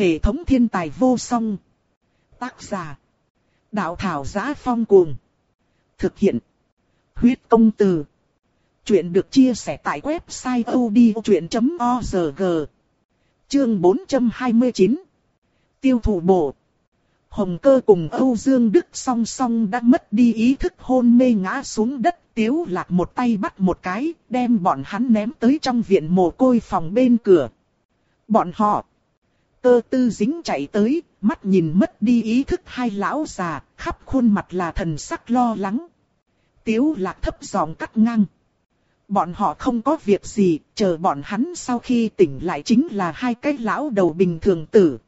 Hệ thống thiên tài vô song. Tác giả. Đạo thảo giá phong cuồng. Thực hiện. Huyết công từ. Chuyện được chia sẻ tại website odchuyện.org. Chương 429. Tiêu thụ bộ. Hồng cơ cùng Âu Dương Đức song song đã mất đi ý thức hôn mê ngã xuống đất. Tiếu lạc một tay bắt một cái, đem bọn hắn ném tới trong viện mồ côi phòng bên cửa. Bọn họ. Cơ tư dính chạy tới, mắt nhìn mất đi ý thức hai lão già, khắp khuôn mặt là thần sắc lo lắng. Tiếu lạc thấp giọng cắt ngang. Bọn họ không có việc gì, chờ bọn hắn sau khi tỉnh lại chính là hai cái lão đầu bình thường tử.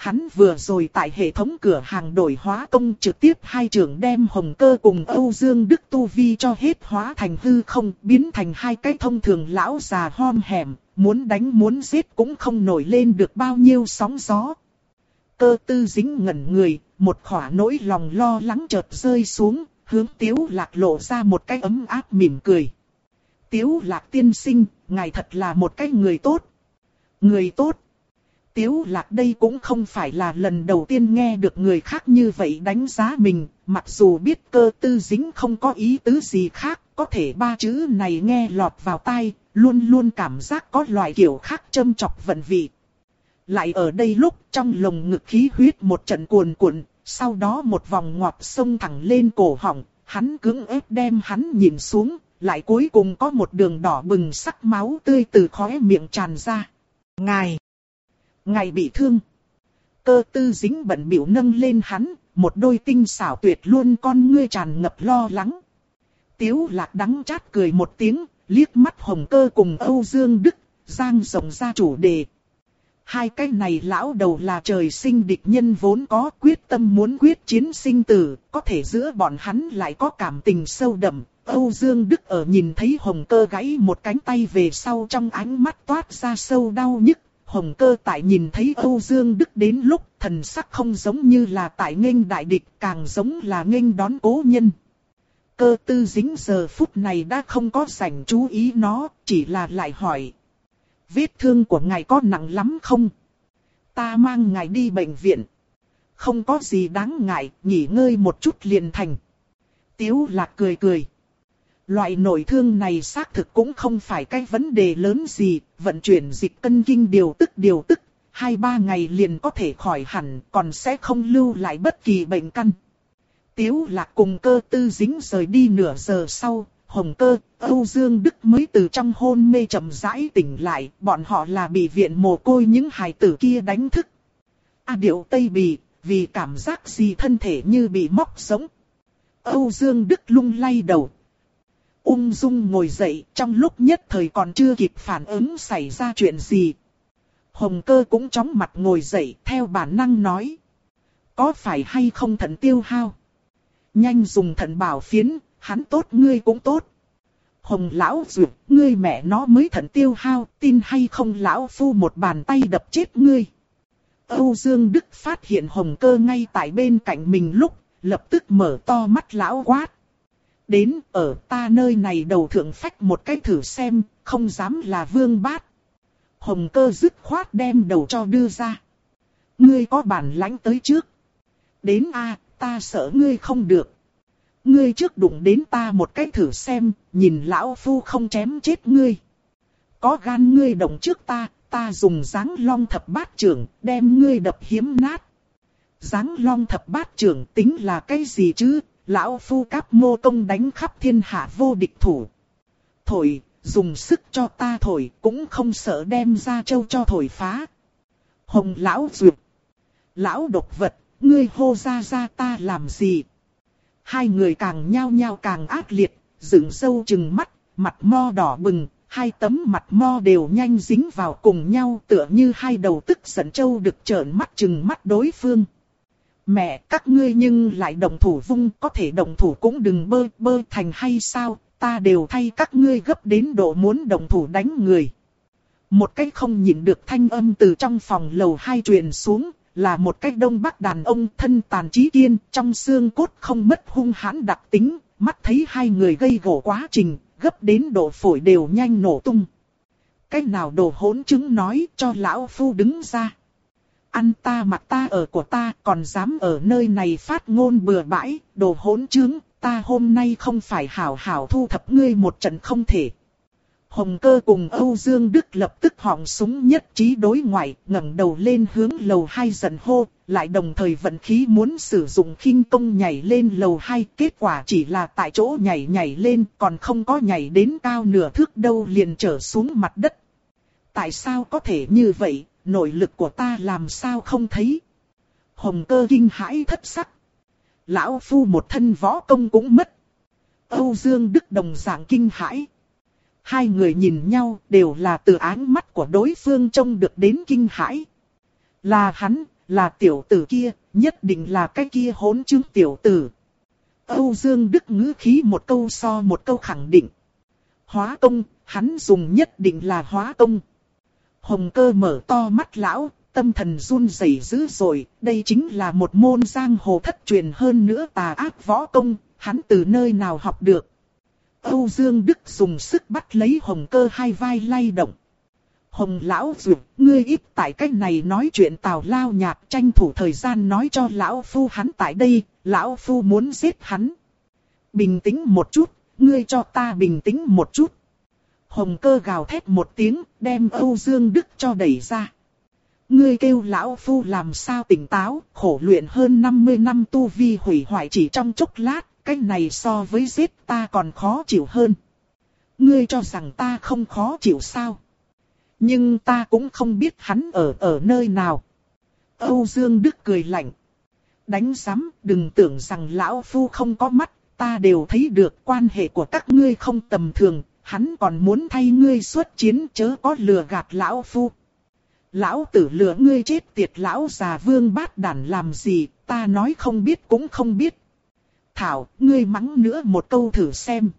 Hắn vừa rồi tại hệ thống cửa hàng đổi hóa công trực tiếp hai trưởng đem hồng cơ cùng Âu Dương Đức Tu Vi cho hết hóa thành hư không, biến thành hai cái thông thường lão già hom hẻm, muốn đánh muốn giết cũng không nổi lên được bao nhiêu sóng gió. Cơ tư dính ngẩn người, một khỏa nỗi lòng lo lắng chợt rơi xuống, hướng tiếu lạc lộ ra một cái ấm áp mỉm cười. Tiếu lạc tiên sinh, ngài thật là một cái người tốt. Người tốt. Tiếu lạc đây cũng không phải là lần đầu tiên nghe được người khác như vậy đánh giá mình, mặc dù biết cơ tư dính không có ý tứ gì khác, có thể ba chữ này nghe lọt vào tai, luôn luôn cảm giác có loại kiểu khác châm chọc vận vị. Lại ở đây lúc trong lồng ngực khí huyết một trận cuồn cuộn, sau đó một vòng ngọt sông thẳng lên cổ họng, hắn cứng ép đem hắn nhìn xuống, lại cuối cùng có một đường đỏ bừng sắc máu tươi từ khóe miệng tràn ra. Ngài! Ngài bị thương! Cơ tư dính bận biểu nâng lên hắn, một đôi tinh xảo tuyệt luôn con ngươi tràn ngập lo lắng. Tiếu lạc đắng chát cười một tiếng, liếc mắt hồng cơ cùng Âu Dương Đức, giang rộng ra chủ đề. Hai cái này lão đầu là trời sinh địch nhân vốn có quyết tâm muốn quyết chiến sinh tử, có thể giữa bọn hắn lại có cảm tình sâu đậm. Âu Dương Đức ở nhìn thấy hồng cơ gãy một cánh tay về sau trong ánh mắt toát ra sâu đau nhức. Hồng cơ tại nhìn thấy Âu Dương Đức đến lúc thần sắc không giống như là tại nghênh đại địch càng giống là nghênh đón cố nhân. Cơ tư dính giờ phút này đã không có sảnh chú ý nó, chỉ là lại hỏi. Vết thương của ngài có nặng lắm không? Ta mang ngài đi bệnh viện. Không có gì đáng ngại, nghỉ ngơi một chút liền thành. Tiếu lạc cười cười. Loại nội thương này xác thực cũng không phải cái vấn đề lớn gì, vận chuyển dịch cân kinh điều tức điều tức, hai ba ngày liền có thể khỏi hẳn, còn sẽ không lưu lại bất kỳ bệnh căn. Tiếu lạc cùng cơ tư dính rời đi nửa giờ sau, Hồng Cơ, Âu Dương Đức mới từ trong hôn mê chậm rãi tỉnh lại, bọn họ là bị viện mồ côi những hài tử kia đánh thức. A điệu Tây Bì, vì cảm giác gì thân thể như bị móc sống. Âu Dương Đức lung lay đầu. Ung dung ngồi dậy, trong lúc nhất thời còn chưa kịp phản ứng xảy ra chuyện gì. Hồng Cơ cũng chóng mặt ngồi dậy, theo bản năng nói. Có phải hay không thận tiêu hao? Nhanh dùng thận bảo phiến, hắn tốt ngươi cũng tốt. Hồng lão duyệt, ngươi mẹ nó mới thận tiêu hao, tin hay không lão phu một bàn tay đập chết ngươi. Âu Dương Đức phát hiện hồng cơ ngay tại bên cạnh mình lúc, lập tức mở to mắt lão quát. Đến ở ta nơi này đầu thượng phách một cái thử xem, không dám là vương bát. Hồng cơ dứt khoát đem đầu cho đưa ra. Ngươi có bản lãnh tới trước. Đến a ta sợ ngươi không được. Ngươi trước đụng đến ta một cái thử xem, nhìn lão phu không chém chết ngươi. Có gan ngươi động trước ta, ta dùng dáng long thập bát trưởng, đem ngươi đập hiếm nát. Dáng long thập bát trưởng tính là cái gì chứ, lão phu cáp mô công đánh khắp thiên hạ vô địch thủ. Thổi, dùng sức cho ta thổi, cũng không sợ đem ra châu cho thổi phá. Hồng lão duyệt. Lão độc vật, ngươi hô ra ra ta làm gì? Hai người càng nhao nhao càng ác liệt, dựng sâu chừng mắt, mặt mo đỏ bừng, hai tấm mặt mo đều nhanh dính vào cùng nhau tựa như hai đầu tức giận châu được trợn mắt chừng mắt đối phương. Mẹ các ngươi nhưng lại đồng thủ vung có thể đồng thủ cũng đừng bơ bơ thành hay sao, ta đều thay các ngươi gấp đến độ muốn đồng thủ đánh người. Một cách không nhịn được thanh âm từ trong phòng lầu hai truyền xuống, là một cách đông bắc đàn ông thân tàn trí kiên, trong xương cốt không mất hung hãn đặc tính, mắt thấy hai người gây gỗ quá trình, gấp đến độ phổi đều nhanh nổ tung. cách nào đồ hỗn chứng nói cho lão phu đứng ra. Ăn ta mặc ta ở của ta còn dám ở nơi này phát ngôn bừa bãi, đồ hỗn trướng, ta hôm nay không phải hảo hảo thu thập ngươi một trận không thể. Hồng cơ cùng Âu Dương Đức lập tức họng súng nhất trí đối ngoại, ngẩng đầu lên hướng lầu hai dần hô, lại đồng thời vận khí muốn sử dụng khinh công nhảy lên lầu hai, kết quả chỉ là tại chỗ nhảy nhảy lên, còn không có nhảy đến cao nửa thước đâu liền trở xuống mặt đất. Tại sao có thể như vậy, nội lực của ta làm sao không thấy? Hồng cơ kinh hãi thất sắc. Lão Phu một thân võ công cũng mất. Âu Dương Đức đồng dạng kinh hãi. Hai người nhìn nhau đều là từ ánh mắt của đối phương trông được đến kinh hãi. Là hắn, là tiểu tử kia, nhất định là cái kia hỗn chứng tiểu tử. Âu Dương Đức ngữ khí một câu so một câu khẳng định. Hóa công, hắn dùng nhất định là hóa công. Hồng cơ mở to mắt lão, tâm thần run rẩy dữ rồi, đây chính là một môn giang hồ thất truyền hơn nữa tà ác võ công, hắn từ nơi nào học được. Âu Dương Đức dùng sức bắt lấy hồng cơ hai vai lay động. Hồng lão dụ, ngươi ít tại cách này nói chuyện tào lao nhạt, tranh thủ thời gian nói cho lão phu hắn tại đây, lão phu muốn giết hắn. Bình tĩnh một chút, ngươi cho ta bình tĩnh một chút. Hồng cơ gào thét một tiếng, đem Âu Dương Đức cho đẩy ra. Ngươi kêu lão phu làm sao tỉnh táo, khổ luyện hơn 50 năm tu vi hủy hoại chỉ trong chốc lát, cái này so với giết ta còn khó chịu hơn. Ngươi cho rằng ta không khó chịu sao? Nhưng ta cũng không biết hắn ở ở nơi nào. Âu Dương Đức cười lạnh. Đánh giám, đừng tưởng rằng lão phu không có mắt, ta đều thấy được quan hệ của các ngươi không tầm thường, hắn còn muốn thay ngươi xuất chiến chớ có lừa gạt lão phu. Lão tử lừa ngươi chết tiệt lão già vương bát đản làm gì, ta nói không biết cũng không biết. Thảo, ngươi mắng nữa một câu thử xem.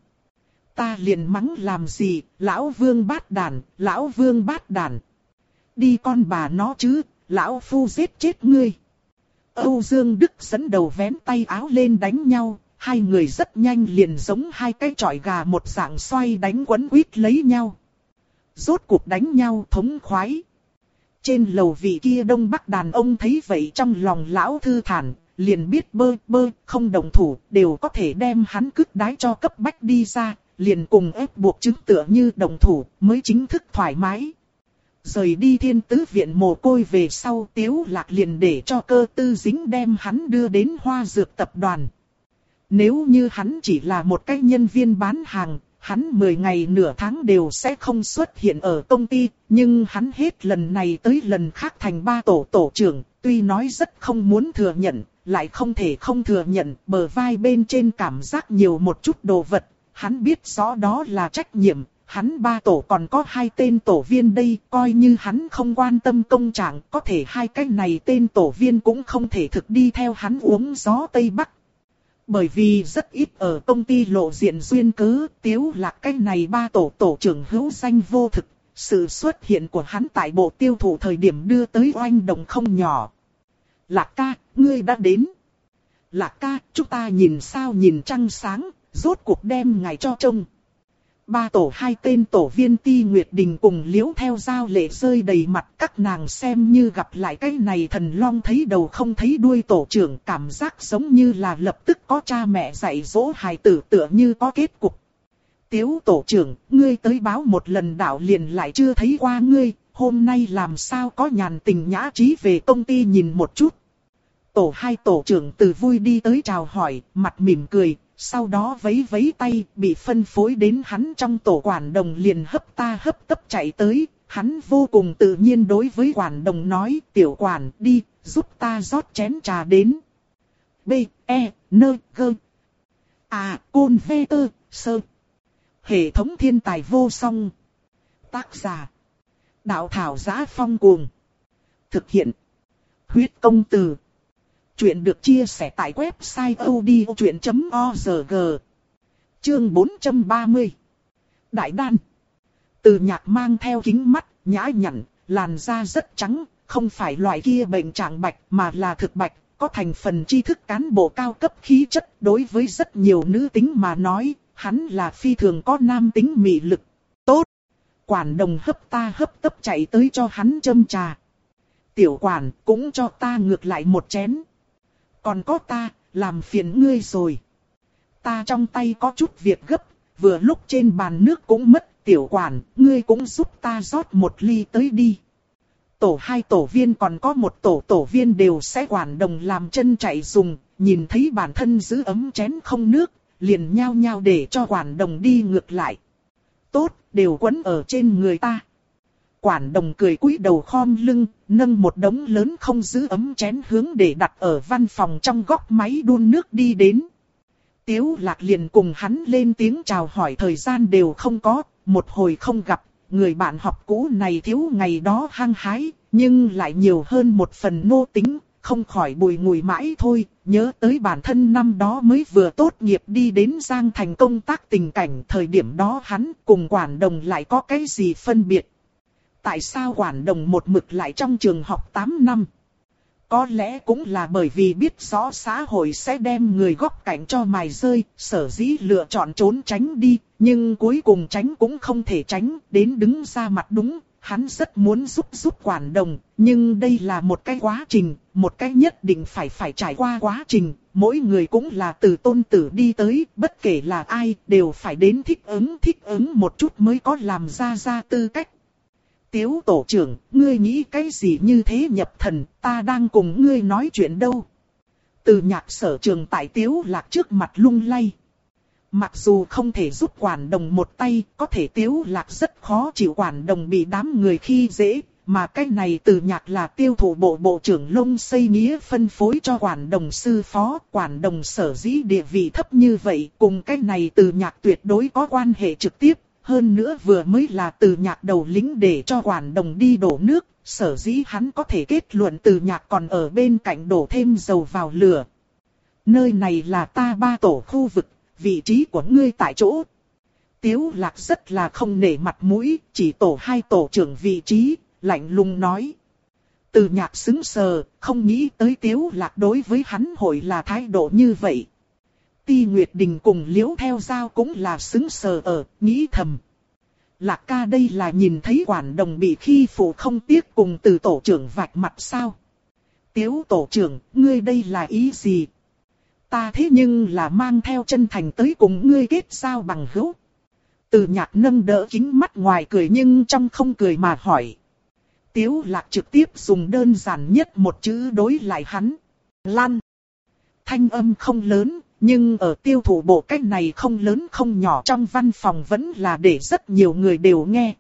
Ta liền mắng làm gì, lão vương bát đàn, lão vương bát đàn. Đi con bà nó chứ, lão phu giết chết ngươi. Âu Dương Đức dẫn đầu vén tay áo lên đánh nhau, hai người rất nhanh liền giống hai cái trọi gà một dạng xoay đánh quấn quýt lấy nhau. Rốt cuộc đánh nhau thống khoái. Trên lầu vị kia đông bắc đàn ông thấy vậy trong lòng lão thư thản, liền biết bơ bơ, không đồng thủ, đều có thể đem hắn cướp đái cho cấp bách đi ra, liền cùng ép buộc chứng tựa như đồng thủ, mới chính thức thoải mái. Rời đi thiên tứ viện mồ côi về sau tiếu lạc liền để cho cơ tư dính đem hắn đưa đến hoa dược tập đoàn. Nếu như hắn chỉ là một cái nhân viên bán hàng, hắn 10 ngày nửa tháng đều sẽ không xuất hiện ở công ty, nhưng hắn hết lần này tới lần khác thành ba tổ tổ trưởng, tuy nói rất không muốn thừa nhận, lại không thể không thừa nhận bờ vai bên trên cảm giác nhiều một chút đồ vật, hắn biết rõ đó là trách nhiệm, hắn ba tổ còn có hai tên tổ viên đây, coi như hắn không quan tâm công trạng, có thể hai cái này tên tổ viên cũng không thể thực đi theo hắn uống gió Tây Bắc. Bởi vì rất ít ở công ty lộ diện duyên cớ, tiếu lạc cái này ba tổ tổ trưởng hữu danh vô thực, sự xuất hiện của hắn tại bộ tiêu thụ thời điểm đưa tới oanh đồng không nhỏ. Lạc ca, ngươi đã đến. Lạc ca, chúng ta nhìn sao nhìn trăng sáng, rốt cuộc đem ngài cho trông. Ba tổ hai tên tổ viên ti Nguyệt Đình cùng liễu theo giao lệ rơi đầy mặt các nàng xem như gặp lại cái này thần long thấy đầu không thấy đuôi tổ trưởng cảm giác giống như là lập tức có cha mẹ dạy dỗ hài tử tựa như có kết cục. Tiếu tổ trưởng, ngươi tới báo một lần đạo liền lại chưa thấy qua ngươi, hôm nay làm sao có nhàn tình nhã trí về công ty nhìn một chút. Tổ hai tổ trưởng từ vui đi tới chào hỏi, mặt mỉm cười, sau đó vấy vấy tay, bị phân phối đến hắn trong tổ quản đồng liền hấp ta hấp tấp chạy tới, hắn vô cùng tự nhiên đối với quản đồng nói, tiểu quản đi, giúp ta rót chén trà đến. B, E, N, G. À, côn vê tơ, sơ. Hệ thống thiên tài vô song. Tác giả. Đạo thảo giá phong cuồng. Thực hiện. Huyết công từ. Chuyện được chia sẻ tại website odchuyện.org Chương 430 Đại đan Từ nhạc mang theo kính mắt, nhã nhặn, làn da rất trắng, không phải loại kia bệnh trạng bạch mà là thực bạch, có thành phần tri thức cán bộ cao cấp khí chất đối với rất nhiều nữ tính mà nói, hắn là phi thường có nam tính mị lực. Tốt! Quản đồng hấp ta hấp tấp chạy tới cho hắn châm trà. tiểu quản, cũng cho ta ngược lại một chén. Còn có ta, làm phiền ngươi rồi. Ta trong tay có chút việc gấp, vừa lúc trên bàn nước cũng mất, tiểu quản, ngươi cũng giúp ta rót một ly tới đi. Tổ hai tổ viên còn có một tổ tổ viên đều sẽ quản đồng làm chân chạy dùng, nhìn thấy bản thân giữ ấm chén không nước, liền nhao nhao để cho quản đồng đi ngược lại. Tốt, đều quấn ở trên người ta. Quản đồng cười cúi đầu khom lưng, nâng một đống lớn không giữ ấm chén hướng để đặt ở văn phòng trong góc máy đun nước đi đến. Tiếu lạc liền cùng hắn lên tiếng chào hỏi thời gian đều không có, một hồi không gặp, người bạn học cũ này thiếu ngày đó hăng hái, nhưng lại nhiều hơn một phần nô tính, không khỏi bùi ngùi mãi thôi, nhớ tới bản thân năm đó mới vừa tốt nghiệp đi đến Giang Thành công tác tình cảnh thời điểm đó hắn cùng quản đồng lại có cái gì phân biệt. Tại sao quản đồng một mực lại trong trường học 8 năm? Có lẽ cũng là bởi vì biết rõ xã hội sẽ đem người góc cạnh cho mài rơi, sở dĩ lựa chọn trốn tránh đi, nhưng cuối cùng tránh cũng không thể tránh, đến đứng ra mặt đúng, hắn rất muốn giúp giúp quản đồng, nhưng đây là một cái quá trình, một cái nhất định phải phải trải qua quá trình, mỗi người cũng là từ tôn tử đi tới, bất kể là ai, đều phải đến thích ứng thích ứng một chút mới có làm ra ra tư cách. Tiếu tổ trưởng, ngươi nghĩ cái gì như thế nhập thần, ta đang cùng ngươi nói chuyện đâu. Từ nhạc sở trường tại tiếu lạc trước mặt lung lay. Mặc dù không thể giúp quản đồng một tay, có thể tiếu lạc rất khó chịu quản đồng bị đám người khi dễ, mà cái này từ nhạc là tiêu thụ bộ bộ trưởng lông xây nghĩa phân phối cho quản đồng sư phó, quản đồng sở dĩ địa vị thấp như vậy, cùng cái này từ nhạc tuyệt đối có quan hệ trực tiếp, hơn nữa vừa mới là từ nhạc đầu lính để cho quản đồng đi đổ nước, sở dĩ hắn có thể kết luận từ nhạc còn ở bên cạnh đổ thêm dầu vào lửa. Nơi này là ta ba tổ khu vực, vị trí của ngươi tại chỗ. Tiếu lạc rất là không nể mặt mũi, chỉ tổ hai tổ trưởng vị trí, lạnh lùng nói. Từ nhạc xứng sờ, không nghĩ tới tiếu lạc đối với hắn hội là thái độ như vậy. Ti Nguyệt Đình cùng liễu theo giao cũng là xứng sờ ở, nghĩ thầm. Lạc ca đây là nhìn thấy quản đồng bị khi phụ không tiếc cùng từ tổ trưởng vạch mặt sao. Tiếu tổ trưởng, ngươi đây là ý gì? Ta thế nhưng là mang theo chân thành tới cùng ngươi kết giao bằng hữu. Từ nhạc nâng đỡ kính mắt ngoài cười nhưng trong không cười mà hỏi. Tiếu lạc trực tiếp dùng đơn giản nhất một chữ đối lại hắn. Lan. Thanh âm không lớn, nhưng ở tiêu thụ bộ cách này không lớn không nhỏ trong văn phòng vẫn là để rất nhiều người đều nghe.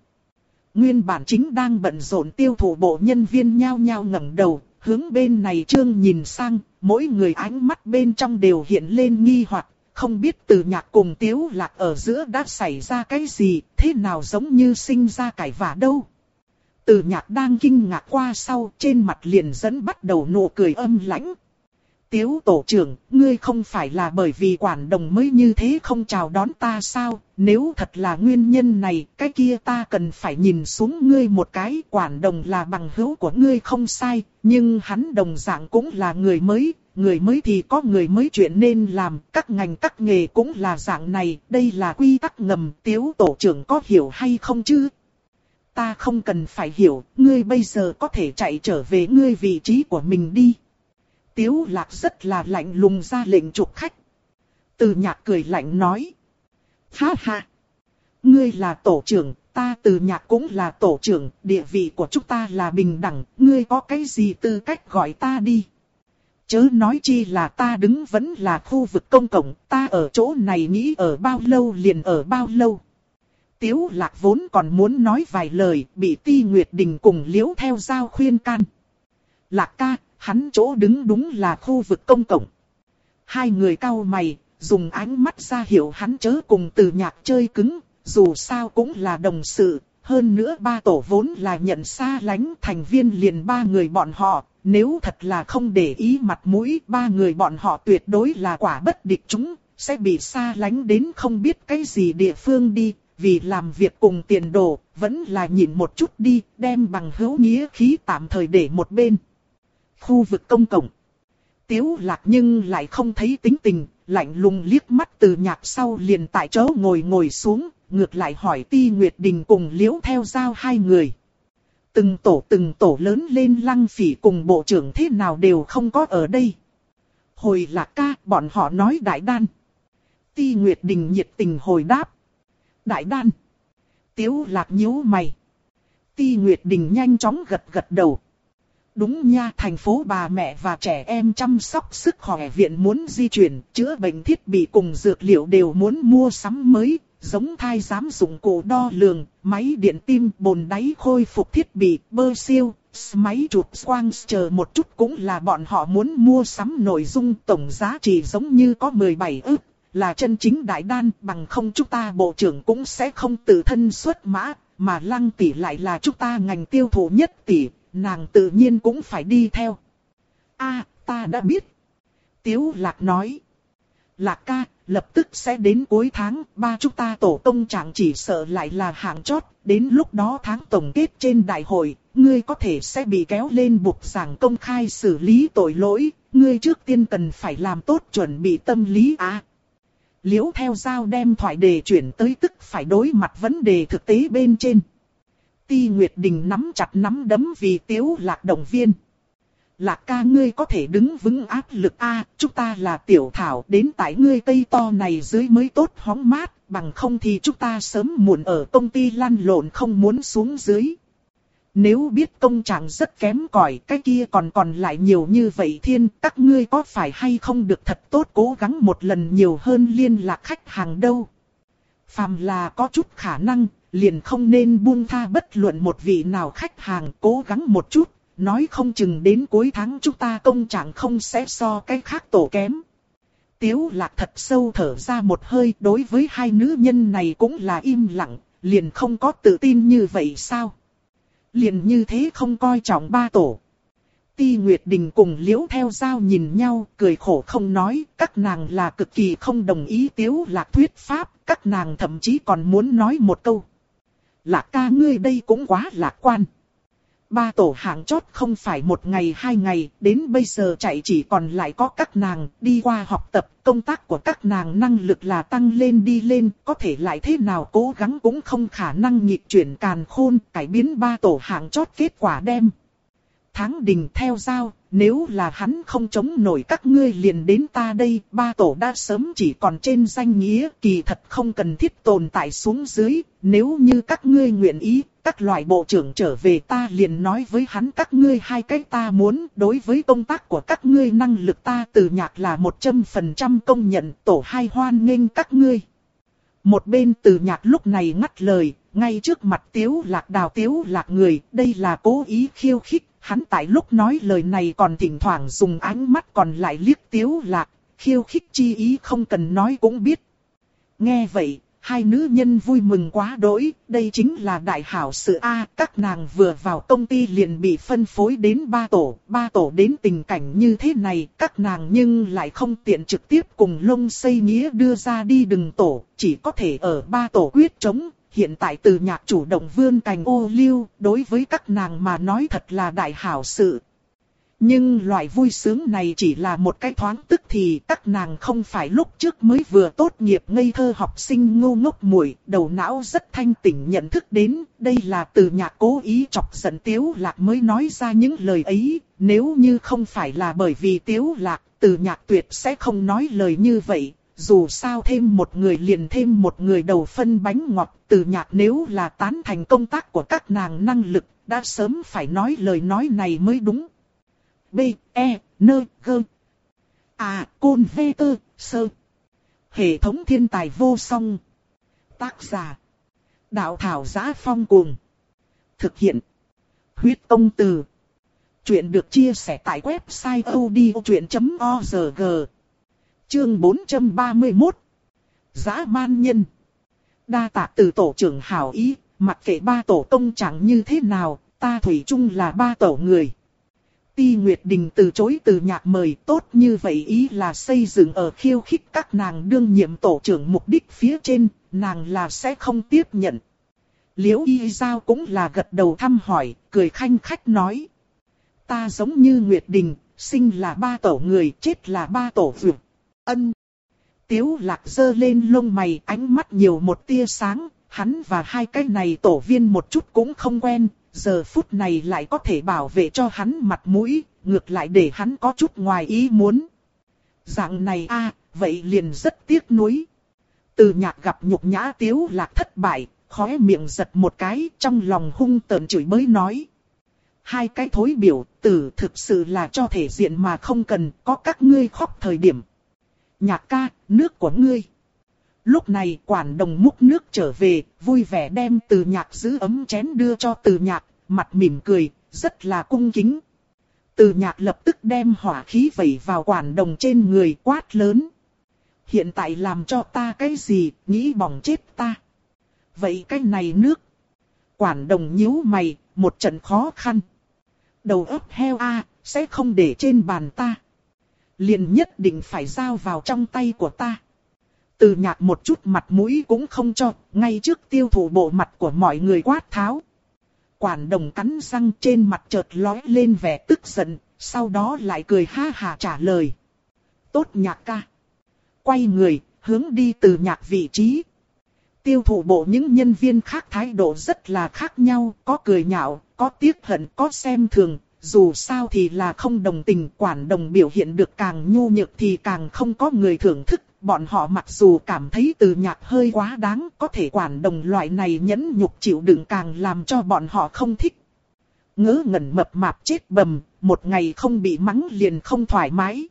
Nguyên bản chính đang bận rộn tiêu thụ bộ nhân viên nhao nhao ngẩng đầu, hướng bên này trương nhìn sang, mỗi người ánh mắt bên trong đều hiện lên nghi hoặc, không biết từ nhạc cùng tiếu lạc ở giữa đã xảy ra cái gì, thế nào giống như sinh ra cải vả đâu. Từ nhạc đang kinh ngạc qua sau, trên mặt liền dẫn bắt đầu nụ cười âm lãnh, Tiếu tổ trưởng, ngươi không phải là bởi vì quản đồng mới như thế không chào đón ta sao? Nếu thật là nguyên nhân này, cái kia ta cần phải nhìn xuống ngươi một cái. Quản đồng là bằng hữu của ngươi không sai, nhưng hắn đồng dạng cũng là người mới. Người mới thì có người mới chuyện nên làm, các ngành các nghề cũng là dạng này. Đây là quy tắc ngầm, tiếu tổ trưởng có hiểu hay không chứ? Ta không cần phải hiểu, ngươi bây giờ có thể chạy trở về ngươi vị trí của mình đi. Tiếu lạc rất là lạnh lùng ra lệnh trục khách. Từ nhạc cười lạnh nói. Ha ha. Ngươi là tổ trưởng, ta từ nhạc cũng là tổ trưởng, địa vị của chúng ta là bình đẳng, ngươi có cái gì tư cách gọi ta đi. Chớ nói chi là ta đứng vẫn là khu vực công cộng, ta ở chỗ này nghĩ ở bao lâu liền ở bao lâu. Tiếu lạc vốn còn muốn nói vài lời, bị ti Nguyệt Đình cùng liễu theo giao khuyên can. Lạc ca, hắn chỗ đứng đúng là khu vực công cộng. Hai người cao mày, dùng ánh mắt ra hiệu hắn chớ cùng từ nhạc chơi cứng, dù sao cũng là đồng sự, hơn nữa ba tổ vốn là nhận xa lánh thành viên liền ba người bọn họ, nếu thật là không để ý mặt mũi ba người bọn họ tuyệt đối là quả bất địch chúng, sẽ bị xa lánh đến không biết cái gì địa phương đi, vì làm việc cùng tiền đồ, vẫn là nhìn một chút đi, đem bằng hữu nghĩa khí tạm thời để một bên khu vực công cộng. Tiếu lạc nhưng lại không thấy tính tình, lạnh lùng liếc mắt từ nhạc sau liền tại chỗ ngồi ngồi xuống, ngược lại hỏi Ti Nguyệt Đình cùng liễu theo giao hai người. Từng tổ từng tổ lớn lên lăng phỉ cùng bộ trưởng thế nào đều không có ở đây. Hồi lạc ca, bọn họ nói đại đan. Ti Nguyệt Đình nhiệt tình hồi đáp. Đại đan. Tiếu lạc nhíu mày. Ti Nguyệt Đình nhanh chóng gật gật đầu. Đúng nha, thành phố bà mẹ và trẻ em chăm sóc sức khỏe viện muốn di chuyển, chữa bệnh thiết bị cùng dược liệu đều muốn mua sắm mới, giống thai giám dụng cổ đo lường, máy điện tim, bồn đáy khôi phục thiết bị, bơ siêu, máy chụp quang chờ một chút cũng là bọn họ muốn mua sắm nội dung tổng giá trị giống như có 17 ức, là chân chính đại đan bằng không chúng ta bộ trưởng cũng sẽ không tự thân xuất mã, mà lăng tỷ lại là chúng ta ngành tiêu thụ nhất tỷ, nàng tự nhiên cũng phải đi theo. a ta đã biết. Tiếu lạc nói. Lạc ca, lập tức sẽ đến cuối tháng, ba chúng ta tổ tông chẳng chỉ sợ lại là hạng chót, đến lúc đó tháng tổng kết trên đại hội, ngươi có thể sẽ bị kéo lên buộc giảng công khai xử lý tội lỗi, ngươi trước tiên cần phải làm tốt chuẩn bị tâm lý à. Liễu theo giao đem thoại đề chuyển tới tức phải đối mặt vấn đề thực tế bên trên. Ti Nguyệt Đình nắm chặt nắm đấm vì tiếu lạc động viên. Lạc ca ngươi có thể đứng vững áp lực A, chúng ta là tiểu thảo đến tại ngươi tây to này dưới mới tốt hóng mát, bằng không thì chúng ta sớm muộn ở công ty lăn lộn không muốn xuống dưới. Nếu biết công trạng rất kém cỏi cái kia còn còn lại nhiều như vậy thiên, các ngươi có phải hay không được thật tốt cố gắng một lần nhiều hơn liên lạc khách hàng đâu. Phàm là có chút khả năng, liền không nên buông tha bất luận một vị nào khách hàng cố gắng một chút, nói không chừng đến cuối tháng chúng ta công trạng không sẽ so cái khác tổ kém. Tiếu lạc thật sâu thở ra một hơi đối với hai nữ nhân này cũng là im lặng, liền không có tự tin như vậy sao? Liền như thế không coi trọng ba tổ. Ti Nguyệt Đình cùng Liễu theo giao nhìn nhau, cười khổ không nói, các nàng là cực kỳ không đồng ý tiếu lạc thuyết pháp, các nàng thậm chí còn muốn nói một câu. Lạc ca ngươi đây cũng quá lạc quan. Ba tổ hạng chót không phải một ngày hai ngày, đến bây giờ chạy chỉ còn lại có các nàng, đi qua học tập, công tác của các nàng năng lực là tăng lên đi lên, có thể lại thế nào cố gắng cũng không khả năng nhịp chuyển càn khôn, cải biến ba tổ hạng chót kết quả đem. Tháng đình theo giao, nếu là hắn không chống nổi các ngươi liền đến ta đây, ba tổ đã sớm chỉ còn trên danh nghĩa, kỳ thật không cần thiết tồn tại xuống dưới, nếu như các ngươi nguyện ý, các loại bộ trưởng trở về ta liền nói với hắn các ngươi hai cách ta muốn, đối với công tác của các ngươi năng lực ta từ nhạc là 100% công nhận, tổ hai hoan nghênh các ngươi. Một bên từ nhạc lúc này ngắt lời, ngay trước mặt tiếu lạc đào tiếu lạc người, đây là cố ý khiêu khích, hắn tại lúc nói lời này còn thỉnh thoảng dùng ánh mắt còn lại liếc tiếu lạc, khiêu khích chi ý không cần nói cũng biết. Nghe vậy, hai nữ nhân vui mừng quá đỗi, đây chính là đại hảo sự A, các nàng vừa vào công ty liền bị phân phối đến ba tổ, ba tổ đến tình cảnh như thế này, các nàng nhưng lại không tiện trực tiếp cùng lông xây nghĩa đưa ra đi đừng tổ, chỉ có thể ở ba tổ quyết chống, hiện tại từ nhạc chủ động vươn cành ô liu, đối với các nàng mà nói thật là đại hảo sự. Nhưng loại vui sướng này chỉ là một cái thoáng tức thì các nàng không phải lúc trước mới vừa tốt nghiệp ngây thơ học sinh ngu ngốc muội đầu não rất thanh tỉnh nhận thức đến, đây là từ nhạc cố ý chọc giận Tiếu Lạc mới nói ra những lời ấy, nếu như không phải là bởi vì Tiếu Lạc, từ nhạc tuyệt sẽ không nói lời như vậy, dù sao thêm một người liền thêm một người đầu phân bánh ngọt, từ nhạc nếu là tán thành công tác của các nàng năng lực, đã sớm phải nói lời nói này mới đúng. B, E, N, G. À, Côn V, T, Sơ. Hệ thống thiên tài vô song. Tác giả. Đạo thảo giá phong cuồng. Thực hiện. Huyết công từ. Chuyện được chia sẻ tại website odchuyện.org. Chương 431. Giá man nhân. Đa tạ từ tổ trưởng hảo ý, mặc kệ ba tổ công chẳng như thế nào, ta thủy chung là ba tổ người. Ti Nguyệt Đình từ chối từ nhạc mời tốt như vậy ý là xây dựng ở khiêu khích các nàng đương nhiệm tổ trưởng mục đích phía trên, nàng là sẽ không tiếp nhận. Liễu Y Giao cũng là gật đầu thăm hỏi, cười khanh khách nói. Ta giống như Nguyệt Đình, sinh là ba tổ người, chết là ba tổ vượt. Ân. Tiếu lạc dơ lên lông mày ánh mắt nhiều một tia sáng, hắn và hai cái này tổ viên một chút cũng không quen, giờ phút này lại có thể bảo vệ cho hắn mặt mũi, ngược lại để hắn có chút ngoài ý muốn. Dạng này a vậy liền rất tiếc nuối. Từ nhạc gặp nhục nhã tiếu lạc thất bại, khóe miệng giật một cái trong lòng hung tợn chửi mới nói. Hai cái thối biểu tử thực sự là cho thể diện mà không cần có các ngươi khóc thời điểm. Nhạc ca, nước của ngươi. Lúc này quản đồng múc nước trở về, vui vẻ đem từ nhạc giữ ấm chén đưa cho từ nhạc, mặt mỉm cười, rất là cung kính. Từ nhạc lập tức đem hỏa khí vẩy vào quản đồng trên người quát lớn. Hiện tại làm cho ta cái gì, nghĩ bỏng chết ta. Vậy cái này nước. Quản đồng nhíu mày, một trận khó khăn. Đầu ấp heo a sẽ không để trên bàn ta. Liền nhất định phải giao vào trong tay của ta. Từ nhạc một chút mặt mũi cũng không cho, ngay trước tiêu thụ bộ mặt của mọi người quát tháo. Quản đồng cắn răng trên mặt chợt lói lên vẻ tức giận, sau đó lại cười ha hà trả lời. Tốt nhạc ca. Quay người, hướng đi từ nhạc vị trí. Tiêu thụ bộ những nhân viên khác thái độ rất là khác nhau, có cười nhạo, có tiếc hận, có xem thường, dù sao thì là không đồng tình quản đồng biểu hiện được càng nhu nhược thì càng không có người thưởng thức. Bọn họ mặc dù cảm thấy từ nhạc hơi quá đáng, có thể quản đồng loại này nhẫn nhục chịu đựng càng làm cho bọn họ không thích. Ngớ ngẩn mập mạp chết bầm, một ngày không bị mắng liền không thoải mái.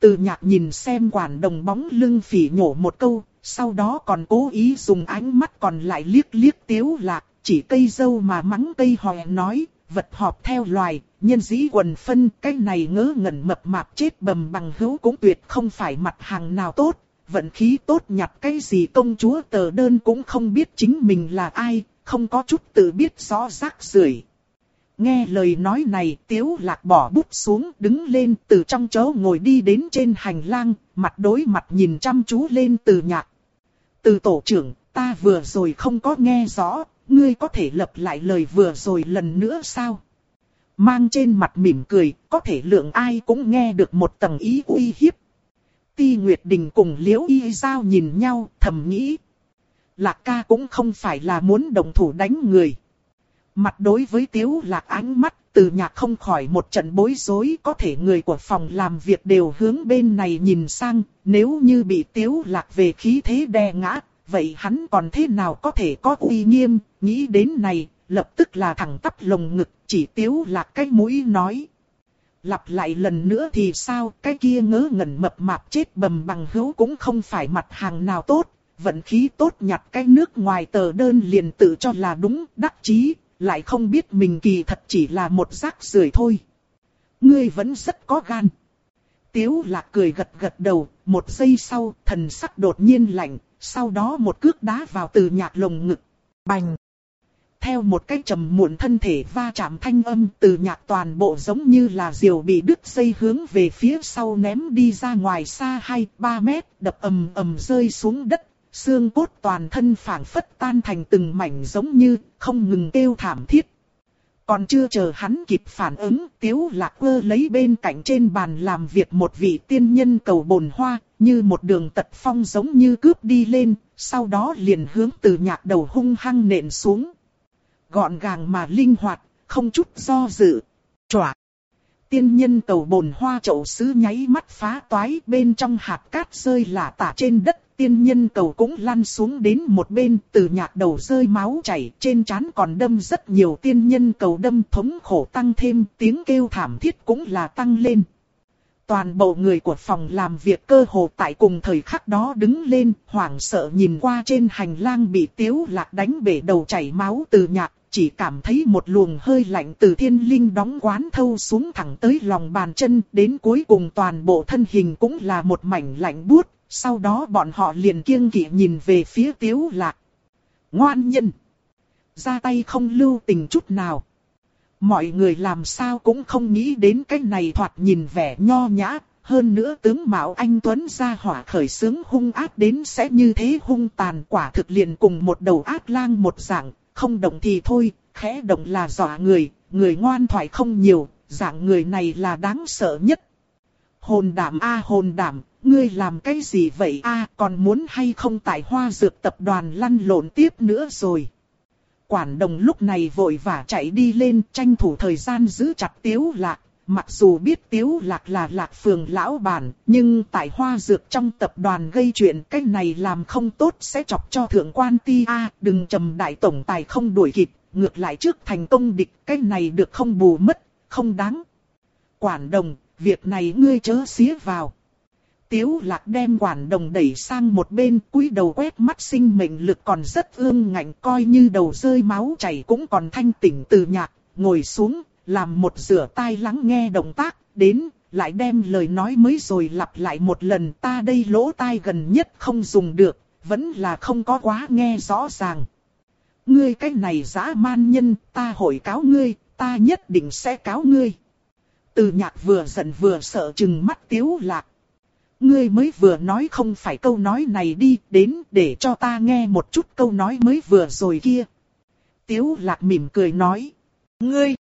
Từ nhạc nhìn xem quản đồng bóng lưng phỉ nhổ một câu, sau đó còn cố ý dùng ánh mắt còn lại liếc liếc tiếu lạc, chỉ cây dâu mà mắng cây hòe nói, vật họp theo loài, nhân dĩ quần phân, cái này ngớ ngẩn mập mạp chết bầm bằng hữu cũng tuyệt không phải mặt hàng nào tốt, vận khí tốt nhặt cái gì công chúa tờ đơn cũng không biết chính mình là ai, không có chút tự biết rõ rác rưởi. Nghe lời nói này, tiếu lạc bỏ bút xuống, đứng lên từ trong chỗ ngồi đi đến trên hành lang, mặt đối mặt nhìn chăm chú lên từ nhạc. Từ tổ trưởng, ta vừa rồi không có nghe rõ, ngươi có thể lập lại lời vừa rồi lần nữa sao? Mang trên mặt mỉm cười, có thể lượng ai cũng nghe được một tầng ý uy hiếp. Ti Nguyệt Đình cùng Liễu Y Giao nhìn nhau, thầm nghĩ. Lạc ca cũng không phải là muốn đồng thủ đánh người. Mặt đối với Tiếu Lạc ánh mắt, từ nhạc không khỏi một trận bối rối, có thể người của phòng làm việc đều hướng bên này nhìn sang, nếu như bị Tiếu Lạc về khí thế đè ngã, vậy hắn còn thế nào có thể có uy nghiêm, nghĩ đến này, lập tức là thẳng tắp lồng ngực, chỉ Tiếu Lạc cái mũi nói. Lặp lại lần nữa thì sao, cái kia ngớ ngẩn mập mạp chết bầm bằng hữu cũng không phải mặt hàng nào tốt, vận khí tốt nhặt cái nước ngoài tờ đơn liền tự cho là đúng, đắc chí, lại không biết mình kỳ thật chỉ là một rác rưởi thôi. Ngươi vẫn rất có gan. Tiếu lạc cười gật gật đầu, một giây sau, thần sắc đột nhiên lạnh, sau đó một cước đá vào từ nhạc lồng ngực. Bành! Theo một cái trầm muộn thân thể va chạm thanh âm từ nhạc toàn bộ giống như là diều bị đứt dây hướng về phía sau ném đi ra ngoài xa 2-3 mét, đập ầm ầm rơi xuống đất, xương cốt toàn thân phảng phất tan thành từng mảnh giống như không ngừng kêu thảm thiết. Còn chưa chờ hắn kịp phản ứng, tiếu lạc ơ lấy bên cạnh trên bàn làm việc một vị tiên nhân cầu bồn hoa, như một đường tật phong giống như cướp đi lên, sau đó liền hướng từ nhạc đầu hung hăng nện xuống. Gọn gàng mà linh hoạt, không chút do dự. Chòa! Tiên nhân cầu bồn hoa chậu sứ nháy mắt phá toái bên trong hạt cát rơi lả tả trên đất tiên nhân cầu cũng lăn xuống đến một bên, từ nhạc đầu rơi máu chảy, trên trán còn đâm rất nhiều tiên nhân cầu đâm thống khổ tăng thêm, tiếng kêu thảm thiết cũng là tăng lên. Toàn bộ người của phòng làm việc cơ hồ tại cùng thời khắc đó đứng lên, hoảng sợ nhìn qua trên hành lang bị tiếu lạc đánh bể đầu chảy máu từ nhạc, chỉ cảm thấy một luồng hơi lạnh từ thiên linh đóng quán thâu xuống thẳng tới lòng bàn chân, đến cuối cùng toàn bộ thân hình cũng là một mảnh lạnh buốt, sau đó bọn họ liền kiêng kỵ nhìn về phía tiếu lạc. Ngoan nhân! Ra tay không lưu tình chút nào. Mọi người làm sao cũng không nghĩ đến cái này thoạt nhìn vẻ nho nhã, hơn nữa tướng Mạo Anh Tuấn ra hỏa khởi sướng hung ác đến sẽ như thế hung tàn quả thực liền cùng một đầu ác lang một dạng, không động thì thôi, khẽ động là dọa người, người ngoan thoại không nhiều, dạng người này là đáng sợ nhất. Hồn đảm a hồn đảm, ngươi làm cái gì vậy a còn muốn hay không tại hoa dược tập đoàn lăn lộn tiếp nữa rồi. Quản đồng lúc này vội vã chạy đi lên tranh thủ thời gian giữ chặt tiếu lạc. Mặc dù biết tiếu lạc là lạc phường lão bản, nhưng tại hoa dược trong tập đoàn gây chuyện cái này làm không tốt sẽ chọc cho thượng quan ti a đừng trầm đại tổng tài không đuổi kịp, ngược lại trước thành công địch cái này được không bù mất, không đáng. Quản đồng, việc này ngươi chớ xía vào. Tiếu lạc đem quản đồng đẩy sang một bên cúi đầu quét mắt sinh mệnh lực còn rất ương ngạnh coi như đầu rơi máu chảy cũng còn thanh tỉnh từ nhạc, ngồi xuống, làm một rửa tai lắng nghe động tác, đến, lại đem lời nói mới rồi lặp lại một lần ta đây lỗ tai gần nhất không dùng được, vẫn là không có quá nghe rõ ràng. Ngươi cái này dã man nhân, ta hội cáo ngươi, ta nhất định sẽ cáo ngươi. Từ nhạc vừa giận vừa sợ chừng mắt tiếu lạc. Ngươi mới vừa nói không phải câu nói này đi, đến để cho ta nghe một chút câu nói mới vừa rồi kia. Tiếu lạc mỉm cười nói. Ngươi!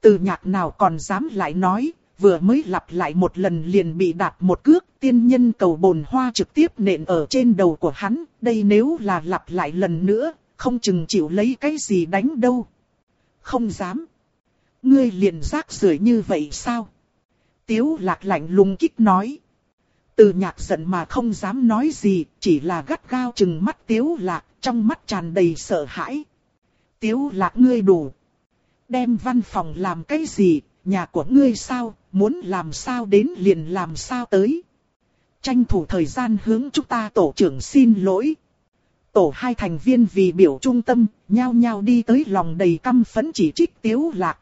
Từ nhạc nào còn dám lại nói, vừa mới lặp lại một lần liền bị đạp một cước, tiên nhân cầu bồn hoa trực tiếp nện ở trên đầu của hắn, đây nếu là lặp lại lần nữa, không chừng chịu lấy cái gì đánh đâu. Không dám. Ngươi liền rác rưởi như vậy sao? Tiếu lạc lạnh lùng kích nói. Từ nhạc giận mà không dám nói gì, chỉ là gắt gao chừng mắt tiếu lạc, trong mắt tràn đầy sợ hãi. Tiếu lạc ngươi đủ. Đem văn phòng làm cái gì, nhà của ngươi sao, muốn làm sao đến liền làm sao tới. Tranh thủ thời gian hướng chúng ta tổ trưởng xin lỗi. Tổ hai thành viên vì biểu trung tâm, nhao nhao đi tới lòng đầy căm phẫn chỉ trích tiếu lạc.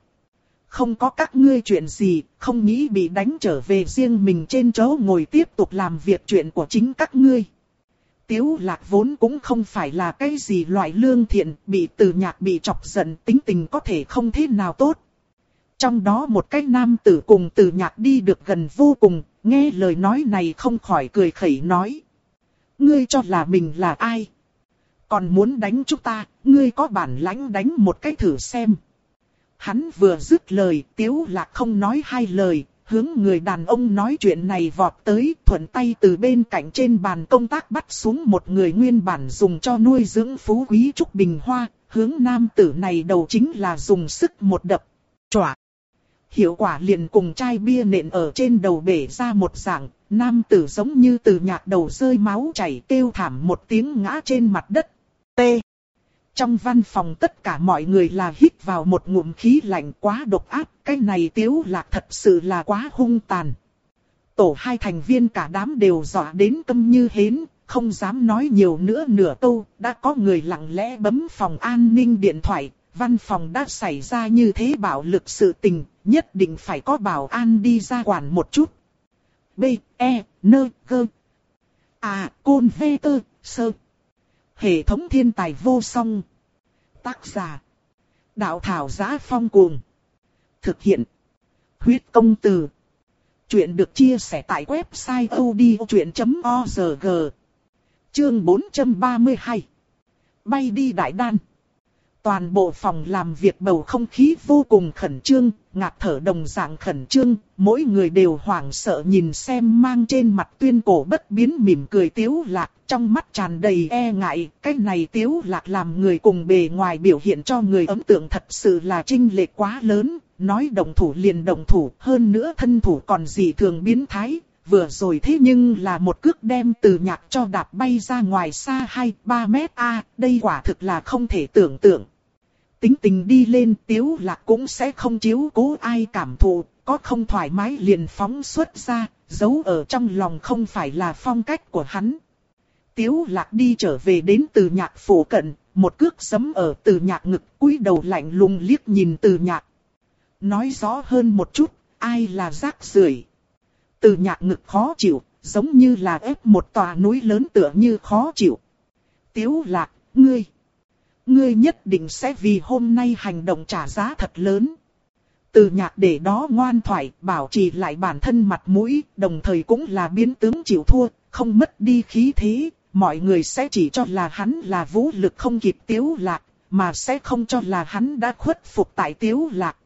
Không có các ngươi chuyện gì, không nghĩ bị đánh trở về riêng mình trên chỗ ngồi tiếp tục làm việc chuyện của chính các ngươi. Tiếu lạc vốn cũng không phải là cái gì loại lương thiện, bị từ nhạc bị chọc giận tính tình có thể không thế nào tốt. Trong đó một cái nam tử cùng từ nhạc đi được gần vô cùng, nghe lời nói này không khỏi cười khẩy nói. Ngươi cho là mình là ai? Còn muốn đánh chúng ta, ngươi có bản lãnh đánh một cái thử xem. Hắn vừa dứt lời, tiếu lạc không nói hai lời, hướng người đàn ông nói chuyện này vọt tới, thuận tay từ bên cạnh trên bàn công tác bắt xuống một người nguyên bản dùng cho nuôi dưỡng phú quý trúc bình hoa, hướng nam tử này đầu chính là dùng sức một đập, chọa. Hiệu quả liền cùng chai bia nện ở trên đầu bể ra một dạng, nam tử giống như từ nhạc đầu rơi máu chảy kêu thảm một tiếng ngã trên mặt đất. T. Trong văn phòng tất cả mọi người là hít vào một ngụm khí lạnh quá độc áp, cái này tiếu lạc thật sự là quá hung tàn. Tổ hai thành viên cả đám đều dọa đến câm như hến, không dám nói nhiều nữa nửa câu, đã có người lặng lẽ bấm phòng an ninh điện thoại, văn phòng đã xảy ra như thế bạo lực sự tình, nhất định phải có bảo an đi ra quản một chút. B, E, N, G. À, Côn V, T, Sơ. Hệ thống thiên tài vô song. Tác giả. Đạo thảo giá phong cuồng. Thực hiện. Huyết công từ. Chuyện được chia sẻ tại website odchuyện.org. Chương 432. Bay đi đại đan. Toàn bộ phòng làm việc bầu không khí vô cùng khẩn trương, ngạt thở đồng dạng khẩn trương, mỗi người đều hoảng sợ nhìn xem mang trên mặt tuyên cổ bất biến mỉm cười tiếu lạc, trong mắt tràn đầy e ngại, cái này tiếu lạc làm người cùng bề ngoài biểu hiện cho người ấn tượng thật sự là trinh lệ quá lớn, nói đồng thủ liền đồng thủ, hơn nữa thân thủ còn gì thường biến thái, vừa rồi thế nhưng là một cước đem từ nhạc cho đạp bay ra ngoài xa 2-3 mét a đây quả thực là không thể tưởng tượng tính tình đi lên tiếu lạc cũng sẽ không chiếu cố ai cảm thụ, có không thoải mái liền phóng xuất ra, giấu ở trong lòng không phải là phong cách của hắn. Tiếu lạc đi trở về đến từ nhạc phủ cận, một cước sấm ở từ nhạc ngực cúi đầu lạnh lùng liếc nhìn từ nhạc. Nói rõ hơn một chút, ai là rác rưởi Từ nhạc ngực khó chịu, giống như là ép một tòa núi lớn tựa như khó chịu. Tiếu lạc, ngươi. Ngươi nhất định sẽ vì hôm nay hành động trả giá thật lớn. Từ nhạc để đó ngoan thoại, bảo trì lại bản thân mặt mũi, đồng thời cũng là biến tướng chịu thua, không mất đi khí thế, mọi người sẽ chỉ cho là hắn là vũ lực không kịp tiếu lạc, mà sẽ không cho là hắn đã khuất phục tại tiếu lạc.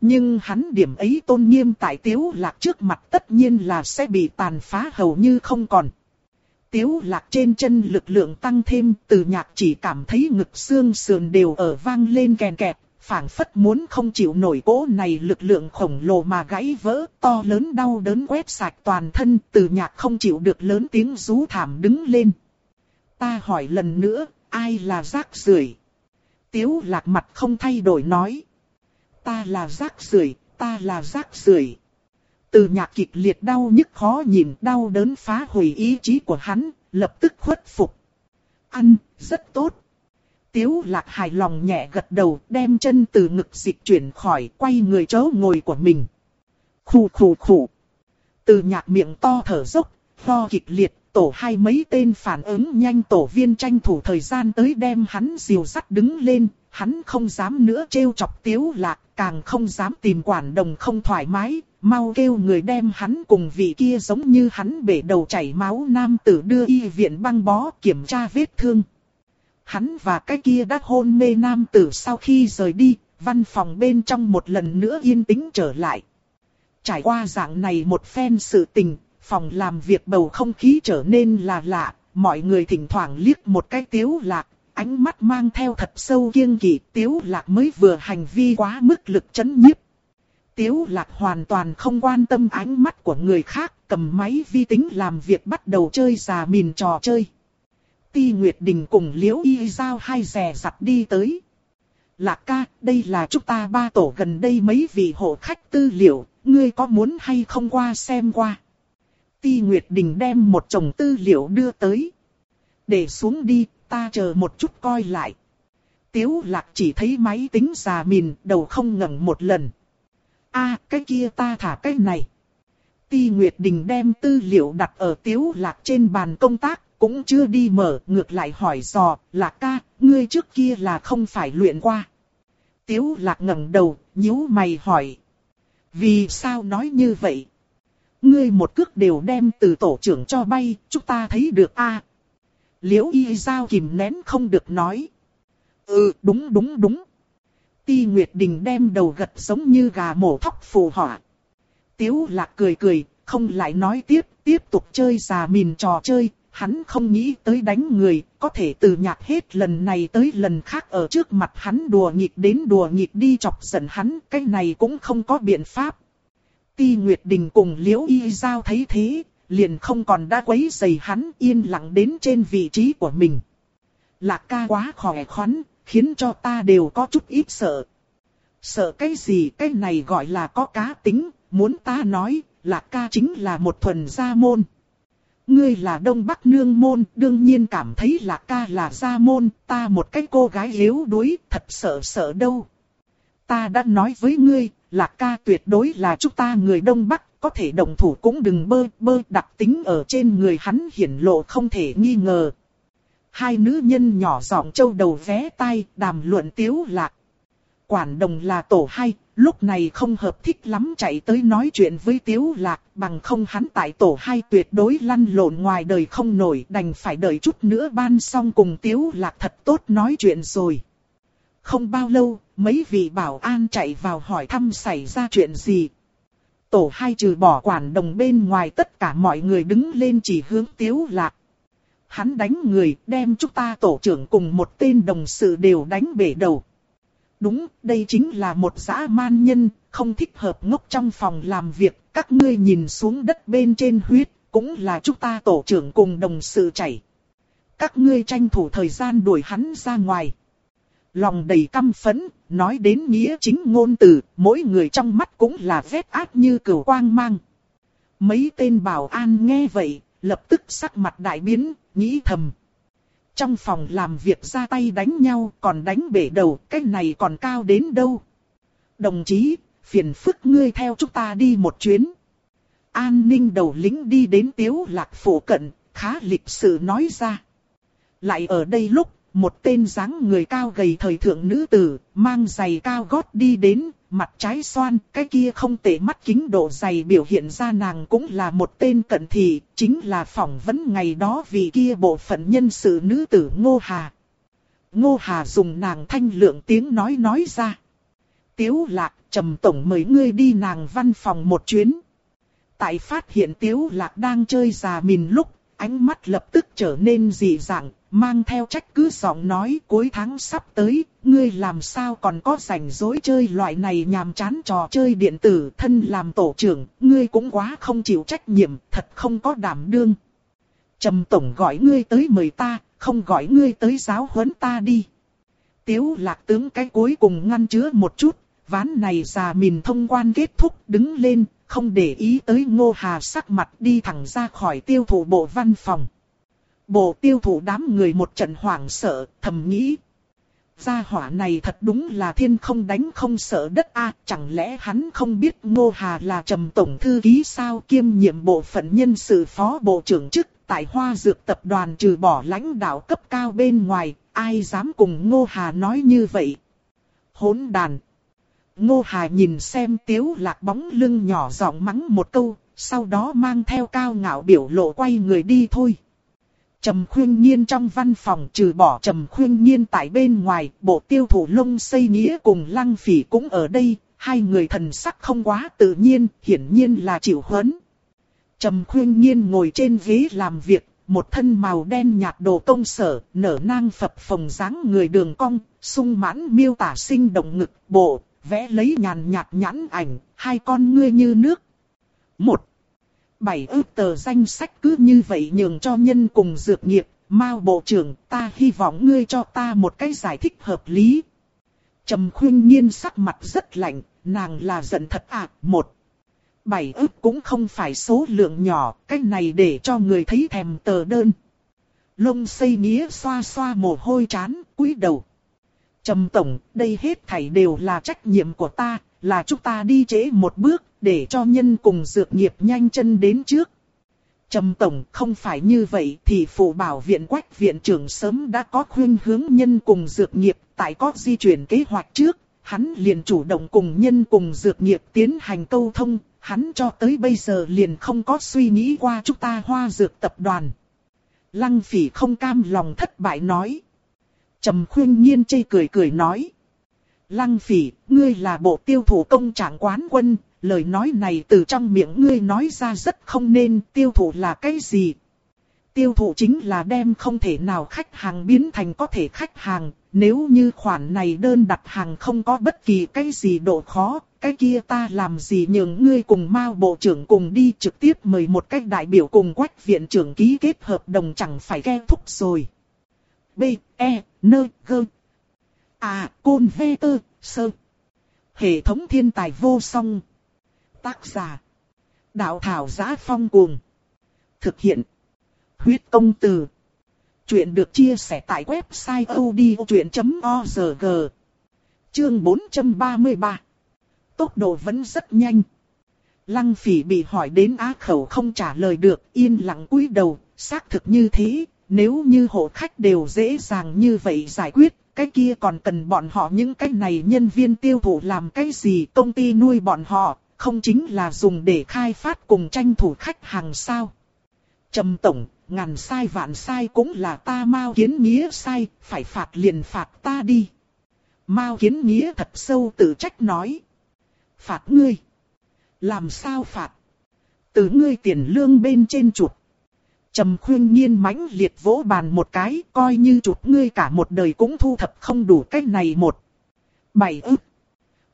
Nhưng hắn điểm ấy tôn nghiêm tại tiếu lạc trước mặt tất nhiên là sẽ bị tàn phá hầu như không còn. Tiếu lạc trên chân lực lượng tăng thêm, từ nhạc chỉ cảm thấy ngực xương sườn đều ở vang lên kèn kẹt, phảng phất muốn không chịu nổi cỗ này lực lượng khổng lồ mà gãy vỡ, to lớn đau đớn quét sạch toàn thân, từ nhạc không chịu được lớn tiếng rú thảm đứng lên. Ta hỏi lần nữa, ai là rác rưởi? Tiếu lạc mặt không thay đổi nói. Ta là rác rưởi, ta là rác rưởi. Từ nhạc kịch liệt đau nhức khó nhìn đau đớn phá hủy ý chí của hắn, lập tức khuất phục. Ăn, rất tốt. Tiếu lạc hài lòng nhẹ gật đầu đem chân từ ngực dịch chuyển khỏi quay người chớ ngồi của mình. Khủ khủ khủ. Từ nhạc miệng to thở dốc, ho kịch liệt, tổ hai mấy tên phản ứng nhanh tổ viên tranh thủ thời gian tới đem hắn diều sắt đứng lên, hắn không dám nữa trêu chọc tiếu lạc, càng không dám tìm quản đồng không thoải mái, mau kêu người đem hắn cùng vị kia giống như hắn bể đầu chảy máu nam tử đưa y viện băng bó kiểm tra vết thương. Hắn và cái kia đã hôn mê nam tử sau khi rời đi, văn phòng bên trong một lần nữa yên tĩnh trở lại. Trải qua dạng này một phen sự tình, phòng làm việc bầu không khí trở nên là lạ, mọi người thỉnh thoảng liếc một cái tiếu lạc, ánh mắt mang theo thật sâu kiêng kỵ tiếu lạc mới vừa hành vi quá mức lực chấn nhiếp. Tiếu lạc hoàn toàn không quan tâm ánh mắt của người khác, cầm máy vi tính làm việc bắt đầu chơi già mìn trò chơi. Ti Nguyệt Đình cùng Liễu Y Giao hai rè giặt đi tới. Lạc ca, đây là chúng ta ba tổ gần đây mấy vị hộ khách tư liệu, ngươi có muốn hay không qua xem qua. Ti Nguyệt Đình đem một chồng tư liệu đưa tới. Để xuống đi, ta chờ một chút coi lại. Tiếu lạc chỉ thấy máy tính già mìn, đầu không ngẩng một lần. a cái kia ta thả cái này. Ti Nguyệt Đình đem tư liệu đặt ở tiếu lạc trên bàn công tác, cũng chưa đi mở, ngược lại hỏi dò, lạc ca, ngươi trước kia là không phải luyện qua. Tiếu lạc ngẩng đầu, nhíu mày hỏi. Vì sao nói như vậy? Ngươi một cước đều đem từ tổ trưởng cho bay, chúng ta thấy được a Liễu y giao kìm nén không được nói. Ừ, đúng đúng đúng. Ti Nguyệt Đình đem đầu gật giống như gà mổ thóc phù họa. Tiếu lạc cười cười, không lại nói tiếp, tiếp tục chơi già mìn trò chơi. Hắn không nghĩ tới đánh người, có thể từ nhạc hết lần này tới lần khác ở trước mặt hắn đùa nghịch đến đùa nghịch đi chọc giận hắn, cái này cũng không có biện pháp. Ti Nguyệt Đình cùng Liễu Y Giao thấy thế, liền không còn đã quấy dày hắn yên lặng đến trên vị trí của mình. Lạc ca quá khỏe khoắn, khiến cho ta đều có chút ít sợ. Sợ cái gì cái này gọi là có cá tính, muốn ta nói, lạc ca chính là một thuần gia môn. Ngươi là Đông Bắc Nương Môn, đương nhiên cảm thấy lạc ca là gia môn, ta một cái cô gái yếu đuối, thật sợ sợ đâu. Ta đã nói với ngươi, lạc ca tuyệt đối là chúng ta người Đông Bắc, có thể đồng thủ cũng đừng bơ bơ đặc tính ở trên người hắn hiển lộ không thể nghi ngờ. Hai nữ nhân nhỏ giọng châu đầu vé tai đàm luận tiếu lạc. Quản đồng là tổ hai, lúc này không hợp thích lắm chạy tới nói chuyện với tiếu lạc bằng không hắn tại tổ hai tuyệt đối lăn lộn ngoài đời không nổi đành phải đợi chút nữa ban xong cùng tiếu lạc thật tốt nói chuyện rồi. Không bao lâu, mấy vị bảo an chạy vào hỏi thăm xảy ra chuyện gì, Tổ hai trừ bỏ quản đồng bên ngoài tất cả mọi người đứng lên chỉ hướng tiếu lạc. Hắn đánh người đem chúng ta tổ trưởng cùng một tên đồng sự đều đánh bể đầu. Đúng, đây chính là một dã man nhân, không thích hợp ngốc trong phòng làm việc. Các ngươi nhìn xuống đất bên trên huyết, cũng là chúng ta tổ trưởng cùng đồng sự chảy. Các ngươi tranh thủ thời gian đuổi hắn ra ngoài lòng đầy căm phẫn, nói đến nghĩa chính ngôn từ, mỗi người trong mắt cũng là vết ác như cửu quang mang. Mấy tên bảo an nghe vậy, lập tức sắc mặt đại biến, nghĩ thầm. Trong phòng làm việc ra tay đánh nhau, còn đánh bể đầu, cái này còn cao đến đâu. Đồng chí, phiền phức ngươi theo chúng ta đi một chuyến. An ninh đầu lính đi đến tiếu lạc phủ cận, khá lịch sự nói ra. Lại ở đây lúc một tên dáng người cao gầy thời thượng nữ tử, mang giày cao gót đi đến, mặt trái xoan, cái kia không tệ mắt kính độ dày biểu hiện ra nàng cũng là một tên cận thị, chính là phỏng vấn ngày đó vì kia bộ phận nhân sự nữ tử Ngô Hà. Ngô Hà dùng nàng thanh lượng tiếng nói nói ra. Tiếu lạc, trầm tổng mời ngươi đi nàng văn phòng một chuyến. Tại phát hiện Tiếu lạc đang chơi già mìn lúc, ánh mắt lập tức trở nên dị dạng, mang theo trách cứ giọng nói cuối tháng sắp tới, ngươi làm sao còn có rảnh rỗi chơi loại này nhàm chán trò chơi điện tử thân làm tổ trưởng, ngươi cũng quá không chịu trách nhiệm, thật không có đảm đương. Trầm tổng gọi ngươi tới mời ta, không gọi ngươi tới giáo huấn ta đi. Tiếu lạc tướng cái cuối cùng ngăn chứa một chút, ván này già mìn thông quan kết thúc đứng lên, không để ý tới ngô hà sắc mặt đi thẳng ra khỏi tiêu thụ bộ văn phòng. Bộ tiêu thụ đám người một trận hoảng sợ, thầm nghĩ. Gia hỏa này thật đúng là thiên không đánh không sợ đất a chẳng lẽ hắn không biết Ngô Hà là trầm tổng thư ký sao kiêm nhiệm bộ phận nhân sự phó bộ trưởng chức tại Hoa Dược Tập đoàn trừ bỏ lãnh đạo cấp cao bên ngoài, ai dám cùng Ngô Hà nói như vậy. Hỗn đàn. Ngô Hà nhìn xem tiếu lạc bóng lưng nhỏ giọng mắng một câu, sau đó mang theo cao ngạo biểu lộ quay người đi thôi. Trầm khuyên nhiên trong văn phòng trừ bỏ trầm khuyên nhiên tại bên ngoài, bộ tiêu thủ lông xây nghĩa cùng lăng phỉ cũng ở đây, hai người thần sắc không quá tự nhiên, hiển nhiên là chịu huấn. Trầm khuyên nhiên ngồi trên ghế làm việc, một thân màu đen nhạt đồ công sở, nở nang phập phồng dáng người đường cong, sung mãn miêu tả sinh động ngực, bộ, vẽ lấy nhàn nhạt nhãn ảnh, hai con ngươi như nước. Một, bảy ước tờ danh sách cứ như vậy nhường cho nhân cùng dược nghiệp, Mao Bộ trưởng, ta hy vọng ngươi cho ta một cái giải thích hợp lý. Trầm khuyên nhiên sắc mặt rất lạnh, nàng là giận thật à, một. Bảy ước cũng không phải số lượng nhỏ, cái này để cho người thấy thèm tờ đơn. Lông xây nghĩa xoa xoa mồ hôi chán, cúi đầu. Trầm tổng, đây hết thảy đều là trách nhiệm của ta, là chúng ta đi trễ một bước, để cho nhân cùng dược nghiệp nhanh chân đến trước. Trầm tổng, không phải như vậy thì phụ bảo viện quách viện trưởng sớm đã có khuyên hướng nhân cùng dược nghiệp, tại có di chuyển kế hoạch trước, hắn liền chủ động cùng nhân cùng dược nghiệp tiến hành câu thông, hắn cho tới bây giờ liền không có suy nghĩ qua chúng ta hoa dược tập đoàn. Lăng phỉ không cam lòng thất bại nói. Trầm khuyên nhiên chây cười cười nói. Lăng phỉ, ngươi là bộ tiêu thủ công trạng quán quân, lời nói này từ trong miệng ngươi nói ra rất không nên, tiêu thụ là cái gì? Tiêu thụ chính là đem không thể nào khách hàng biến thành có thể khách hàng, nếu như khoản này đơn đặt hàng không có bất kỳ cái gì độ khó, cái kia ta làm gì nhường ngươi cùng Mao Bộ trưởng cùng đi trực tiếp mời một cách đại biểu cùng quách viện trưởng ký kết hợp đồng chẳng phải ghe thúc rồi. B, E, N, G. À, Côn V, Tơ, Sơ. Hệ thống thiên tài vô song. Tác giả. Đạo thảo giá phong cuồng. Thực hiện. Huyết công từ. Chuyện được chia sẻ tại website odchuyện.org. Chương 433. Tốc độ vẫn rất nhanh. Lăng phỉ bị hỏi đến á khẩu không trả lời được, yên lặng cúi đầu, xác thực như thế, nếu như hộ khách đều dễ dàng như vậy giải quyết, cái kia còn cần bọn họ những cái này nhân viên tiêu thụ làm cái gì công ty nuôi bọn họ, không chính là dùng để khai phát cùng tranh thủ khách hàng sao. Trầm tổng, ngàn sai vạn sai cũng là ta mau kiến nghĩa sai, phải phạt liền phạt ta đi. Mao kiến nghĩa thật sâu tự trách nói. Phạt ngươi. Làm sao phạt? Từ ngươi tiền lương bên trên chuột. Trầm khuyên nhiên mãnh liệt vỗ bàn một cái, coi như chuột ngươi cả một đời cũng thu thập không đủ cách này một. Bảy ức.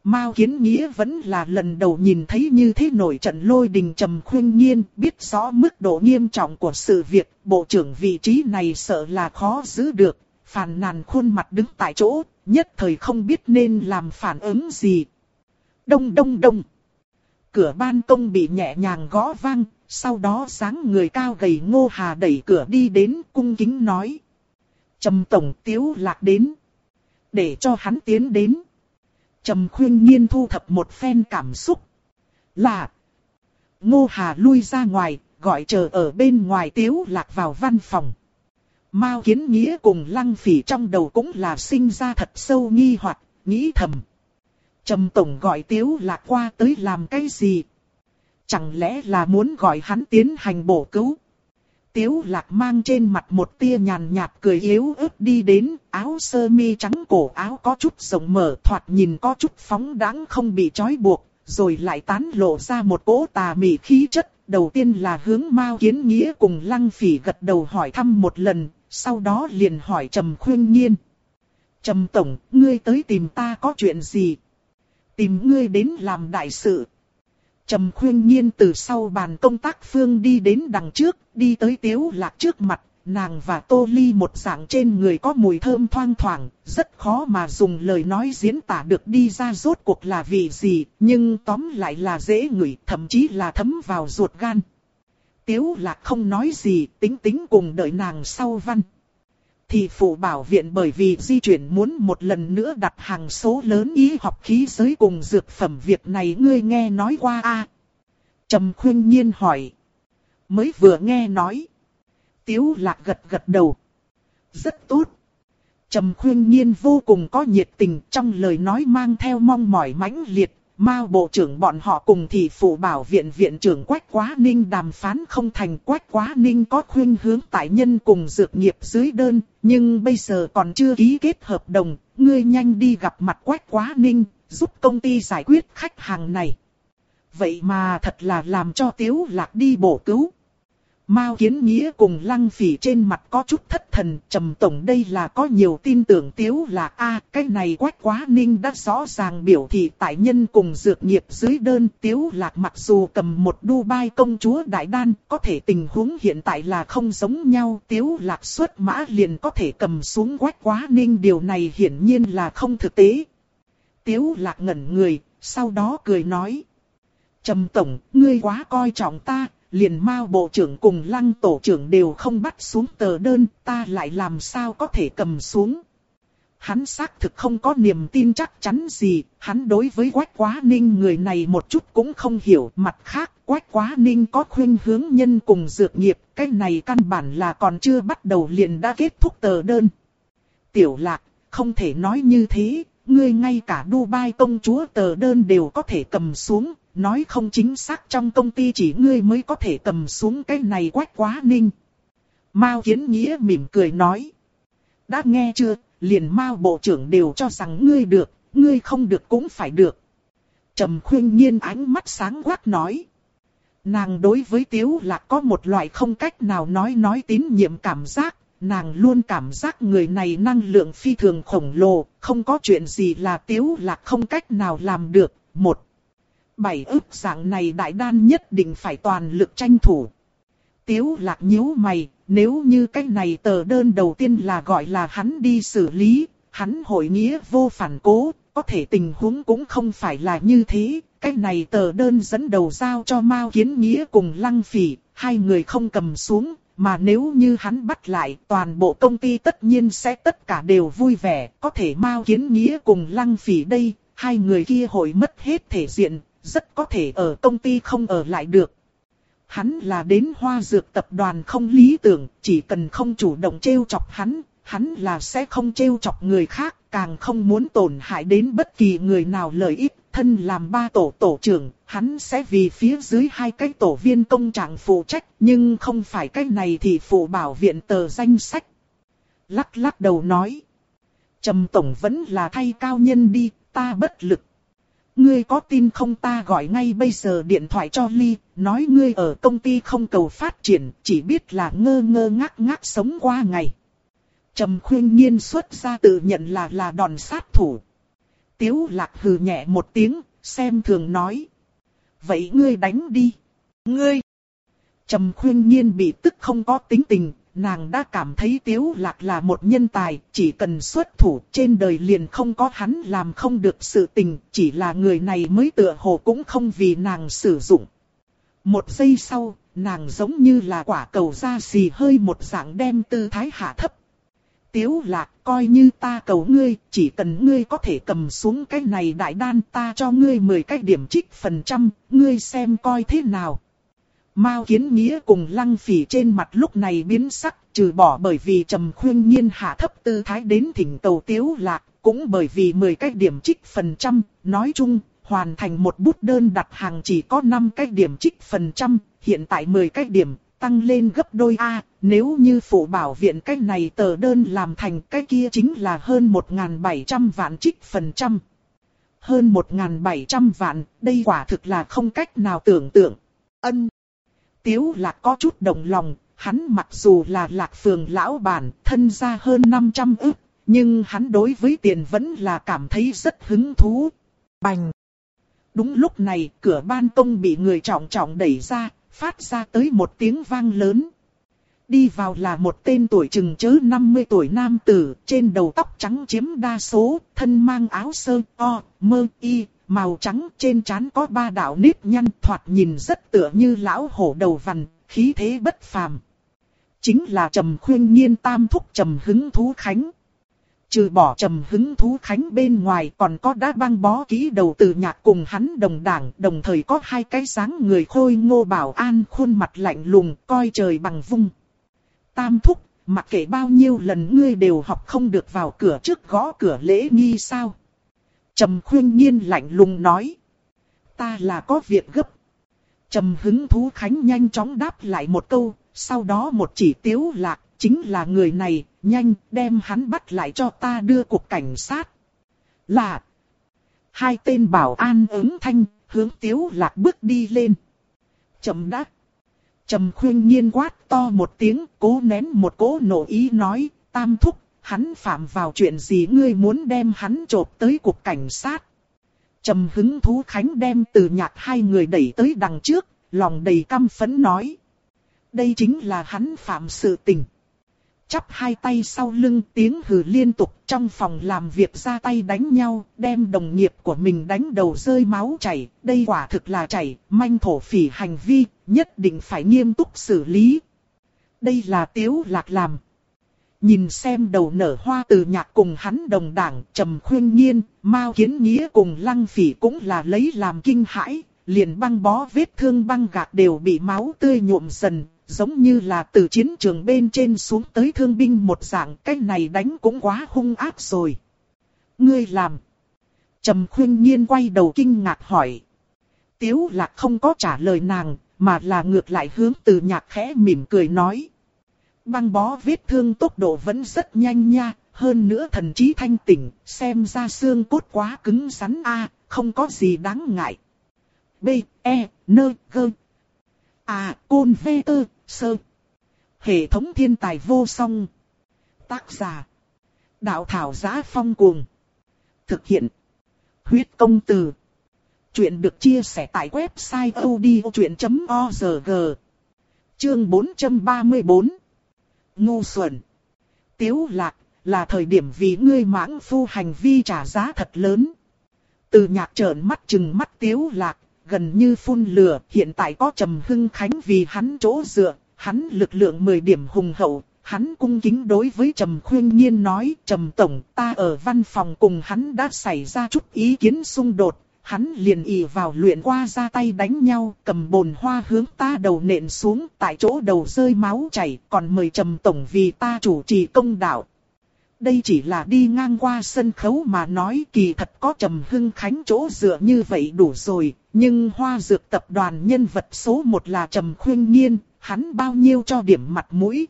Mao Kiến Nghĩa vẫn là lần đầu nhìn thấy như thế nổi trận lôi đình trầm khuyên nhiên, biết rõ mức độ nghiêm trọng của sự việc, bộ trưởng vị trí này sợ là khó giữ được, phàn nàn khuôn mặt đứng tại chỗ, nhất thời không biết nên làm phản ứng gì. Đông đông đông. Cửa ban công bị nhẹ nhàng gõ vang, sau đó sáng người cao gầy ngô hà đẩy cửa đi đến cung kính nói. Trầm tổng tiếu lạc đến. Để cho hắn tiến đến. Trầm khuyên nhiên thu thập một phen cảm xúc. Là. Ngô hà lui ra ngoài, gọi chờ ở bên ngoài tiếu lạc vào văn phòng. Mao kiến nghĩa cùng lăng phỉ trong đầu cũng là sinh ra thật sâu nghi hoặc nghĩ thầm. Trầm tổng gọi tiếu lạc qua tới làm cái gì? Chẳng lẽ là muốn gọi hắn tiến hành bổ cứu? Tiếu lạc mang trên mặt một tia nhàn nhạt cười yếu ớt đi đến, áo sơ mi trắng cổ áo có chút rộng mở thoạt nhìn có chút phóng đáng không bị trói buộc, rồi lại tán lộ ra một cỗ tà mị khí chất, đầu tiên là hướng Mao Kiến Nghĩa cùng Lăng Phỉ gật đầu hỏi thăm một lần, sau đó liền hỏi Trầm Khuyên Nhiên. Trầm Tổng, ngươi tới tìm ta có chuyện gì? Tìm ngươi đến làm đại sự. Trầm Khuyên Nhiên từ sau bàn công tác phương đi đến đằng trước, đi tới Tiếu Lạc trước mặt, nàng và Tô Ly một dạng trên người có mùi thơm thoang thoảng, rất khó mà dùng lời nói diễn tả được đi ra rốt cuộc là vị gì, nhưng tóm lại là dễ ngửi, thậm chí là thấm vào ruột gan. Tiếu lạc không nói gì, tính tính cùng đợi nàng sau văn. Thì phụ bảo viện bởi vì di chuyển muốn một lần nữa đặt hàng số lớn ý học khí giới cùng dược phẩm việc này ngươi nghe nói qua a Trầm khuyên nhiên hỏi. Mới vừa nghe nói. Tiếu lạc gật gật đầu. Rất tốt. Trầm khuyên nhiên vô cùng có nhiệt tình trong lời nói mang theo mong mỏi mãnh liệt. Mao bộ trưởng bọn họ cùng thị phụ bảo viện viện trưởng Quách Quá Ninh đàm phán không thành Quách Quá Ninh có khuyên hướng tại nhân cùng dược nghiệp dưới đơn, nhưng bây giờ còn chưa ký kết hợp đồng, ngươi nhanh đi gặp mặt Quách Quá Ninh, giúp công ty giải quyết khách hàng này. Vậy mà thật là làm cho Tiếu Lạc đi bổ cứu. Mao Kiến Nghĩa cùng Lăng Phỉ trên mặt có chút thất thần, trầm tổng đây là có nhiều tin tưởng tiếu là a cái này quách quá ninh đã rõ ràng biểu thị tại nhân cùng dược nghiệp dưới đơn tiếu lạc mặc dù cầm một Dubai công chúa đại đan, có thể tình huống hiện tại là không giống nhau, tiếu lạc xuất mã liền có thể cầm xuống quách quá ninh điều này hiển nhiên là không thực tế. Tiếu lạc ngẩn người, sau đó cười nói. Trầm tổng, ngươi quá coi trọng ta, liền Mao bộ trưởng cùng Lăng tổ trưởng đều không bắt xuống tờ đơn, ta lại làm sao có thể cầm xuống. Hắn xác thực không có niềm tin chắc chắn gì, hắn đối với Quách Quá Ninh người này một chút cũng không hiểu. Mặt khác, Quách Quá Ninh có khuyên hướng nhân cùng dược nghiệp, cái này căn bản là còn chưa bắt đầu liền đã kết thúc tờ đơn. Tiểu lạc, không thể nói như thế, ngươi ngay cả Dubai công chúa tờ đơn đều có thể cầm xuống, nói không chính xác trong công ty chỉ ngươi mới có thể cầm xuống cái này quách quá ninh. Mao Kiến Nghĩa mỉm cười nói. Đã nghe chưa, liền Mao Bộ trưởng đều cho rằng ngươi được, ngươi không được cũng phải được. Trầm khuyên nhiên ánh mắt sáng quát nói. Nàng đối với Tiếu Lạc có một loại không cách nào nói nói tín nhiệm cảm giác, nàng luôn cảm giác người này năng lượng phi thường khổng lồ, không có chuyện gì là Tiếu Lạc không cách nào làm được. Một Bảy ức dạng này đại đan nhất định phải toàn lực tranh thủ. Tiếu lạc nhíu mày, nếu như cái này tờ đơn đầu tiên là gọi là hắn đi xử lý, hắn hội nghĩa vô phản cố, có thể tình huống cũng không phải là như thế. Cái này tờ đơn dẫn đầu giao cho Mao Kiến Nghĩa cùng Lăng Phỉ, hai người không cầm xuống, mà nếu như hắn bắt lại, toàn bộ công ty tất nhiên sẽ tất cả đều vui vẻ, có thể Mao Kiến Nghĩa cùng Lăng Phỉ đây, hai người kia hội mất hết thể diện, rất có thể ở công ty không ở lại được. Hắn là đến hoa dược tập đoàn không lý tưởng, chỉ cần không chủ động trêu chọc hắn, hắn là sẽ không trêu chọc người khác, càng không muốn tổn hại đến bất kỳ người nào lợi ích. Thân làm ba tổ tổ trưởng, hắn sẽ vì phía dưới hai cái tổ viên công trạng phụ trách, nhưng không phải cái này thì phụ bảo viện tờ danh sách. Lắc lắc đầu nói. Trầm tổng vẫn là thay cao nhân đi, ta bất lực. Ngươi có tin không ta gọi ngay bây giờ điện thoại cho Ly, nói ngươi ở công ty không cầu phát triển, chỉ biết là ngơ ngơ ngác ngác sống qua ngày. Trầm khuyên nhiên xuất ra tự nhận là là đòn sát thủ. Tiếu lạc hừ nhẹ một tiếng, xem thường nói. Vậy ngươi đánh đi. Ngươi! Trầm khuyên nhiên bị tức không có tính tình, nàng đã cảm thấy Tiếu Lạc là một nhân tài, chỉ cần xuất thủ trên đời liền không có hắn làm không được sự tình, chỉ là người này mới tựa hồ cũng không vì nàng sử dụng. Một giây sau, nàng giống như là quả cầu da xì hơi một dạng đem tư thái hạ thấp. Tiếu Lạc coi như ta cầu ngươi, chỉ cần ngươi có thể cầm xuống cái này đại đan ta cho ngươi 10 cái điểm trích phần trăm, ngươi xem coi thế nào. Mao Kiến Nghĩa cùng Lăng Phỉ trên mặt lúc này biến sắc, trừ bỏ bởi vì Trầm Khuyên Nhiên hạ thấp tư thái đến thỉnh cầu Tiếu Lạc, cũng bởi vì 10 cái điểm trích phần trăm, nói chung, hoàn thành một bút đơn đặt hàng chỉ có 5 cái điểm trích phần trăm, hiện tại 10 cái điểm, tăng lên gấp đôi A, nếu như phụ bảo viện cái này tờ đơn làm thành cái kia chính là hơn 1.700 vạn trích phần trăm. Hơn 1.700 vạn, đây quả thực là không cách nào tưởng tượng. Ân Tiếu lạc có chút đồng lòng, hắn mặc dù là lạc phường lão bản, thân gia hơn 500 ức, nhưng hắn đối với tiền vẫn là cảm thấy rất hứng thú. Bành! Đúng lúc này, cửa ban công bị người trọng trọng đẩy ra, phát ra tới một tiếng vang lớn. Đi vào là một tên tuổi chừng chớ 50 tuổi nam tử, trên đầu tóc trắng chiếm đa số, thân mang áo sơ, o, mơ, y, màu trắng, trên trán có ba đạo nếp nhăn thoạt nhìn rất tựa như lão hổ đầu vằn, khí thế bất phàm. Chính là trầm khuyên nhiên tam thúc trầm hứng thú khánh. Trừ bỏ trầm hứng thú khánh bên ngoài còn có đá băng bó ký đầu từ nhạc cùng hắn đồng đảng, đồng thời có hai cái sáng người khôi ngô bảo an khuôn mặt lạnh lùng, coi trời bằng vung. Tam thúc, mặc kệ bao nhiêu lần ngươi đều học không được vào cửa trước gõ cửa lễ nghi sao. Trầm khuyên nhiên lạnh lùng nói. Ta là có việc gấp. Trầm hứng thú khánh nhanh chóng đáp lại một câu, sau đó một chỉ tiếu lạc, chính là người này, nhanh đem hắn bắt lại cho ta đưa cục cảnh sát. Là hai tên bảo an ứng thanh, hướng tiếu lạc bước đi lên. Trầm đáp. Trầm khuyên nhiên quát to một tiếng, cố nén một cố nổ ý nói, tam thúc, hắn phạm vào chuyện gì ngươi muốn đem hắn trộp tới cục cảnh sát. Trầm hứng thú khánh đem từ nhạc hai người đẩy tới đằng trước, lòng đầy căm phẫn nói. Đây chính là hắn phạm sự tình. Chắp hai tay sau lưng tiếng hừ liên tục trong phòng làm việc ra tay đánh nhau, đem đồng nghiệp của mình đánh đầu rơi máu chảy. Đây quả thực là chảy, manh thổ phỉ hành vi, nhất định phải nghiêm túc xử lý. Đây là tiếu lạc làm. Nhìn xem đầu nở hoa từ nhạc cùng hắn đồng đảng, trầm khuyên nhiên, mao kiến nghĩa cùng lăng phỉ cũng là lấy làm kinh hãi, liền băng bó vết thương băng gạc đều bị máu tươi nhuộm dần, giống như là từ chiến trường bên trên xuống tới thương binh một dạng, cái này đánh cũng quá hung ác rồi. Ngươi làm. Trầm khuyên nhiên quay đầu kinh ngạc hỏi. Tiếu lạc không có trả lời nàng, mà là ngược lại hướng từ nhạc khẽ mỉm cười nói. Băng bó vết thương tốc độ vẫn rất nhanh nha, hơn nữa thần trí thanh tỉnh, xem ra xương cốt quá cứng rắn a, không có gì đáng ngại. B, E, N, G. À, côn V, Tơ, Sơ. Hệ thống thiên tài vô song. Tác giả. Đạo thảo giá phong cuồng. Thực hiện. Huyết công từ. Chuyện được chia sẻ tại website odchuyện.org. Chương 434. Ngu xuẩn. Tiếu lạc, là thời điểm vì ngươi mãng phu hành vi trả giá thật lớn. Từ nhạc trợn mắt chừng mắt tiếu lạc, gần như phun lửa, hiện tại có trầm hưng khánh vì hắn chỗ dựa, hắn lực lượng 10 điểm hùng hậu, hắn cung kính đối với Trầm Khuyên Nhiên nói, Trầm Tổng, ta ở văn phòng cùng hắn đã xảy ra chút ý kiến xung đột, hắn liền ì vào luyện qua ra tay đánh nhau, cầm bồn hoa hướng ta đầu nện xuống, tại chỗ đầu rơi máu chảy, còn mời Trầm Tổng vì ta chủ trì công đạo. Đây chỉ là đi ngang qua sân khấu mà nói kỳ thật có Trầm Hưng Khánh chỗ dựa như vậy đủ rồi, nhưng hoa dược tập đoàn nhân vật số một là Trầm Khuyên Nhiên, hắn bao nhiêu cho điểm mặt mũi.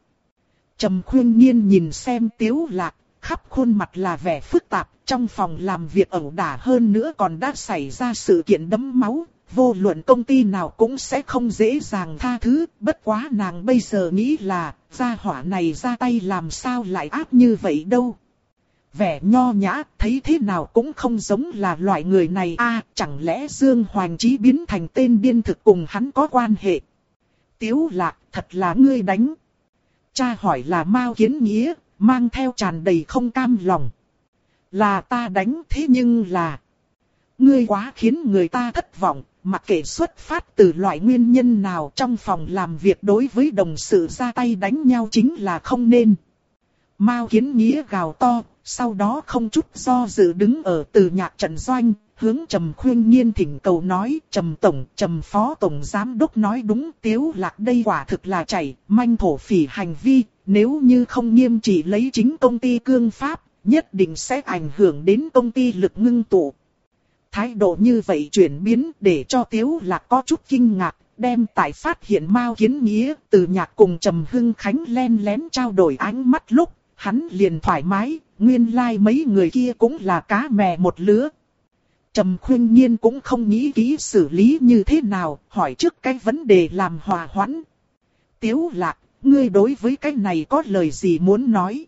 Trầm Khuyên Nhiên nhìn xem Tiếu Lạc, khắp khuôn mặt là vẻ phức tạp, trong phòng làm việc ẩu đả hơn nữa còn đã xảy ra sự kiện đấm máu, vô luận công ty nào cũng sẽ không dễ dàng tha thứ, bất quá nàng bây giờ nghĩ là, gia hỏa này ra tay làm sao lại ác như vậy đâu. Vẻ nho nhã, thấy thế nào cũng không giống là loại người này a chẳng lẽ Dương Hoàng Chí biến thành tên điên thực cùng hắn có quan hệ. Tiếu lạc, thật là ngươi đánh. Cha hỏi là Mao Kiến Nghĩa, mang theo tràn đầy không cam lòng. Là ta đánh thế nhưng là... Ngươi quá khiến người ta thất vọng, mặc kệ xuất phát từ loại nguyên nhân nào trong phòng làm việc đối với đồng sự ra tay đánh nhau chính là không nên. Mao kiến nghĩa gào to, sau đó không chút do dự đứng ở từ nhạc trận doanh, hướng Trầm Khuyên Nhiên thỉnh cầu nói, Trầm Tổng, Trầm Phó Tổng Giám Đốc nói đúng, tiếu lạc đây quả thực là chảy, manh thổ phỉ hành vi, nếu như không nghiêm trị lấy chính công ty cương pháp, nhất định sẽ ảnh hưởng đến công ty lực ngưng tụ. Thái độ như vậy chuyển biến để cho Tiếu Lạc có chút kinh ngạc, đem tại phát hiện Mao Kiến Nghĩa từ nhạc cùng Trầm Hưng Khánh len lén trao đổi ánh mắt lúc, hắn liền thoải mái, nguyên lai like mấy người kia cũng là cá mè một lứa. Trầm khuyên nhiên cũng không nghĩ kỹ xử lý như thế nào, hỏi trước cái vấn đề làm hòa hoãn. Tiếu lạc, ngươi đối với cái này có lời gì muốn nói?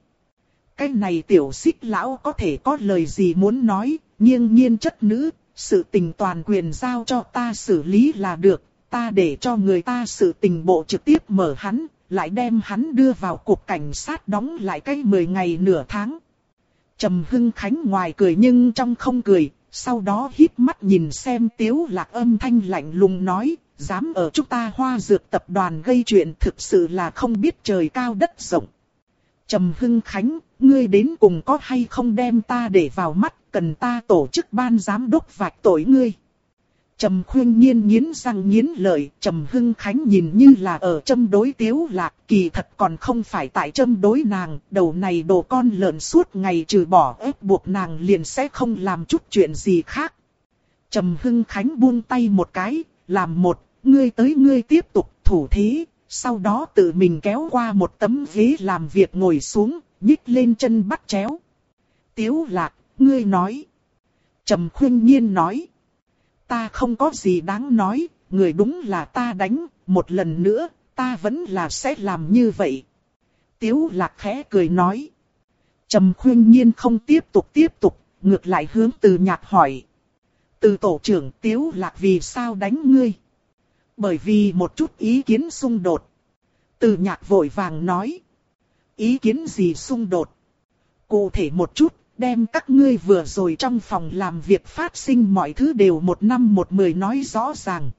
Cái này tiểu xích lão có thể có lời gì muốn nói, nghiêng nhiên chất nữ, sự tình toàn quyền giao cho ta xử lý là được, ta để cho người ta sự tình bộ trực tiếp mở hắn, lại đem hắn đưa vào cục cảnh sát đóng lại cái 10 ngày nửa tháng. Trầm Hưng Khánh ngoài cười nhưng trong không cười, sau đó híp mắt nhìn xem tiếu lạc âm thanh lạnh lùng nói, dám ở chúng ta hoa dược tập đoàn gây chuyện thực sự là không biết trời cao đất rộng. Trầm Hưng Khánh, ngươi đến cùng có hay không đem ta để vào mắt, cần ta tổ chức ban giám đốc vạch tội ngươi. Trầm khuyên nhiên nghiến răng nghiến lợi, Trầm Hưng Khánh nhìn như là ở châm đối tiếu lạc, kỳ thật còn không phải tại châm đối nàng, đầu này đồ con lợn suốt ngày trừ bỏ ép buộc nàng liền sẽ không làm chút chuyện gì khác. Trầm Hưng Khánh buông tay một cái, làm một, ngươi tới ngươi tiếp tục thủ thí. sau đó tự mình kéo qua một tấm ghế làm việc ngồi xuống, nhích lên chân bắt chéo. Tiếu lạc, ngươi nói. Trầm khuyên nhiên nói. Ta không có gì đáng nói, người đúng là ta đánh, một lần nữa, ta vẫn là sẽ làm như vậy. Tiếu lạc khẽ cười nói. Trầm khuyên nhiên không tiếp tục tiếp tục, ngược lại hướng từ nhạc hỏi. Từ tổ trưởng Tiếu lạc vì sao đánh ngươi? Bởi vì một chút ý kiến xung đột. Từ nhạc vội vàng nói. Ý kiến gì xung đột? Cụ thể một chút, đem các ngươi vừa rồi trong phòng làm việc phát sinh mọi thứ đều một năm một mười nói rõ ràng.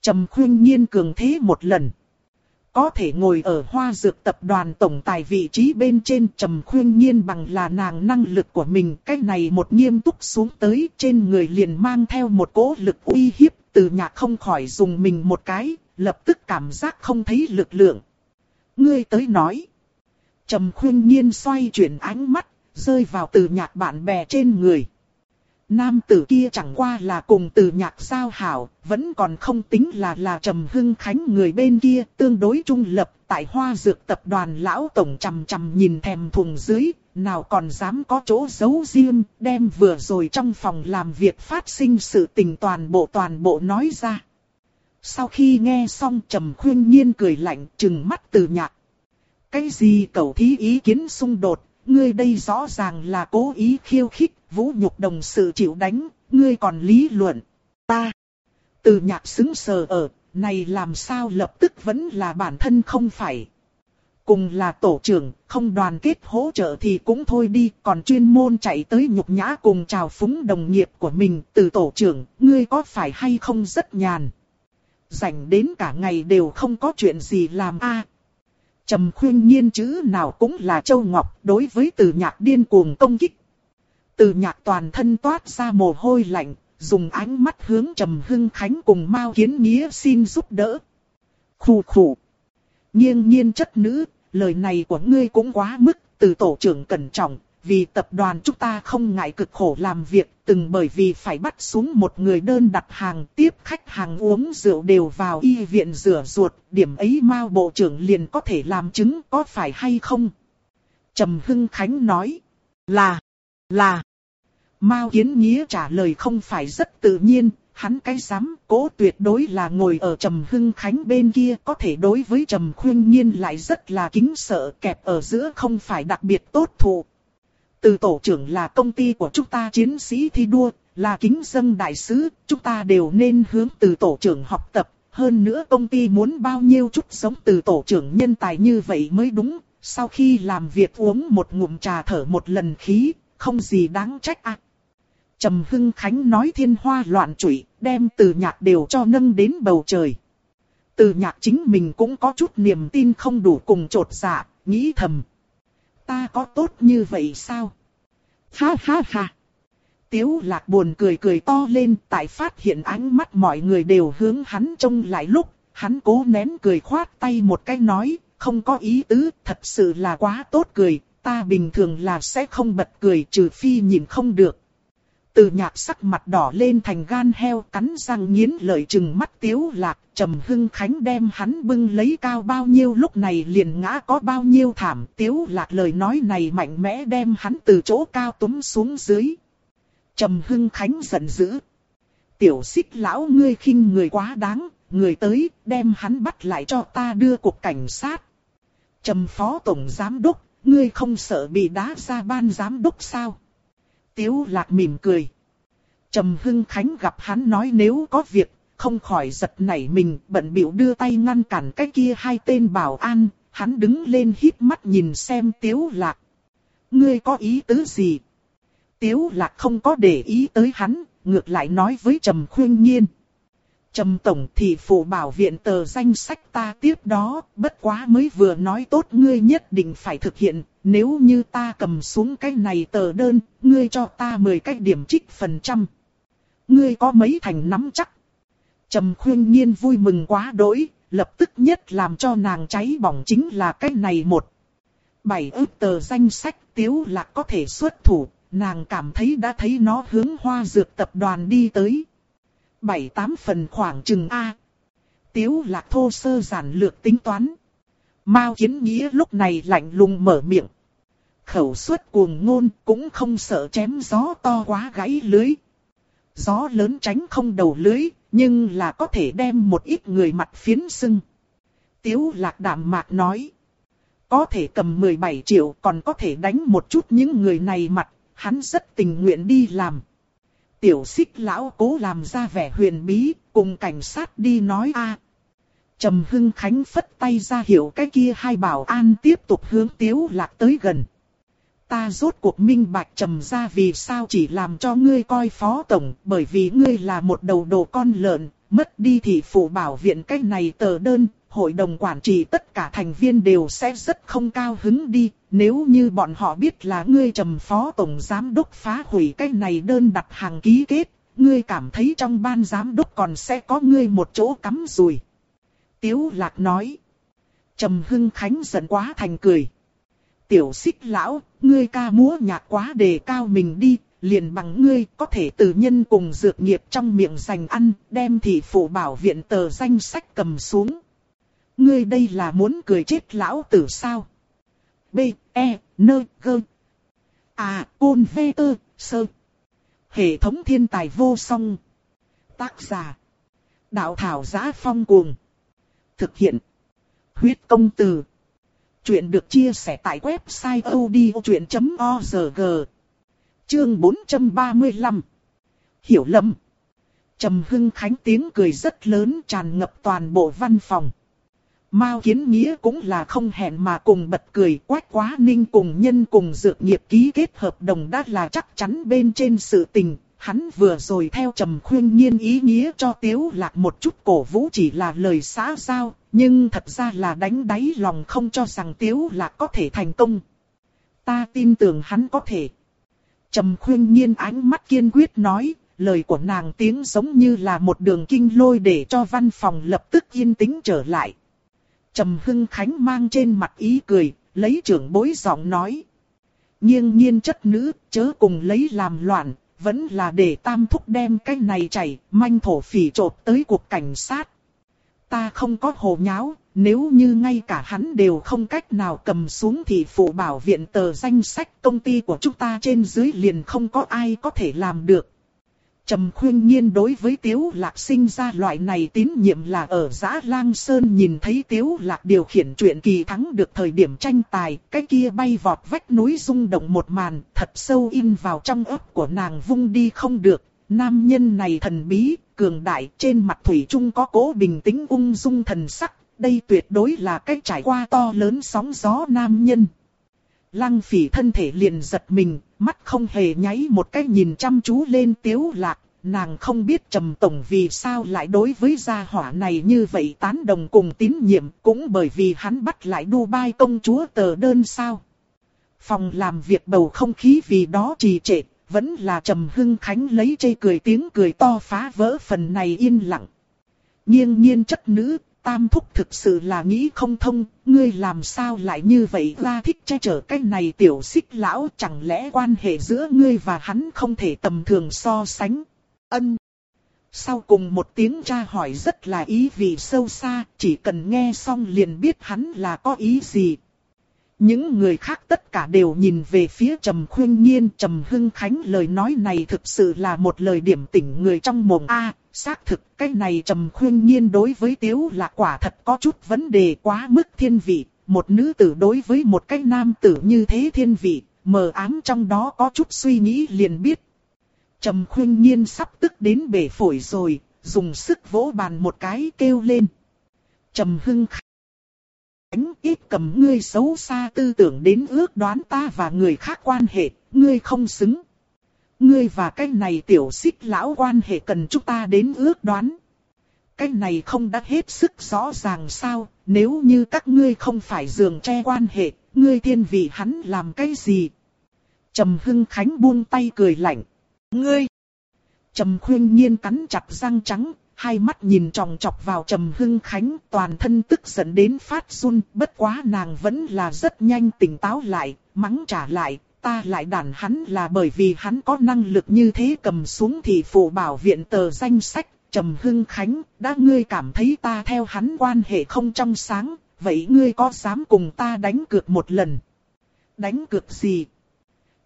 Trầm khuyên nhiên cường thế một lần. Có thể ngồi ở hoa dược tập đoàn tổng tài vị trí bên trên trầm khuyên nhiên bằng là nàng năng lực của mình. Cái này một nghiêm túc xuống tới trên người liền mang theo một cỗ lực uy hiếp từ nhà không khỏi dùng mình một cái, lập tức cảm giác không thấy lực lượng. Ngươi tới nói. Trầm khuyên nhiên xoay chuyển ánh mắt, rơi vào từ nhạc bạn bè trên người. Nam tử kia chẳng qua là cùng từ nhạc giao hảo, vẫn còn không tính là là trầm hưng khánh người bên kia, tương đối trung lập, tại hoa dược tập đoàn lão tổng chằm chằm nhìn thèm thùng dưới, nào còn dám có chỗ giấu riêng, đem vừa rồi trong phòng làm việc phát sinh sự tình toàn bộ toàn bộ nói ra. Sau khi nghe xong trầm khuyên nhiên cười lạnh chừng mắt từ nhạc. Cái gì cầu thí ý kiến xung đột, ngươi đây rõ ràng là cố ý khiêu khích, vũ nhục đồng sự chịu đánh, ngươi còn lý luận. Ta, từ nhạc xứng sờ ở, này làm sao lập tức vẫn là bản thân không phải. Cùng là tổ trưởng, không đoàn kết hỗ trợ thì cũng thôi đi, còn chuyên môn chạy tới nhục nhã cùng chào phúng đồng nghiệp của mình, từ tổ trưởng, ngươi có phải hay không rất nhàn. Rảnh đến cả ngày đều không có chuyện gì làm a Trầm khuyên nhiên chữ nào cũng là châu ngọc đối với từ nhạc điên cuồng công kích. Từ nhạc toàn thân toát ra mồ hôi lạnh, dùng ánh mắt hướng Trầm Hưng Khánh cùng Mao Kiến Nghĩa xin giúp đỡ. Khủ khủ. Nhiên nhiên chất nữ, lời này của ngươi cũng quá mức, từ tổ trưởng cẩn trọng, vì tập đoàn chúng ta không ngại cực khổ làm việc, từng bởi vì phải bắt xuống một người đơn đặt hàng tiếp khách hàng uống rượu đều vào y viện rửa ruột, điểm ấy Mao Bộ trưởng liền có thể làm chứng có phải hay không? Trầm Hưng Khánh nói, là, là. Mao Kiến Nghĩa trả lời không phải rất tự nhiên, hắn cái dám cố tuyệt đối là ngồi ở Trầm Hưng Khánh bên kia có thể đối với Trầm Khuyên Nhiên lại rất là kính sợ kẹp ở giữa không phải đặc biệt tốt thụ. Từ tổ trưởng là công ty của chúng ta chiến sĩ thi đua, là kính dân đại sứ, chúng ta đều nên hướng từ tổ trưởng học tập. Hơn nữa công ty muốn bao nhiêu chút sống từ tổ trưởng nhân tài như vậy mới đúng. Sau khi làm việc uống một ngụm trà thở một lần khí, không gì đáng trách ạ. Trầm Hưng Khánh nói thiên hoa loạn trụy, đem từ nhạc đều cho nâng đến bầu trời. Từ nhạc chính mình cũng có chút niềm tin không đủ cùng trột dạ, nghĩ thầm, Ta có tốt như vậy sao? Ha ha ha! Tiếu lạc buồn cười cười to lên tại phát hiện ánh mắt mọi người đều hướng hắn trông lại lúc, hắn cố nén cười khoát tay một cái nói, không có ý tứ, thật sự là quá tốt cười, ta bình thường là sẽ không bật cười trừ phi nhìn không được. Từ nhạc sắc mặt đỏ lên thành gan heo cắn răng nghiến lợi chừng mắt tiếu lạc, trầm hưng khánh đem hắn bưng lấy cao bao nhiêu lúc này liền ngã có bao nhiêu thảm. Tiếu lạc lời nói này mạnh mẽ đem hắn từ chỗ cao túm xuống dưới. Trầm Hưng Khánh giận dữ. Tiểu xích lão ngươi khinh người quá đáng, người tới, đem hắn bắt lại cho ta đưa cục cảnh sát. Trầm phó tổng giám đốc, ngươi không sợ bị đá ra ban giám đốc sao? Tiếu lạc mỉm cười. Trầm Hưng Khánh gặp hắn nói nếu có việc, không khỏi giật nảy mình, bận biểu đưa tay ngăn cản cái kia hai tên bảo an, hắn đứng lên hít mắt nhìn xem Tiếu lạc. Ngươi có ý tứ gì? Tiếu lạc không có để ý tới hắn, ngược lại nói với Trầm Khuyên Nhiên. Trầm Tổng thì phụ bảo viện tờ danh sách ta tiếp đó, bất quá mới vừa nói tốt ngươi nhất định phải thực hiện, nếu như ta cầm xuống cái này tờ đơn, ngươi cho ta 10 cái điểm trích phần trăm. Ngươi có mấy thành nắm chắc. Trầm Khuyên Nhiên vui mừng quá đỗi, lập tức nhất làm cho nàng cháy bỏng chính là cái này một. Bảy ước tờ danh sách tiếu lạc có thể xuất thủ, nàng cảm thấy đã thấy nó hướng hoa dược tập đoàn đi tới. Bảy tám phần khoảng chừng A. Tiếu lạc thô sơ giản lược tính toán. Mao kiến nghĩa lúc này lạnh lùng mở miệng. Khẩu suất cuồng ngôn cũng không sợ chém gió to quá gãy lưới. Gió lớn tránh không đầu lưới, nhưng là có thể đem một ít người mặt phiến sưng. Tiếu lạc đạm mạc nói. Có thể cầm 17 triệu còn có thể đánh một chút những người này mặt, hắn rất tình nguyện đi làm. Tiểu xích lão cố làm ra vẻ huyền bí, cùng cảnh sát đi nói a. Trầm Hưng Khánh phất tay ra hiệu cái kia hai bảo an tiếp tục hướng tiếu lạc tới gần. Ta rốt cuộc minh bạch trầm ra vì sao chỉ làm cho ngươi coi phó tổng, bởi vì ngươi là một đầu đồ con lợn, mất đi thì phụ bảo viện cách này tờ đơn, hội đồng quản trị tất cả thành viên đều sẽ rất không cao hứng đi, nếu như bọn họ biết là ngươi trầm phó tổng giám đốc phá hủy cái này đơn đặt hàng ký kết, ngươi cảm thấy trong ban giám đốc còn sẽ có ngươi một chỗ cắm rùi. Tiếu lạc nói. Trầm Hưng Khánh giận quá thành cười. Tiểu xích lão, ngươi ca múa nhạc quá đề cao mình đi, liền bằng ngươi có thể từ nhân cùng dược nghiệp trong miệng dành ăn, đem thị phụ bảo viện tờ danh sách cầm xuống. Ngươi đây là muốn cười chết lão tử sao? B, E, N, G. À, côn vê tơ, sơ. Hệ thống thiên tài vô song. Tác giả. Đạo thảo giá phong cuồng. Thực hiện. Huyết công từ. Chuyện được chia sẻ tại website odchuyện.org. Chương 435. Hiểu lầm. Trầm Hưng Khánh tiếng cười rất lớn tràn ngập toàn bộ văn phòng. Mao Kiến Nghĩa cũng là không hẹn mà cùng bật cười, quách quá ninh cùng nhân cùng dược nghiệp ký kết hợp đồng đã là chắc chắn bên trên sự tình. Hắn vừa rồi theo trầm khuyên nhiên ý nghĩa cho tiếu lạc một chút cổ vũ chỉ là lời xã giao, nhưng thật ra là đánh đáy lòng không cho rằng tiếu lạc có thể thành công. Ta tin tưởng hắn có thể. Trầm khuyên nhiên ánh mắt kiên quyết nói, lời của nàng tiếng giống như là một đường kinh lôi để cho văn phòng lập tức yên tĩnh trở lại. Trầm Hưng Khánh mang trên mặt ý cười, lấy trưởng bối giọng nói. Nhiên nhiên chất nữ, chớ cùng lấy làm loạn, vẫn là để tam thúc đem cái này chảy, manh thổ phỉ trộp tới cuộc cảnh sát. Ta không có hồ nháo, nếu như ngay cả hắn đều không cách nào cầm xuống thì phụ bảo viện tờ danh sách công ty của chúng ta trên dưới liền không có ai có thể làm được. Trầm khuyên nhiên đối với Tiếu Lạc sinh ra loại này tín nhiệm là ở giã lang sơn nhìn thấy Tiếu Lạc điều khiển chuyện kỳ thắng được thời điểm tranh tài, cái kia bay vọt vách núi rung động một màn, thật sâu in vào trong ấp của nàng vung đi không được. Nam nhân này thần bí, cường đại, trên mặt thủy trung có cố bình tĩnh ung dung thần sắc, đây tuyệt đối là cái trải qua to lớn sóng gió nam nhân. Lăng phỉ thân thể liền giật mình, mắt không hề nháy một cái nhìn chăm chú lên tiếu lạc, nàng không biết trầm tổng vì sao lại đối với gia hỏa này như vậy tán đồng cùng tín nhiệm, cũng bởi vì hắn bắt lại Dubai công chúa tờ đơn sao. Phòng làm việc bầu không khí vì đó trì trệ, vẫn là trầm hưng khánh lấy chây cười tiếng cười to phá vỡ phần này yên lặng. Nhiên nhiên chất nữ, Tam thúc thực sự là nghĩ không thông, ngươi làm sao lại như vậy ra thích che chở cái này tiểu xích lão chẳng lẽ quan hệ giữa ngươi và hắn không thể tầm thường so sánh. Ân. Sau cùng một tiếng tra hỏi rất là ý vị sâu xa, chỉ cần nghe xong liền biết hắn là có ý gì. Những người khác tất cả đều nhìn về phía Trầm Khuyên Nhiên, Trầm Hưng Khánh lời nói này thực sự là một lời điểm tỉnh người trong mồm A, xác thực cái này Trầm Khuyên Nhiên đối với Tiếu là quả thật có chút vấn đề quá mức thiên vị, một nữ tử đối với một cái nam tử như thế thiên vị, mờ ám trong đó có chút suy nghĩ liền biết. Trầm Khuyên Nhiên sắp tức đến bể phổi rồi, dùng sức vỗ bàn một cái kêu lên. Trầm Hưng Khánh ánh ít cầm ngươi xấu xa tư tưởng đến ước đoán ta và người khác quan hệ, ngươi không xứng. Ngươi và cái này tiểu xích lão quan hệ cần chúng ta đến ước đoán. Cái này không đã hết sức rõ ràng sao, nếu như các ngươi không phải giường che quan hệ, ngươi thiên vị hắn làm cái gì? Trầm Hưng Khánh buông tay cười lạnh. Ngươi! Trầm Khuyên Nhiên cắn chặt răng trắng, hai mắt nhìn tròng trọc vào Trầm Hưng Khánh, toàn thân tức giận đến phát run, bất quá nàng vẫn là rất nhanh tỉnh táo lại, mắng trả lại, ta lại đàn hắn là bởi vì hắn có năng lực như thế cầm xuống thì phụ bảo viện tờ danh sách, Trầm Hưng Khánh, đã ngươi cảm thấy ta theo hắn quan hệ không trong sáng, vậy ngươi có dám cùng ta đánh cược một lần? Đánh cược gì?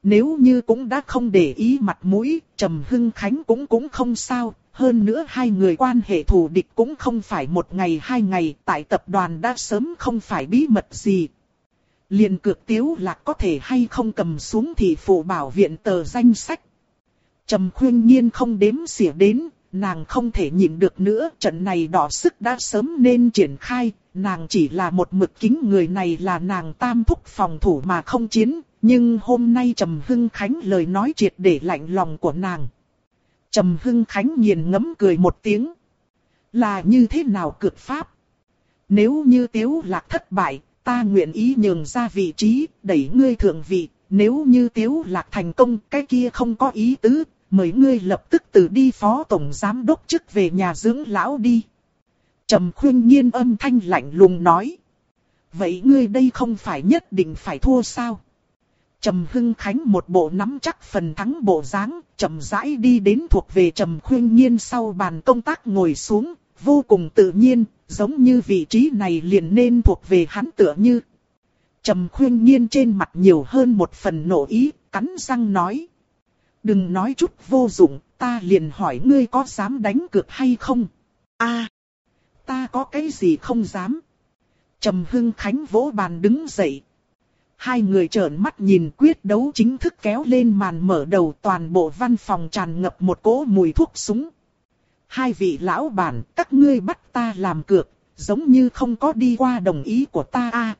Nếu như cũng đã không để ý mặt mũi, Trầm Hưng Khánh cũng cũng không sao, hơn nữa hai người quan hệ thù địch cũng không phải một ngày hai ngày, tại tập đoàn đã sớm không phải bí mật gì. liền cược tiếu là có thể hay không cầm xuống thì phụ bảo viện tờ danh sách. Trầm khuyên nhiên không đếm xỉa đến, nàng không thể nhịn được nữa, trận này đỏ sức đã sớm nên triển khai, nàng chỉ là một mực kính người này là nàng tam thúc phòng thủ mà không chiến, nhưng hôm nay Trầm Hưng Khánh lời nói triệt để lạnh lòng của nàng. Trầm Hưng Khánh nghiền ngẫm cười một tiếng. Là như thế nào cực pháp? Nếu như tiếu lạc thất bại, ta nguyện ý nhường ra vị trí, đẩy ngươi thượng vị. Nếu như tiếu lạc thành công, cái kia không có ý tứ, mời ngươi lập tức từ đi phó tổng giám đốc chức về nhà dưỡng lão đi. Trầm khuyên nhiên âm thanh lạnh lùng nói. Vậy ngươi đây không phải nhất định phải thua sao? Trầm Hưng Khánh một bộ nắm chắc phần thắng bộ dáng, chậm rãi đi đến thuộc về Trầm Khuyên Nhiên sau bàn công tác ngồi xuống, vô cùng tự nhiên, giống như vị trí này liền nên thuộc về hắn tựa như. Trầm Khuyên Nhiên trên mặt nhiều hơn một phần nộ ý, cắn răng nói. Đừng nói chút vô dụng, ta liền hỏi ngươi có dám đánh cược hay không? a ta có cái gì không dám? Trầm Hưng Khánh vỗ bàn đứng dậy, Hai người trợn mắt nhìn quyết đấu chính thức kéo lên màn mở đầu toàn bộ văn phòng tràn ngập một cỗ mùi thuốc súng. Hai vị lão bản, các ngươi bắt ta làm cược, giống như không có đi qua đồng ý của ta a.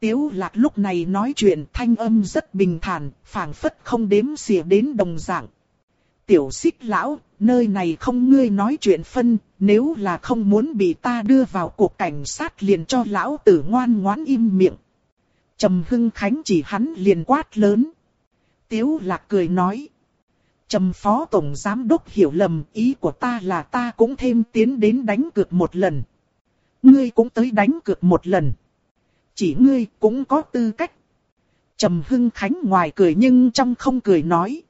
Tiếu lạc lúc này nói chuyện thanh âm rất bình thản, phảng phất không đếm xỉa đến đồng dạng. Tiểu xích lão, nơi này không ngươi nói chuyện phân, nếu là không muốn bị ta đưa vào cuộc cảnh sát liền cho lão tử ngoan ngoãn im miệng. Trầm Hưng Khánh chỉ hắn liền quát lớn. Tiếu lạc cười nói. Trầm phó tổng giám đốc hiểu lầm, ý của ta là ta cũng thêm tiến đến đánh cược một lần. Ngươi cũng tới đánh cược một lần. Chỉ ngươi cũng có tư cách. Trầm Hưng Khánh ngoài cười nhưng trong không cười nói.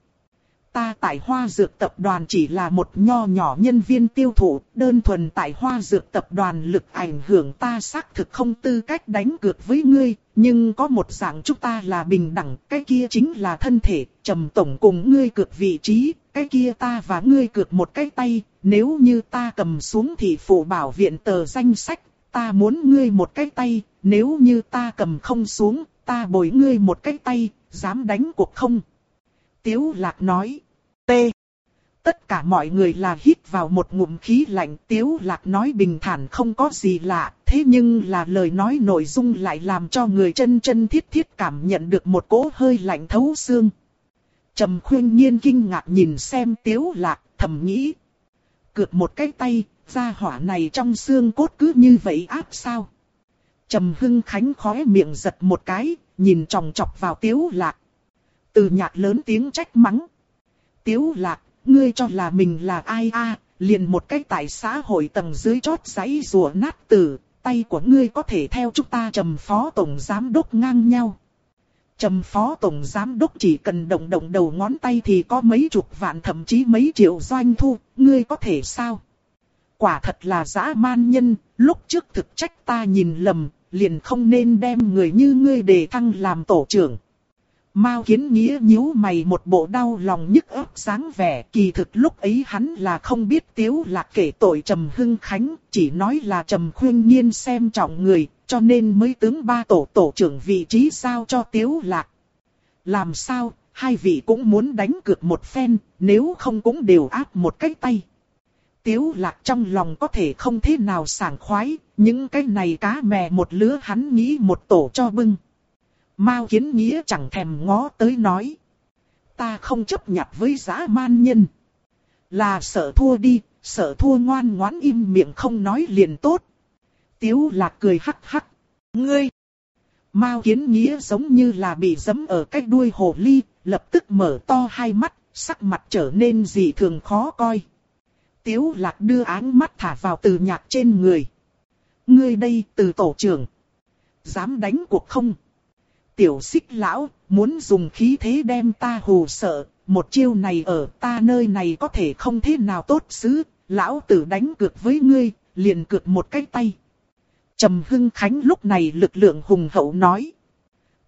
Ta tại Hoa Dược Tập đoàn chỉ là một nho nhỏ nhân viên tiêu thụ, đơn thuần tại Hoa Dược Tập đoàn lực ảnh hưởng ta xác thực không tư cách đánh cược với ngươi, nhưng có một dạng chúng ta là bình đẳng, cái kia chính là thân thể, trầm tổng cùng ngươi cược vị trí, cái kia ta và ngươi cược một cái tay, nếu như ta cầm xuống thì phụ bảo viện tờ danh sách, ta muốn ngươi một cái tay, nếu như ta cầm không xuống, ta bồi ngươi một cái tay, dám đánh cuộc không? Tiếu lạc nói. T. Tất cả mọi người là hít vào một ngụm khí lạnh tiếu lạc nói bình thản không có gì lạ, thế nhưng là lời nói nội dung lại làm cho người chân chân thiết thiết cảm nhận được một cỗ hơi lạnh thấu xương. Trầm khuyên nhiên kinh ngạc nhìn xem tiếu lạc, thầm nghĩ. Cược một cái tay, ra hỏa này trong xương cốt cứ như vậy áp sao. Trầm hưng khánh khóe miệng giật một cái, nhìn tròng chọc vào tiếu lạc. Từ nhạc lớn tiếng trách mắng. Tiếu lạc, ngươi cho là mình là ai a? liền một cái tại xã hội tầng dưới chót giấy rùa nát tử, tay của ngươi có thể theo chúng ta trầm phó tổng giám đốc ngang nhau. Trầm phó tổng giám đốc chỉ cần động động đầu ngón tay thì có mấy chục vạn thậm chí mấy triệu doanh thu, ngươi có thể sao? quả thật là dã man nhân, lúc trước thực trách ta nhìn lầm, liền không nên đem người như ngươi đề thăng làm tổ trưởng. Mao kiến nghĩa nhíu mày một bộ đau lòng nhức ấp sáng vẻ kỳ thực lúc ấy hắn là không biết tiếu lạc kể tội trầm hưng khánh, chỉ nói là trầm khuyên nhiên xem trọng người, cho nên mới tướng ba tổ tổ trưởng vị trí sao cho tiếu lạc. Làm sao, hai vị cũng muốn đánh cược một phen, nếu không cũng đều áp một cái tay. Tiếu lạc trong lòng có thể không thế nào sảng khoái, những cái này cá mè một lứa hắn nghĩ một tổ cho bưng. Mao kiến nghĩa chẳng thèm ngó tới nói. Ta không chấp nhận với giá man nhân. Là sợ thua đi, sợ thua ngoan ngoãn im miệng không nói liền tốt. Tiếu lạc cười hắc hắc. Ngươi! Mao kiến nghĩa giống như là bị giấm ở cái đuôi hồ ly, lập tức mở to hai mắt, sắc mặt trở nên dị thường khó coi. Tiếu lạc đưa áng mắt thả vào từ nhạc trên người. Ngươi đây từ tổ trưởng. Dám đánh cuộc không? Tiểu xích lão, muốn dùng khí thế đem ta hù sợ, một chiêu này ở ta nơi này có thể không thế nào tốt xứ, lão tử đánh cược với ngươi, liền cược một cái tay. Trầm Hưng Khánh lúc này lực lượng hùng hậu nói.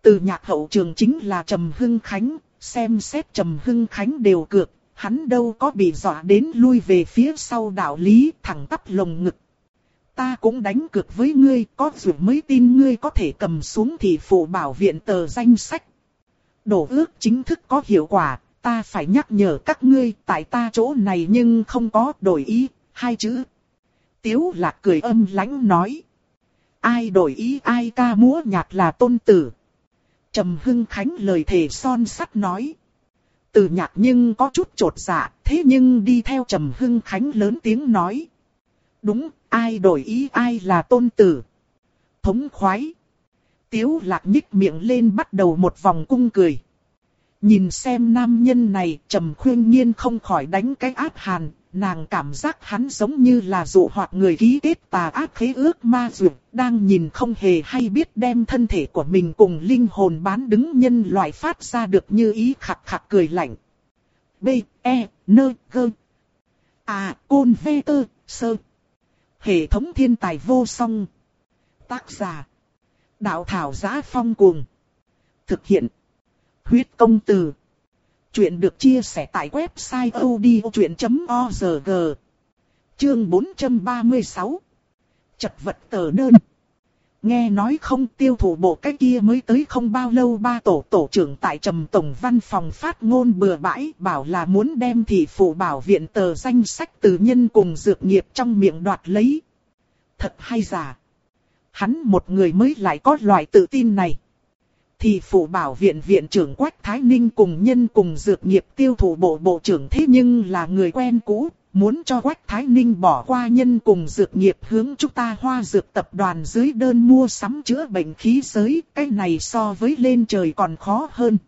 Từ nhạc hậu trường chính là Trầm Hưng Khánh, xem xét Trầm Hưng Khánh đều cược, hắn đâu có bị dọa đến lui về phía sau đạo lý thẳng tắp lồng ngực. Ta cũng đánh cược với ngươi, có dù mới tin ngươi có thể cầm xuống thì phụ bảo viện tờ danh sách. Đổ ước chính thức có hiệu quả, ta phải nhắc nhở các ngươi, tại ta chỗ này nhưng không có đổi ý, hai chữ. Tiếu lạc cười âm lãnh nói. Ai đổi ý ai ca múa nhạc là tôn tử. Trầm Hưng Khánh lời thề son sắt nói. Từ nhạc nhưng có chút trột dạ, thế nhưng đi theo Trầm Hưng Khánh lớn tiếng nói. Đúng, ai đổi ý ai là tôn tử. Thống khoái. Tiếu lạc nhích miệng lên bắt đầu một vòng cung cười. Nhìn xem nam nhân này, Trầm Khuyên Nhiên không khỏi đánh cái áp hàn, nàng cảm giác hắn giống như là dụ hoặc người ký kết tà ác khế ước ma dược, đang nhìn không hề hay biết đem thân thể của mình cùng linh hồn bán đứng nhân loại phát ra được như ý khặc khặc cười lạnh. B, E, N, G. À, Côn V, Tơ, Sơ. Hệ thống thiên tài vô song. Tác giả. Đạo thảo giá phong cuồng. Thực hiện. Huyết công từ. Chuyện được chia sẻ tại website odchuyện.org Chương 436 Chật vật tờ đơn Nghe nói không tiêu thụ bộ cái kia mới tới không bao lâu ba tổ tổ trưởng tại trầm tổng văn phòng phát ngôn bừa bãi bảo là muốn đem thị phụ bảo viện tờ danh sách từ nhân cùng dược nghiệp trong miệng đoạt lấy. Thật hay giả. Hắn một người mới lại có loại tự tin này thì phụ bảo viện viện trưởng Quách Thái Ninh cùng nhân cùng dược nghiệp tiêu thụ bộ bộ trưởng thế nhưng là người quen cũ, muốn cho Quách Thái Ninh bỏ qua nhân cùng dược nghiệp hướng chúng ta hoa dược tập đoàn dưới đơn mua sắm chữa bệnh khí giới, cái này so với lên trời còn khó hơn.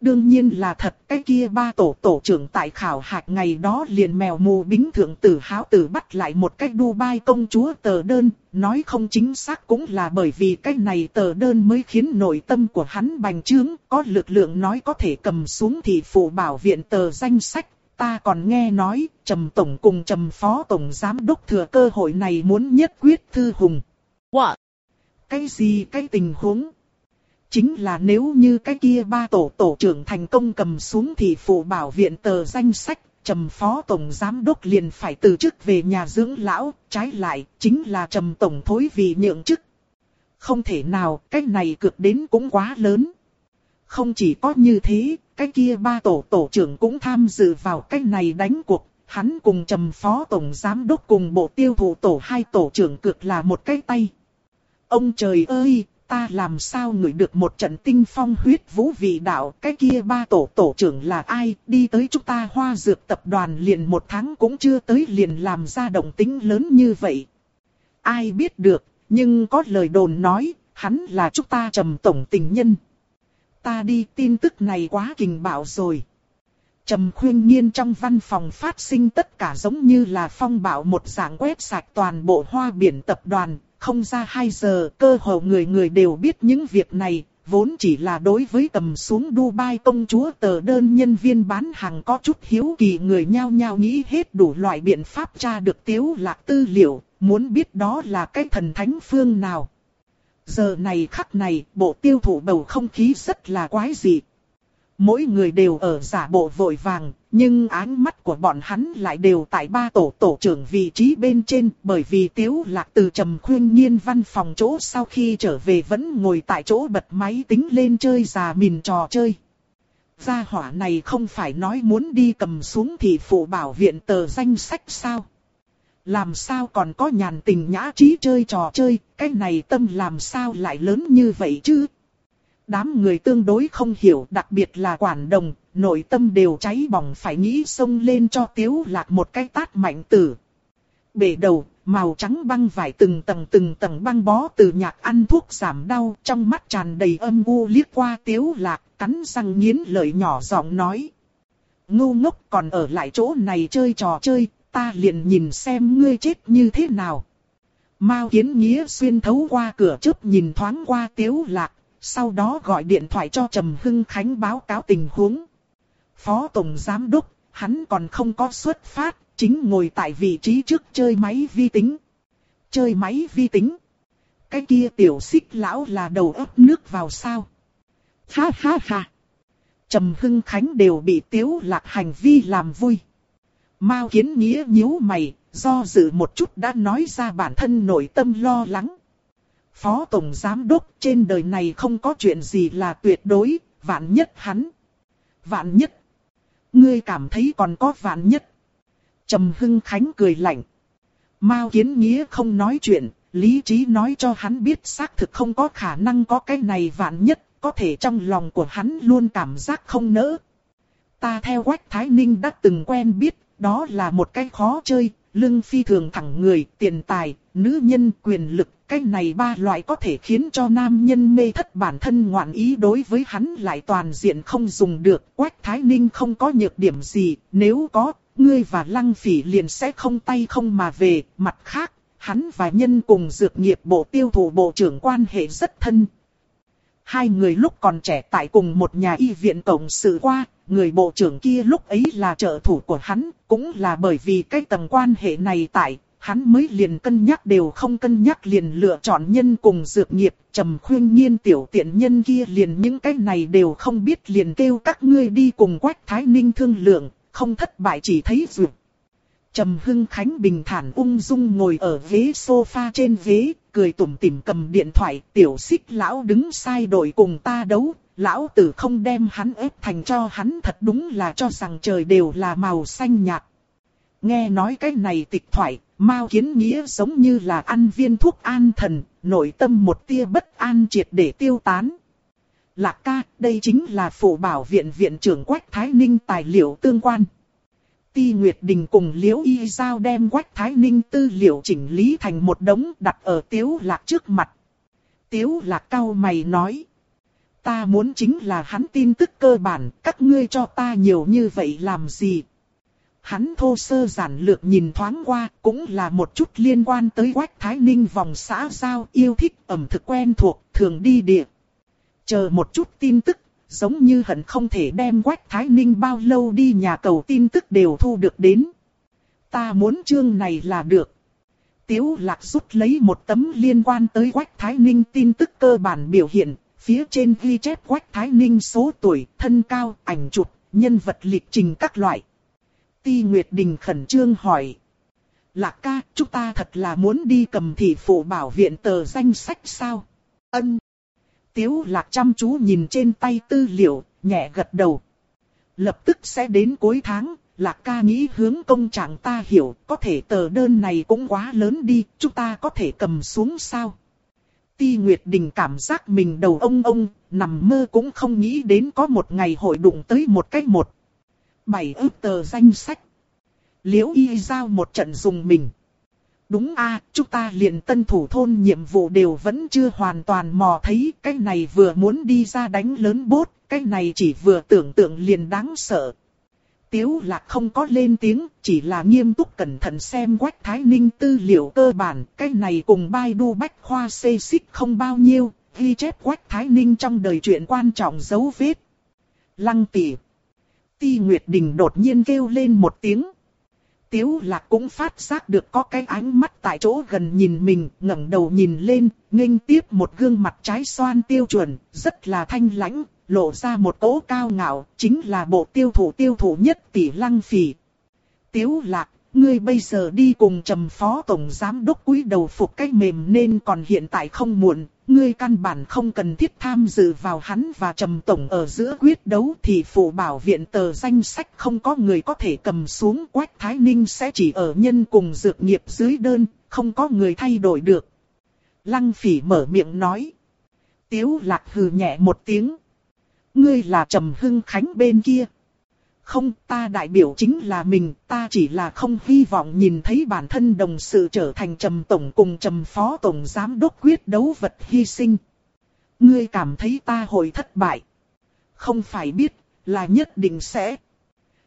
Đương nhiên là thật cái kia ba tổ tổ trưởng tại khảo hạch ngày đó liền mèo mù bính thượng tử háo tử bắt lại một cái Dubai công chúa tờ đơn, nói không chính xác cũng là bởi vì cái này tờ đơn mới khiến nội tâm của hắn bành trướng, có lực lượng nói có thể cầm xuống thì phụ bảo viện tờ danh sách. Ta còn nghe nói, Trầm Tổng cùng Trầm Phó Tổng Giám Đốc thừa cơ hội này muốn nhất quyết thư hùng. What? Cái gì cái tình huống? Chính là nếu như cái kia ba tổ tổ trưởng thành công cầm xuống thì phụ bảo viện tờ danh sách, trầm phó tổng giám đốc liền phải từ chức về nhà dưỡng lão, trái lại, chính là trầm tổng thối vì nhượng chức. Không thể nào, cái này cực đến cũng quá lớn. Không chỉ có như thế, cái kia ba tổ tổ trưởng cũng tham dự vào cái này đánh cuộc, hắn cùng trầm phó tổng giám đốc cùng bộ tiêu thụ tổ hai tổ trưởng cực là một cái tay. Ông trời ơi, ta làm sao ngửi được một trận tinh phong huyết vũ vị đạo, cái kia ba tổ tổ trưởng là ai, đi tới chúng ta hoa dược tập đoàn liền một tháng cũng chưa tới liền làm ra động tính lớn như vậy. Ai biết được, nhưng có lời đồn nói, hắn là chúng ta trầm tổng tình nhân. Ta đi tin tức này quá kình bạo rồi. Trầm khuyên nhiên trong văn phòng phát sinh tất cả giống như là phong bạo một dạng quét sạch toàn bộ hoa biển tập đoàn, không ra 2 giờ, cơ hồ người người đều biết những việc này, vốn chỉ là đối với tầm xuống Dubai công chúa tờ đơn nhân viên bán hàng có chút hiếu kỳ người nhao nhao nghĩ hết đủ loại biện pháp tra được tiếu lạc tư liệu, muốn biết đó là cái thần thánh phương nào. Giờ này khắc này, bộ tiêu thụ bầu không khí rất là quái dị. Mỗi người đều ở giả bộ vội vàng, nhưng ánh mắt của bọn hắn lại đều tại ba tổ tổ trưởng vị trí bên trên bởi vì tiếu lạc từ trầm khuyên nhiên văn phòng chỗ sau khi trở về vẫn ngồi tại chỗ bật máy tính lên chơi già mìn trò chơi. Gia hỏa này không phải nói muốn đi cầm xuống thì phụ bảo viện tờ danh sách sao? Làm sao còn có nhàn tình nhã trí chơi trò chơi, cái này tâm làm sao lại lớn như vậy chứ? Đám người tương đối không hiểu, đặc biệt là quản đồng, nội tâm đều cháy bỏng phải nghĩ xông lên cho tiếu lạc một cái tát mạnh tử. Bể đầu, màu trắng băng vải từng tầng từng tầng băng bó từ nhạc ăn thuốc giảm đau, trong mắt tràn đầy âm u liếc qua tiếu lạc, cắn răng nghiến lợi nhỏ giọng nói. Ngu ngốc còn ở lại chỗ này chơi trò chơi, ta liền nhìn xem ngươi chết như thế nào. Mao kiến nghĩa xuyên thấu qua cửa chớp nhìn thoáng qua tiếu lạc, sau đó gọi điện thoại cho Trầm Hưng Khánh báo cáo tình huống. Phó Tổng Giám Đốc, hắn còn không có xuất phát, chính ngồi tại vị trí trước chơi máy vi tính. Chơi máy vi tính. Cái kia tiểu xích lão là đầu ấp nước vào sao. Ha ha ha. Trầm Hưng Khánh đều bị tiếu lạc hành vi làm vui. Mao kiến nghĩa nhíu mày, do dự một chút đã nói ra bản thân nội tâm lo lắng. Phó Tổng Giám Đốc trên đời này không có chuyện gì là tuyệt đối, vạn nhất hắn. Vạn nhất. Ngươi cảm thấy còn có vạn nhất. Trầm Hưng Khánh cười lạnh. Mao Kiến Nghĩa không nói chuyện, lý trí nói cho hắn biết xác thực không có khả năng có cái này vạn nhất, có thể trong lòng của hắn luôn cảm giác không nỡ. Ta theo Quách Thái Ninh đã từng quen biết, đó là một cái khó chơi, lưng phi thường thẳng người, tiền tài, nữ nhân, quyền lực, cái này ba loại có thể khiến cho nam nhân mê thất bản thân ngoạn ý đối với hắn lại toàn diện không dùng được. Quách Thái Ninh không có nhược điểm gì, nếu có, ngươi và Lăng Phỉ liền sẽ không tay không mà về. Mặt khác, hắn và nhân cùng dược nghiệp bộ tiêu thụ bộ trưởng quan hệ rất thân. Hai người lúc còn trẻ tại cùng một nhà y viện tổng sự qua, người bộ trưởng kia lúc ấy là trợ thủ của hắn, cũng là bởi vì cái tầng quan hệ này tại, hắn mới liền cân nhắc đều không cân nhắc liền lựa chọn nhân cùng dược nghiệp, trầm khuyên nhiên tiểu tiện nhân kia liền những cái này đều không biết liền kêu các ngươi đi cùng quách thái ninh thương lượng, không thất bại chỉ thấy dược. Trầm Hưng Khánh bình thản ung dung ngồi ở ghế sofa trên ghế, cười tủm tỉm cầm điện thoại, tiểu xích lão đứng sai đội cùng ta đấu, lão tử không đem hắn ép thành cho hắn thật đúng là cho rằng trời đều là màu xanh nhạt. Nghe nói cái này tịch thoại, Mao Kiến Nghĩa giống như là ăn viên thuốc an thần, nội tâm một tia bất an triệt để tiêu tán. Lạc ca, đây chính là phụ bảo viện viện trưởng Quách Thái Ninh tài liệu tương quan. Ti Nguyệt Đình cùng Liễu Y Giao đem Quách Thái Ninh tư liệu chỉnh lý thành một đống đặt ở Tiếu Lạc trước mặt. Tiếu Lạc cao mày nói. Ta muốn chính là hắn tin tức cơ bản, các ngươi cho ta nhiều như vậy làm gì? Hắn thô sơ giản lược nhìn thoáng qua, cũng là một chút liên quan tới Quách Thái Ninh vòng xã giao yêu thích ẩm thực quen thuộc, thường đi địa. Chờ một chút tin tức, giống như hận không thể đem Quách Thái Ninh bao lâu đi nhà cầu tin tức đều thu được đến. Ta muốn chương này là được. Tiếu lạc rút lấy một tấm liên quan tới Quách Thái Ninh tin tức cơ bản biểu hiện, phía trên ghi chép Quách Thái Ninh số tuổi, thân cao, ảnh chụp, nhân vật lịch trình các loại. Ti Nguyệt Đình khẩn trương hỏi. Lạc ca, chúng ta thật là muốn đi cầm thị phụ bảo viện tờ danh sách sao? Ân. Tiếu lạc chăm chú nhìn trên tay tư liệu, nhẹ gật đầu. Lập tức sẽ đến cuối tháng, lạc ca nghĩ hướng công trạng ta hiểu, có thể tờ đơn này cũng quá lớn đi, chúng ta có thể cầm xuống sao? Ti Nguyệt Đình cảm giác mình đầu ông ông, nằm mơ cũng không nghĩ đến có một ngày hội đụng tới một cách một bảy ước tờ danh sách. Liễu y giao một trận dùng mình. Đúng a, chúng ta liền tân thủ thôn nhiệm vụ đều vẫn chưa hoàn toàn mò thấy, cái này vừa muốn đi ra đánh lớn bốt, cái này chỉ vừa tưởng tượng liền đáng sợ. Tiếu lạc không có lên tiếng, chỉ là nghiêm túc cẩn thận xem quách thái ninh tư liệu cơ bản, cái này cùng Baidu bách khoa xê xích không bao nhiêu, ghi chép Quách Thái Ninh trong đời chuyện quan trọng dấu vết. Lăng tỷ. Ti Nguyệt Đình đột nhiên kêu lên một tiếng. Tiếu lạc cũng phát giác được có cái ánh mắt tại chỗ gần nhìn mình, ngẩng đầu nhìn lên, nghênh tiếp một gương mặt trái xoan tiêu chuẩn, rất là thanh lãnh, lộ ra một cỗ cao ngạo, chính là bộ tiêu thủ tiêu thủ nhất tỷ lăng phỉ. Tiếu lạc, ngươi bây giờ đi cùng trầm phó tổng giám đốc quý đầu phục cách mềm nên còn hiện tại không muộn, ngươi căn bản không cần thiết tham dự vào hắn và trầm tổng ở giữa quyết đấu thì phụ bảo viện tờ danh sách không có người có thể cầm xuống quách thái ninh sẽ chỉ ở nhân cùng dược nghiệp dưới đơn, không có người thay đổi được. Lăng phỉ mở miệng nói. Tiếu lạc hừ nhẹ một tiếng. Ngươi là trầm hưng khánh bên kia. Không, ta đại biểu chính là mình, ta chỉ là không hy vọng nhìn thấy bản thân đồng sự trở thành trầm tổng cùng trầm phó tổng giám đốc quyết đấu vật hy sinh. Ngươi cảm thấy ta hồi thất bại. Không phải biết, là nhất định sẽ.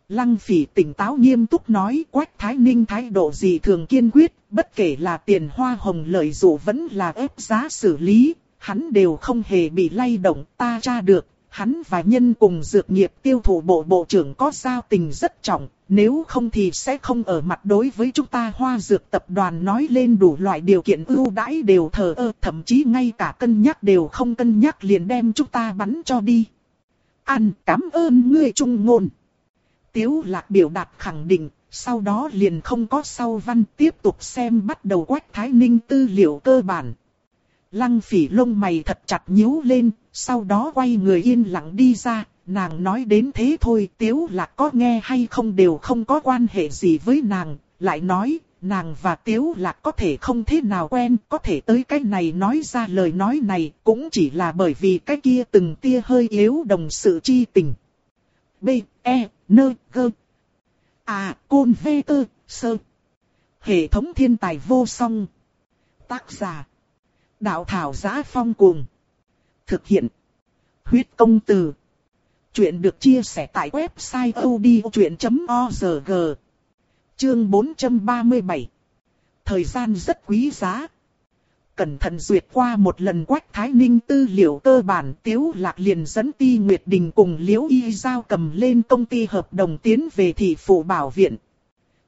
Lăng phỉ tỉnh táo nghiêm túc nói Quách Thái Ninh thái độ gì thường kiên quyết, bất kể là tiền hoa hồng lợi dụ vẫn là ép giá xử lý, hắn đều không hề bị lay động, ta tra được, hắn và nhân cùng dược nghiệp tiêu thụ bộ bộ trưởng có giao tình rất trọng, nếu không thì sẽ không ở mặt đối với chúng ta hoa dược tập đoàn nói lên đủ loại điều kiện ưu đãi đều thờ ơ, thậm chí ngay cả cân nhắc đều không cân nhắc liền đem chúng ta bắn cho đi. An cảm ơn ngươi trung ngôn. Tiếu lạc biểu đạt khẳng định, sau đó liền không có sau văn tiếp tục xem bắt đầu quách thái ninh tư liệu cơ bản. Lăng phỉ lông mày thật chặt nhíu lên, sau đó quay người yên lặng đi ra, nàng nói đến thế thôi, tiếu lạc có nghe hay không đều không có quan hệ gì với nàng, lại nói, nàng và tiếu lạc có thể không thế nào quen, có thể tới cái này nói ra lời nói này, cũng chỉ là bởi vì cái kia từng tia hơi yếu đồng sự chi tình. B, E, N, G. À, Côn V, T, Sơ. Hệ thống thiên tài vô song. Tác giả. Đạo thảo giá phong cuồng. Thực hiện. Huyết công từ. Chuyện được chia sẻ tại website odchuyện.org. Chương 437. Thời gian rất quý giá. Cẩn thận duyệt qua một lần quách thái ninh tư liệu cơ bản tiếu lạc liền dẫn ti Nguyệt Đình cùng liễu y giao cầm lên công ty hợp đồng tiến về thị phủ bảo viện.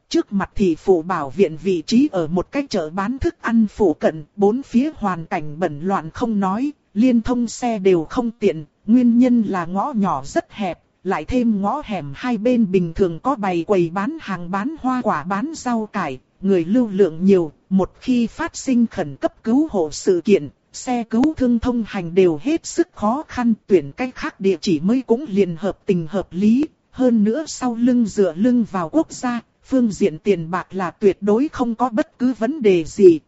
Trước mặt thị phủ bảo viện vị trí ở một cái chợ bán thức ăn phủ cận, bốn phía hoàn cảnh bẩn loạn không nói, liên thông xe đều không tiện, nguyên nhân là ngõ nhỏ rất hẹp, lại thêm ngõ hẻm hai bên bình thường có bày quầy bán hàng bán hoa quả bán rau cải, người lưu lượng nhiều, một khi phát sinh khẩn cấp cứu hộ sự kiện, xe cứu thương thông hành đều hết sức khó khăn, tuyển cách khác địa chỉ mới cũng liền hợp tình hợp lý, hơn nữa sau lưng dựa lưng vào quốc gia, phương diện tiền bạc là tuyệt đối không có bất cứ vấn đề gì.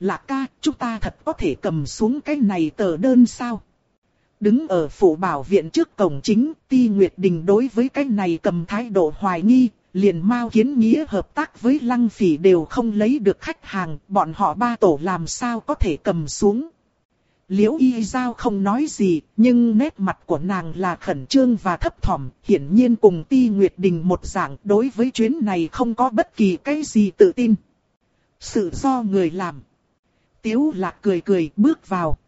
Lạc ca, chúng ta thật có thể cầm xuống cái này tờ đơn sao? Đứng ở phủ bảo viện trước cổng chính, Ti Nguyệt Đình đối với cái này cầm thái độ hoài nghi, liền Mao Kiến Nghĩa hợp tác với Lăng Phỉ đều không lấy được khách hàng, bọn họ ba tổ làm sao có thể cầm xuống. Liễu Y Giao không nói gì, nhưng nét mặt của nàng là khẩn trương và thấp thỏm, hiển nhiên cùng Ti Nguyệt Đình một dạng đối với chuyến này không có bất kỳ cái gì tự tin. Sự do người làm. Tiếu lạc cười cười bước vào.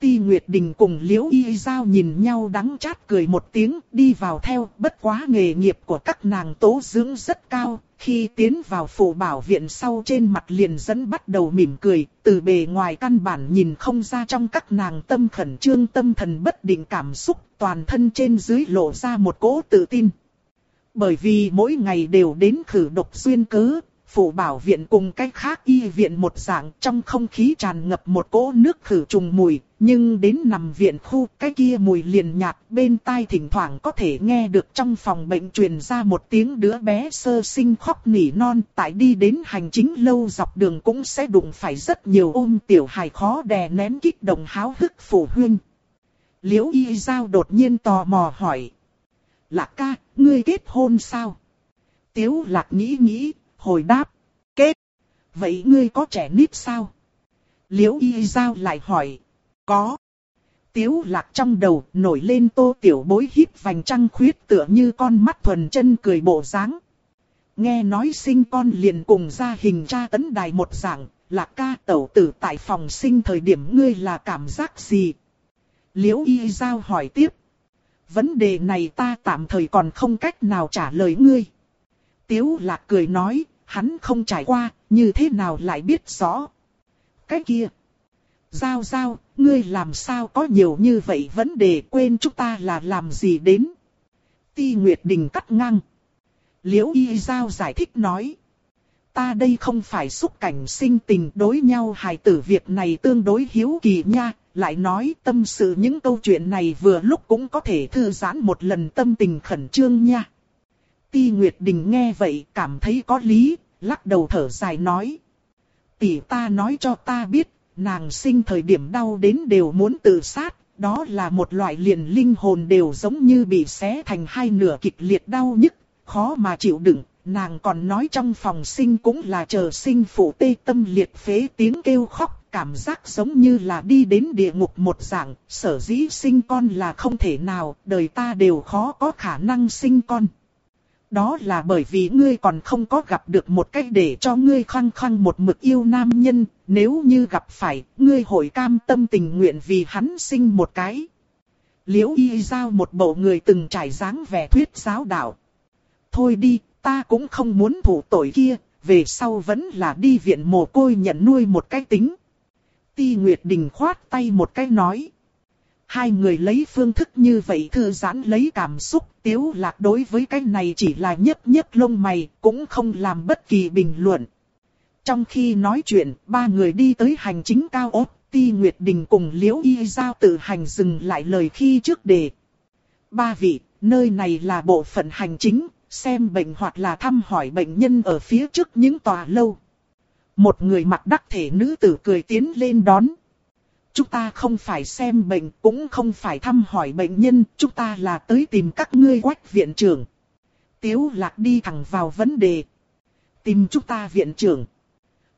Ti Nguyệt Đình cùng Liễu Y Giao nhìn nhau đắng chát cười một tiếng đi vào theo bất quá nghề nghiệp của các nàng tố dưỡng rất cao. Khi tiến vào phủ bảo viện sau trên mặt liền dẫn bắt đầu mỉm cười, từ bề ngoài căn bản nhìn không ra trong các nàng tâm khẩn trương tâm thần bất định cảm xúc toàn thân trên dưới lộ ra một cỗ tự tin. Bởi vì mỗi ngày đều đến khử độc xuyên cớ, phụ bảo viện cùng cách khác y viện một dạng trong không khí tràn ngập một cỗ nước khử trùng mùi, nhưng đến nằm viện khu cái kia mùi liền nhạt bên tai thỉnh thoảng có thể nghe được trong phòng bệnh truyền ra một tiếng đứa bé sơ sinh khóc nỉ non tại đi đến hành chính lâu dọc đường cũng sẽ đụng phải rất nhiều ôm tiểu hài khó đè nén kích động háo hức phụ huynh. Liễu y giao đột nhiên tò mò hỏi. Lạc ca, ngươi kết hôn sao? Tiếu lạc nghĩ nghĩ, hồi đáp. Kết. Vậy ngươi có trẻ nít sao? Liễu y giao lại hỏi. Có. Tiếu lạc trong đầu nổi lên tô tiểu bối hít vành trăng khuyết tựa như con mắt thuần chân cười bộ dáng. Nghe nói sinh con liền cùng ra hình tra tấn đài một dạng, Lạc ca tẩu tử tại phòng sinh thời điểm ngươi là cảm giác gì? Liễu y giao hỏi tiếp. Vấn đề này ta tạm thời còn không cách nào trả lời ngươi. Tiếu lạc cười nói, hắn không trải qua, như thế nào lại biết rõ. Cái kia. Giao giao, ngươi làm sao có nhiều như vậy vấn đề quên chúng ta là làm gì đến. Ti Nguyệt Đình cắt ngang. Liễu Y Giao giải thích nói. Ta đây không phải xúc cảnh sinh tình đối nhau hài tử việc này tương đối hiếu kỳ nha, lại nói tâm sự những câu chuyện này vừa lúc cũng có thể thư giãn một lần tâm tình khẩn trương nha. Ti Nguyệt Đình nghe vậy cảm thấy có lý, lắc đầu thở dài nói. Tỷ ta nói cho ta biết, nàng sinh thời điểm đau đến đều muốn tự sát, đó là một loại liền linh hồn đều giống như bị xé thành hai nửa kịch liệt đau nhức, khó mà chịu đựng. Nàng còn nói trong phòng sinh cũng là chờ sinh phụ tê tâm liệt phế tiếng kêu khóc, cảm giác giống như là đi đến địa ngục một dạng, sở dĩ sinh con là không thể nào, đời ta đều khó có khả năng sinh con. Đó là bởi vì ngươi còn không có gặp được một cách để cho ngươi khăng khăng một mực yêu nam nhân, nếu như gặp phải, ngươi hội cam tâm tình nguyện vì hắn sinh một cái. Liễu y giao một bộ người từng trải dáng vẻ thuyết giáo đạo. Thôi đi, ta cũng không muốn thủ tội kia, về sau vẫn là đi viện mồ côi nhận nuôi một cái tính. Ti Nguyệt Đình khoát tay một cái nói. Hai người lấy phương thức như vậy thư giãn lấy cảm xúc, tiếu lạc đối với cái này chỉ là nhấp nhấp lông mày, cũng không làm bất kỳ bình luận. Trong khi nói chuyện, ba người đi tới hành chính cao ốt, Ti Nguyệt Đình cùng Liễu Y Giao tự hành dừng lại lời khi trước đề. Ba vị, nơi này là bộ phận hành chính, xem bệnh hoặc là thăm hỏi bệnh nhân ở phía trước những tòa lâu. Một người mặc đắc thể nữ tử cười tiến lên đón. Chúng ta không phải xem bệnh, cũng không phải thăm hỏi bệnh nhân, chúng ta là tới tìm các ngươi quách viện trưởng. Tiếu lạc đi thẳng vào vấn đề. Tìm chúng ta viện trưởng.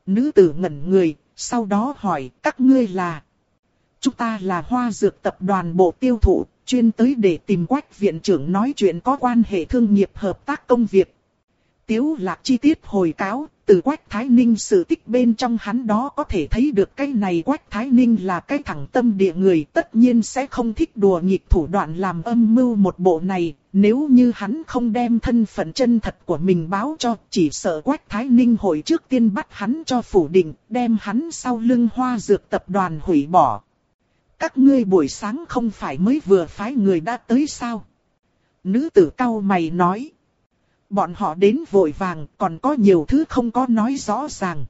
Nữ tử ngẩn người, sau đó hỏi các ngươi là. Chúng ta là hoa dược tập đoàn bộ tiêu thụ, chuyên tới để tìm quách viện trưởng nói chuyện có quan hệ thương nghiệp hợp tác công việc. Tiếu lạc chi tiết hồi cáo, từ Quách Thái Ninh sự tích bên trong hắn đó có thể thấy được cái này Quách Thái Ninh là cái thẳng tâm địa người tất nhiên sẽ không thích đùa nghịch thủ đoạn làm âm mưu một bộ này, nếu như hắn không đem thân phận chân thật của mình báo cho, chỉ sợ Quách Thái Ninh hồi trước tiên bắt hắn cho phủ định, đem hắn sau lưng hoa dược tập đoàn hủy bỏ. Các ngươi buổi sáng không phải mới vừa phái người đã tới sao? Nữ tử cao mày nói. Bọn họ đến vội vàng còn có nhiều thứ không có nói rõ ràng.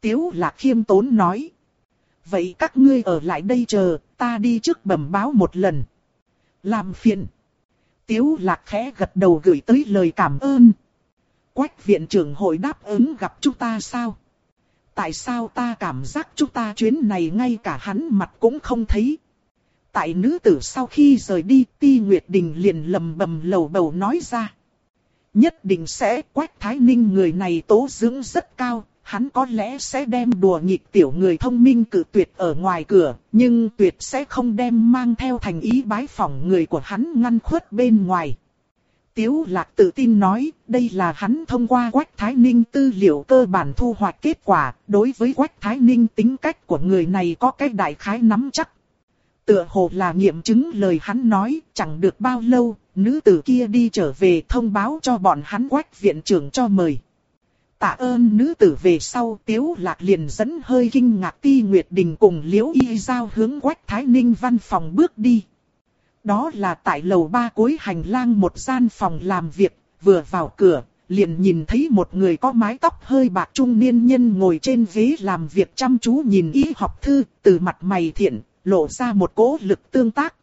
Tiếu lạc khiêm tốn nói. Vậy các ngươi ở lại đây chờ, ta đi trước bẩm báo một lần. Làm phiền. Tiếu lạc khẽ gật đầu gửi tới lời cảm ơn. Quách viện trưởng hội đáp ứng gặp chúng ta sao? Tại sao ta cảm giác chúng ta chuyến này ngay cả hắn mặt cũng không thấy? Tại nữ tử sau khi rời đi, Ti Nguyệt Đình liền lầm bầm lầu bầu nói ra. Nhất định sẽ Quách Thái Ninh người này tố dưỡng rất cao, hắn có lẽ sẽ đem đùa nghịch tiểu người thông minh cử tuyệt ở ngoài cửa, nhưng tuyệt sẽ không đem mang theo thành ý bái phỏng người của hắn ngăn khuất bên ngoài. Tiếu lạc tự tin nói, đây là hắn thông qua Quách Thái Ninh tư liệu cơ bản thu hoạch kết quả, đối với Quách Thái Ninh tính cách của người này có cái đại khái nắm chắc. Tựa hồ là nghiệm chứng lời hắn nói, chẳng được bao lâu, nữ tử kia đi trở về thông báo cho bọn hắn quách viện trưởng cho mời. Tạ ơn nữ tử về sau tiếu lạc liền dẫn hơi kinh ngạc ti Nguyệt Đình cùng liễu y giao hướng quách Thái Ninh văn phòng bước đi. Đó là tại lầu ba cuối hành lang một gian phòng làm việc, vừa vào cửa, liền nhìn thấy một người có mái tóc hơi bạc trung niên nhân ngồi trên ghế làm việc chăm chú nhìn y học thư, từ mặt mày thiện, lộ ra một cỗ lực tương tác.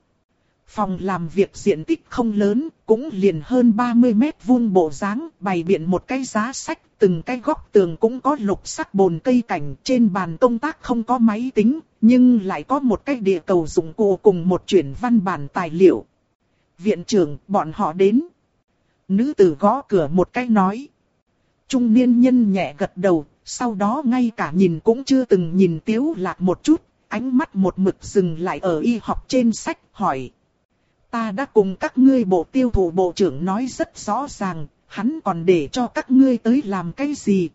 Phòng làm việc diện tích không lớn, cũng liền hơn 30 mét vuông bộ dáng, bày biện một cái giá sách, từng cái góc tường cũng có lục sắc bồn cây cảnh, trên bàn công tác không có máy tính, nhưng lại có một cái địa cầu dụng cụ cùng một chuyển văn bản tài liệu. Viện trưởng, bọn họ đến. Nữ tử gõ cửa một cái nói. Trung niên nhân nhẹ gật đầu, sau đó ngay cả nhìn cũng chưa từng nhìn tiếu lạc một chút, ánh mắt một mực dừng lại ở y học trên sách, hỏi. Ta đã cùng các ngươi bộ tiêu thụ bộ trưởng nói rất rõ ràng, hắn còn để cho các ngươi tới làm cái gì.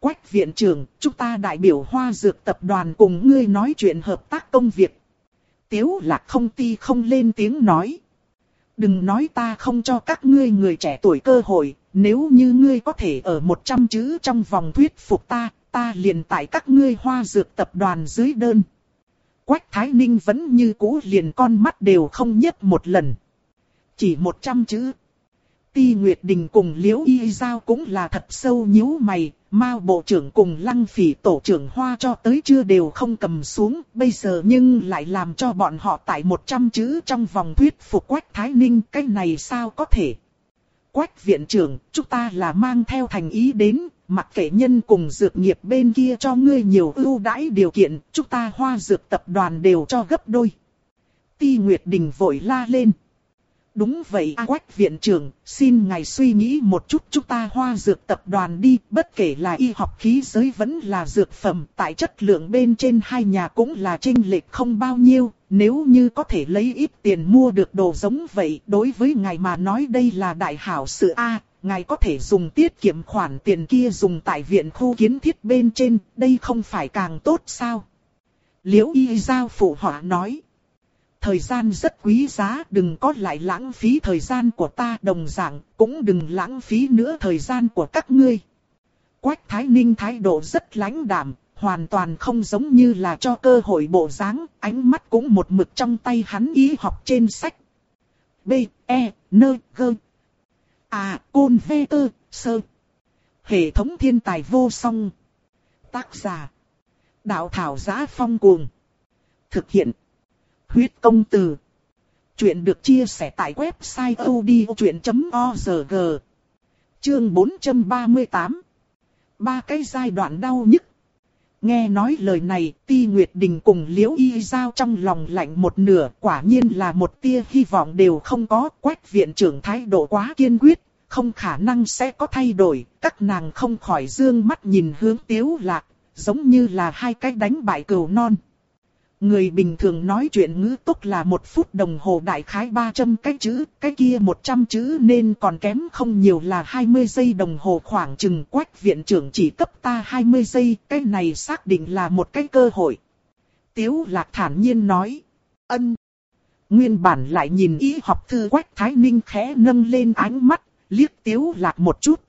Quách viện trưởng, chúng ta đại biểu hoa dược tập đoàn cùng ngươi nói chuyện hợp tác công việc. Tiếu lạc không ti không lên tiếng nói. Đừng nói ta không cho các ngươi người trẻ tuổi cơ hội, nếu như ngươi có thể ở 100 chữ trong vòng thuyết phục ta, ta liền tại các ngươi hoa dược tập đoàn dưới đơn. Quách Thái Ninh vẫn như cũ liền con mắt đều không nhấc một lần. Chỉ 100 chữ. Ti Nguyệt Đình cùng Liễu Y Giao cũng là thật sâu nhíu mày, Mao Bộ trưởng cùng Lăng Phỉ Tổ trưởng Hoa cho tới chưa đều không cầm xuống, bây giờ nhưng lại làm cho bọn họ tại 100 chữ trong vòng thuyết phục Quách Thái Ninh, cái này sao có thể. Quách Viện trưởng, chúng ta là mang theo thành ý đến, mặc kệ nhân cùng dược nghiệp bên kia cho ngươi nhiều ưu đãi điều kiện, chúng ta hoa dược tập đoàn đều cho gấp đôi. Ti Nguyệt Đình vội la lên. Đúng vậy A Quách Viện trưởng, xin ngài suy nghĩ một chút chúng ta hoa dược tập đoàn đi, bất kể là y học khí giới vẫn là dược phẩm, tại chất lượng bên trên hai nhà cũng là trinh lệch không bao nhiêu, nếu như có thể lấy ít tiền mua được đồ giống vậy, đối với ngài mà nói đây là đại hảo sự A, ngài có thể dùng tiết kiệm khoản tiền kia dùng tại viện khu kiến thiết bên trên, đây không phải càng tốt sao? Liễu y giao phụ họa nói. Thời gian rất quý giá, đừng có lại lãng phí thời gian của ta đồng dạng, cũng đừng lãng phí nữa thời gian của các ngươi. Quách Thái Ninh thái độ rất lãnh đạm, hoàn toàn không giống như là cho cơ hội bộ dáng, ánh mắt cũng một mực trong tay hắn ý học trên sách. B, E, N, G. À, Côn V, T, Sơ. Hệ thống thiên tài vô song. Tác giả. Đạo thảo giá phong cuồng. Thực hiện. Huyết công từ. Chuyện được chia sẻ tại website odchuyện.org. Chương 438. Ba cái giai đoạn đau nhức. Nghe nói lời này, Ti Nguyệt Đình cùng Liễu Y Giao trong lòng lạnh một nửa, quả nhiên là một tia hy vọng đều không có, quách viện trưởng thái độ quá kiên quyết, không khả năng sẽ có thay đổi, các nàng không khỏi dương mắt nhìn hướng Tiếu Lạc, giống như là hai cái đánh bại cừu non. Người bình thường nói chuyện ngữ tốc là một phút đồng hồ đại khái 300 cái chữ, cái kia 100 chữ nên còn kém không nhiều là 20 giây đồng hồ khoảng chừng quách viện trưởng chỉ cấp ta 20 giây, cái này xác định là một cái cơ hội. Tiếu lạc thản nhiên nói, ân. Nguyên bản lại nhìn ý học thư quách thái ninh khẽ nâng lên ánh mắt, liếc tiếu lạc một chút.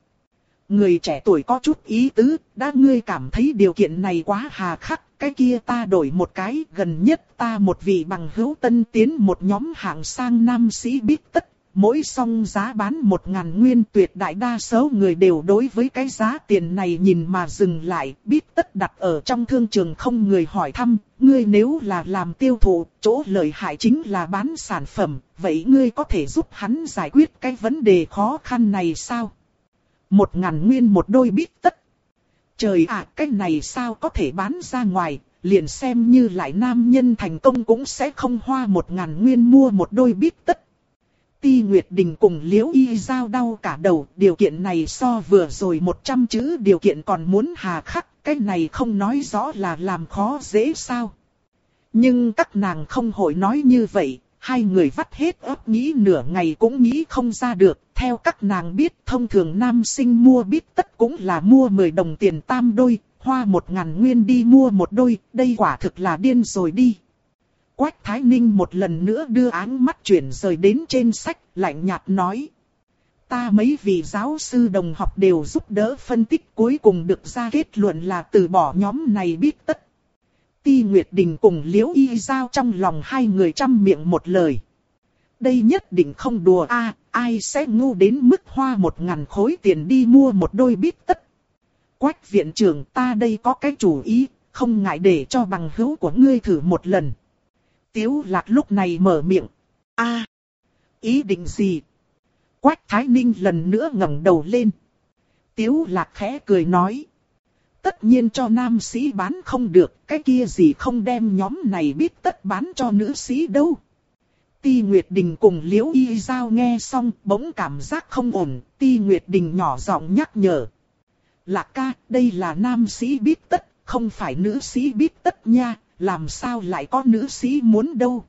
Người trẻ tuổi có chút ý tứ, đã ngươi cảm thấy điều kiện này quá hà khắc, cái kia ta đổi một cái, gần nhất ta một vị bằng hữu tân tiến một nhóm hạng sang nam sĩ biết tất, mỗi song giá bán một ngàn nguyên tuyệt đại đa số người đều đối với cái giá tiền này nhìn mà dừng lại, biết tất đặt ở trong thương trường không người hỏi thăm, ngươi nếu là làm tiêu thụ, chỗ lợi hại chính là bán sản phẩm, vậy ngươi có thể giúp hắn giải quyết cái vấn đề khó khăn này sao? Một ngàn nguyên một đôi bít tất Trời ạ, cái này sao có thể bán ra ngoài, liền xem như lại nam nhân thành công cũng sẽ không hoa một ngàn nguyên mua một đôi bít tất. Ti Nguyệt Đình cùng Liễu Y Giao đau cả đầu, điều kiện này so vừa rồi 100 chữ điều kiện còn muốn hà khắc, cái này không nói rõ là làm khó dễ sao. Nhưng các nàng không hội nói như vậy, hai người vắt hết óc nghĩ nửa ngày cũng nghĩ không ra được, theo các nàng biết thông thường nam sinh mua bít tất cũng là mua 10 đồng tiền tam đôi, hoa một ngàn nguyên đi mua một đôi, đây quả thực là điên rồi đi. Quách Thái Ninh một lần nữa đưa áng mắt chuyển rời đến trên sách, lạnh nhạt nói. Ta mấy vị giáo sư đồng học đều giúp đỡ phân tích cuối cùng được ra kết luận là từ bỏ nhóm này biết tất. Ti Nguyệt Đình cùng Liễu Y Giao trong lòng hai người trăm miệng một lời. Đây nhất định không đùa a ai sẽ ngu đến mức hoa một ngàn khối tiền đi mua một đôi bít tất. Quách viện trưởng ta đây có cái chủ ý, không ngại để cho bằng hữu của ngươi thử một lần. Tiếu lạc lúc này mở miệng. a ý định gì? Quách Thái Ninh lần nữa ngẩng đầu lên. Tiếu lạc khẽ cười nói. Tất nhiên cho nam sĩ bán không được, cái kia gì không đem nhóm này biết tất bán cho nữ sĩ đâu. Ti Nguyệt Đình cùng Liễu Y Giao nghe xong bỗng cảm giác không ổn, Ti Nguyệt Đình nhỏ giọng nhắc nhở. Lạc ca, đây là nam sĩ biết tất, không phải nữ sĩ biết tất nha, làm sao lại có nữ sĩ muốn đâu.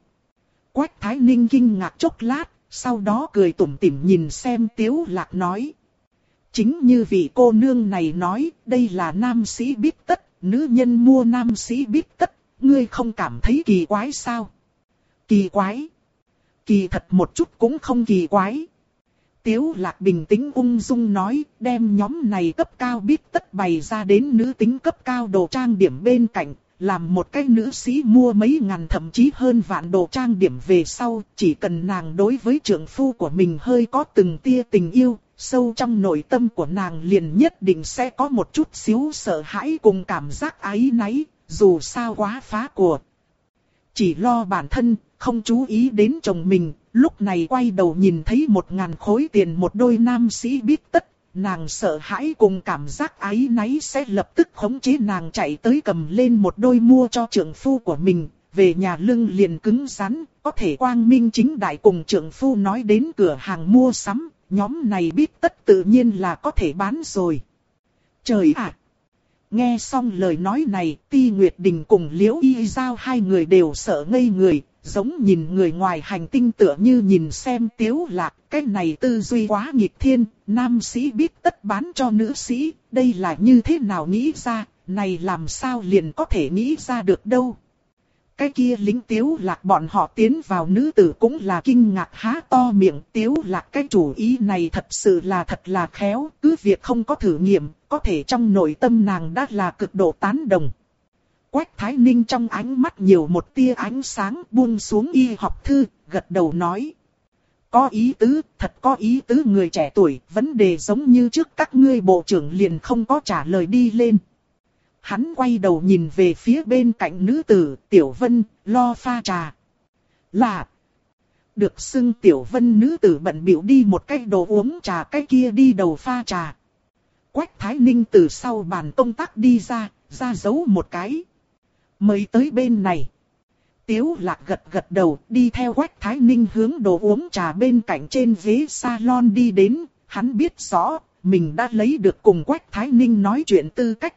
Quách Thái Ninh kinh ngạc chốc lát, sau đó cười tủm tỉm nhìn xem Tiếu Lạc nói. Chính như vị cô nương này nói, đây là nam sĩ biết tất, nữ nhân mua nam sĩ biết tất, ngươi không cảm thấy kỳ quái sao? Kỳ quái? Kỳ thật một chút cũng không kỳ quái. Tiếu lạc bình tĩnh ung dung nói, đem nhóm này cấp cao biết tất bày ra đến nữ tính cấp cao đồ trang điểm bên cạnh, làm một cái nữ sĩ mua mấy ngàn thậm chí hơn vạn đồ trang điểm về sau, chỉ cần nàng đối với trưởng phu của mình hơi có từng tia tình yêu, sâu trong nội tâm của nàng liền nhất định sẽ có một chút xíu sợ hãi cùng cảm giác ái náy, dù sao quá phá của. Chỉ lo bản thân, không chú ý đến chồng mình, lúc này quay đầu nhìn thấy một ngàn khối tiền một đôi nam sĩ biết tất, nàng sợ hãi cùng cảm giác ái náy sẽ lập tức khống chế nàng chạy tới cầm lên một đôi mua cho trưởng phu của mình, về nhà lưng liền cứng rắn, có thể quang minh chính đại cùng trưởng phu nói đến cửa hàng mua sắm, nhóm này biết tất tự nhiên là có thể bán rồi. Trời ạ! Nghe xong lời nói này, Ti Nguyệt Đình cùng Liễu Y Giao hai người đều sợ ngây người, giống nhìn người ngoài hành tinh tựa như nhìn xem tiếu lạc, cái này tư duy quá nghịch thiên, nam sĩ biết tất bán cho nữ sĩ, đây là như thế nào nghĩ ra, này làm sao liền có thể nghĩ ra được đâu. Cái kia lính tiếu lạc bọn họ tiến vào nữ tử cũng là kinh ngạc há to miệng tiếu lạc cái chủ ý này thật sự là thật là khéo, cứ việc không có thử nghiệm, có thể trong nội tâm nàng đã là cực độ tán đồng. Quách Thái Ninh trong ánh mắt nhiều một tia ánh sáng buông xuống y học thư, gật đầu nói. Có ý tứ, thật có ý tứ người trẻ tuổi, vấn đề giống như trước các ngươi bộ trưởng liền không có trả lời đi lên. Hắn quay đầu nhìn về phía bên cạnh nữ tử, Tiểu Vân, lo pha trà. Là, được xưng Tiểu Vân nữ tử bận biểu đi một cái đồ uống trà cái kia đi đầu pha trà. Quách Thái Ninh từ sau bàn công tác đi ra, ra giấu một cái. Mời tới bên này. Tiếu lạc gật gật đầu, đi theo Quách Thái Ninh hướng đồ uống trà bên cạnh trên ghế salon đi đến, hắn biết rõ, mình đã lấy được cùng Quách Thái Ninh nói chuyện tư cách.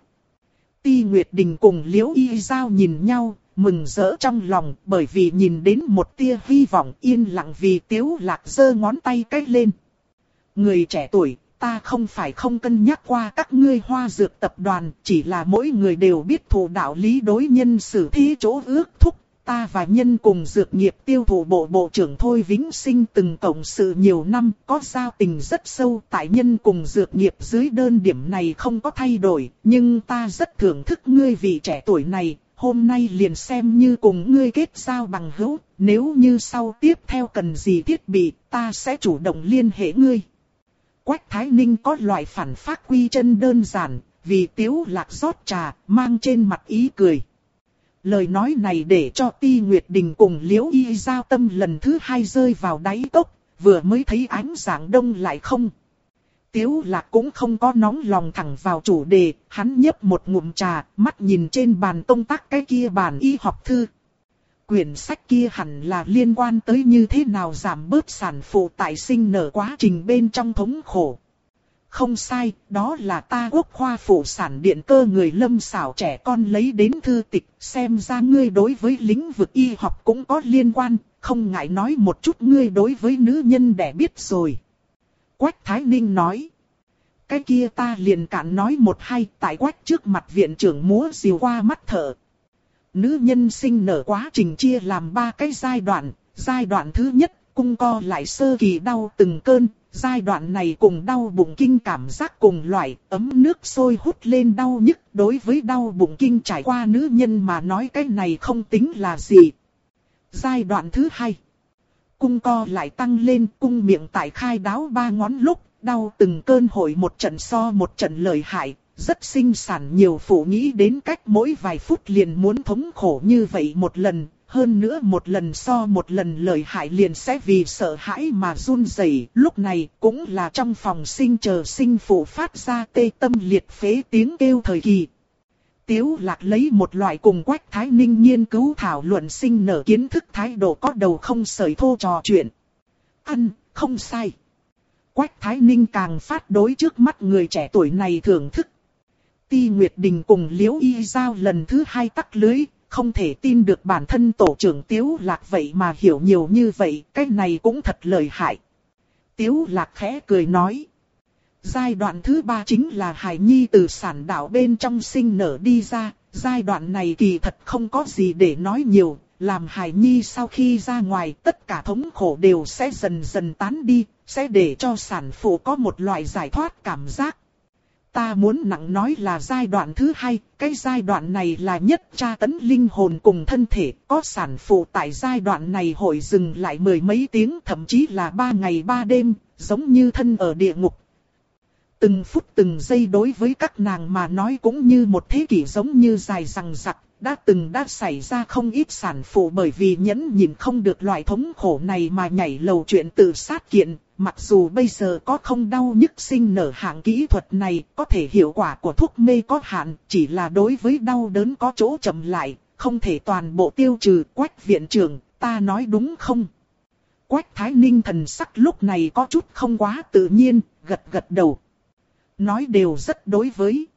Ti Nguyệt Đình cùng Liễu Y Giao nhìn nhau, mừng rỡ trong lòng bởi vì nhìn đến một tia hy vọng yên lặng vì Tiếu Lạc giơ ngón tay cách lên. Người trẻ tuổi, ta không phải không cân nhắc qua các ngươi hoa dược tập đoàn, chỉ là mỗi người đều biết thủ đạo lý đối nhân xử thế chỗ ước thúc. Ta và nhân cùng dược nghiệp tiêu thụ bộ bộ trưởng Thôi Vĩnh Sinh từng cộng sự nhiều năm, có giao tình rất sâu tại nhân cùng dược nghiệp dưới đơn điểm này không có thay đổi, nhưng ta rất thưởng thức ngươi vị trẻ tuổi này, hôm nay liền xem như cùng ngươi kết giao bằng hữu, nếu như sau tiếp theo cần gì thiết bị, ta sẽ chủ động liên hệ ngươi. Quách Thái Ninh có loại phản phát quy chân đơn giản, vì tiếu lạc rót trà, mang trên mặt ý cười. Lời nói này để cho Ti Nguyệt Đình cùng Liễu Y giao tâm lần thứ hai rơi vào đáy cốc, vừa mới thấy ánh sáng đông lại không. Tiếu lạc cũng không có nóng lòng thẳng vào chủ đề, hắn nhấp một ngụm trà, mắt nhìn trên bàn công tác cái kia bàn y học thư. Quyển sách kia hẳn là liên quan tới như thế nào giảm bớt sản phụ tại sinh nở quá trình bên trong thống khổ. Không sai, đó là ta quốc khoa phụ sản điện cơ người lâm xảo trẻ con lấy đến thư tịch, xem ra ngươi đối với lĩnh vực y học cũng có liên quan, không ngại nói một chút ngươi đối với nữ nhân để biết rồi. Quách Thái Ninh nói. Cái kia ta liền cạn nói một hai tại quách trước mặt viện trưởng múa diều qua mắt thở. Nữ nhân sinh nở quá trình chia làm ba cái giai đoạn, giai đoạn thứ nhất, cung co lại sơ kỳ đau từng cơn, giai đoạn này cùng đau bụng kinh cảm giác cùng loại, ấm nước sôi hút lên đau nhức, đối với đau bụng kinh trải qua nữ nhân mà nói cái này không tính là gì. Giai đoạn thứ hai, cung co lại tăng lên, cung miệng tại khai đáo ba ngón lúc, đau từng cơn hội một trận so một trận lợi hại, rất sinh sản nhiều phụ nghĩ đến cách mỗi vài phút liền muốn thống khổ như vậy một lần, hơn nữa một lần so một lần lời hại liền sẽ vì sợ hãi mà run rẩy. lúc này cũng là trong phòng sinh chờ sinh phụ phát ra tê tâm liệt phế tiếng kêu thời kỳ. Tiếu lạc lấy một loại cùng quách thái ninh nghiên cứu thảo luận sinh nở kiến thức thái độ có đầu không sởi thô trò chuyện. Ăn, không sai. Quách thái ninh càng phát đối trước mắt người trẻ tuổi này thưởng thức Ti Nguyệt Đình cùng Liễu Y Giao lần thứ hai tắt lưới, không thể tin được bản thân tổ trưởng Tiếu Lạc vậy mà hiểu nhiều như vậy, cái này cũng thật lợi hại. Tiếu Lạc khẽ cười nói. Giai đoạn thứ ba chính là Hải Nhi từ sản đạo bên trong sinh nở đi ra, giai đoạn này kỳ thật không có gì để nói nhiều, làm Hải Nhi sau khi ra ngoài tất cả thống khổ đều sẽ dần dần tán đi, sẽ để cho sản phụ có một loại giải thoát cảm giác. Ta muốn nặng nói là giai đoạn thứ hai, cái giai đoạn này là nhất tra tấn linh hồn cùng thân thể, có sản phụ tại giai đoạn này hội dừng lại mười mấy tiếng thậm chí là ba ngày ba đêm, giống như thân ở địa ngục. Từng phút từng giây đối với các nàng mà nói cũng như một thế kỷ giống như dài rằng rặc, đã từng đã xảy ra không ít sản phụ bởi vì nhẫn nhịn không được loại thống khổ này mà nhảy lầu chuyện tự sát kiện, mặc dù bây giờ có không đau nhức sinh nở hạng kỹ thuật này, có thể hiệu quả của thuốc mê có hạn, chỉ là đối với đau đớn có chỗ chậm lại, không thể toàn bộ tiêu trừ quách viện trưởng, ta nói đúng không? Quách Thái Ninh thần sắc lúc này có chút không quá tự nhiên, gật gật đầu. Nói đều rất đối với.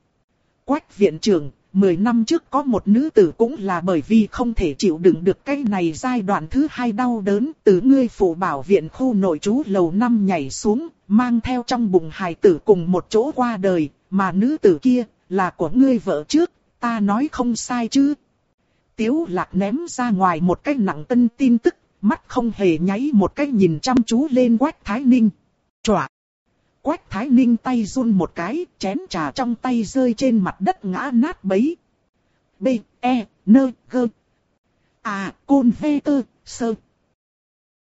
Quách viện trưởng, 10 năm trước có một nữ tử cũng là bởi vì không thể chịu đựng được cái này giai đoạn thứ hai đau đớn từ ngươi phụ bảo viện khu nội trú lầu năm nhảy xuống, mang theo trong bụng hài tử cùng một chỗ qua đời, mà nữ tử kia là của ngươi vợ trước, ta nói không sai chứ. Tiếu lạc ném ra ngoài một cái nặng tân tin tức, mắt không hề nháy một cái nhìn chăm chú lên quách thái ninh. Chòa! Quách Thái Ninh tay run một cái, chén trà trong tay rơi trên mặt đất ngã nát bấy. B, E, N, G. À, côn vê tơ, sơ.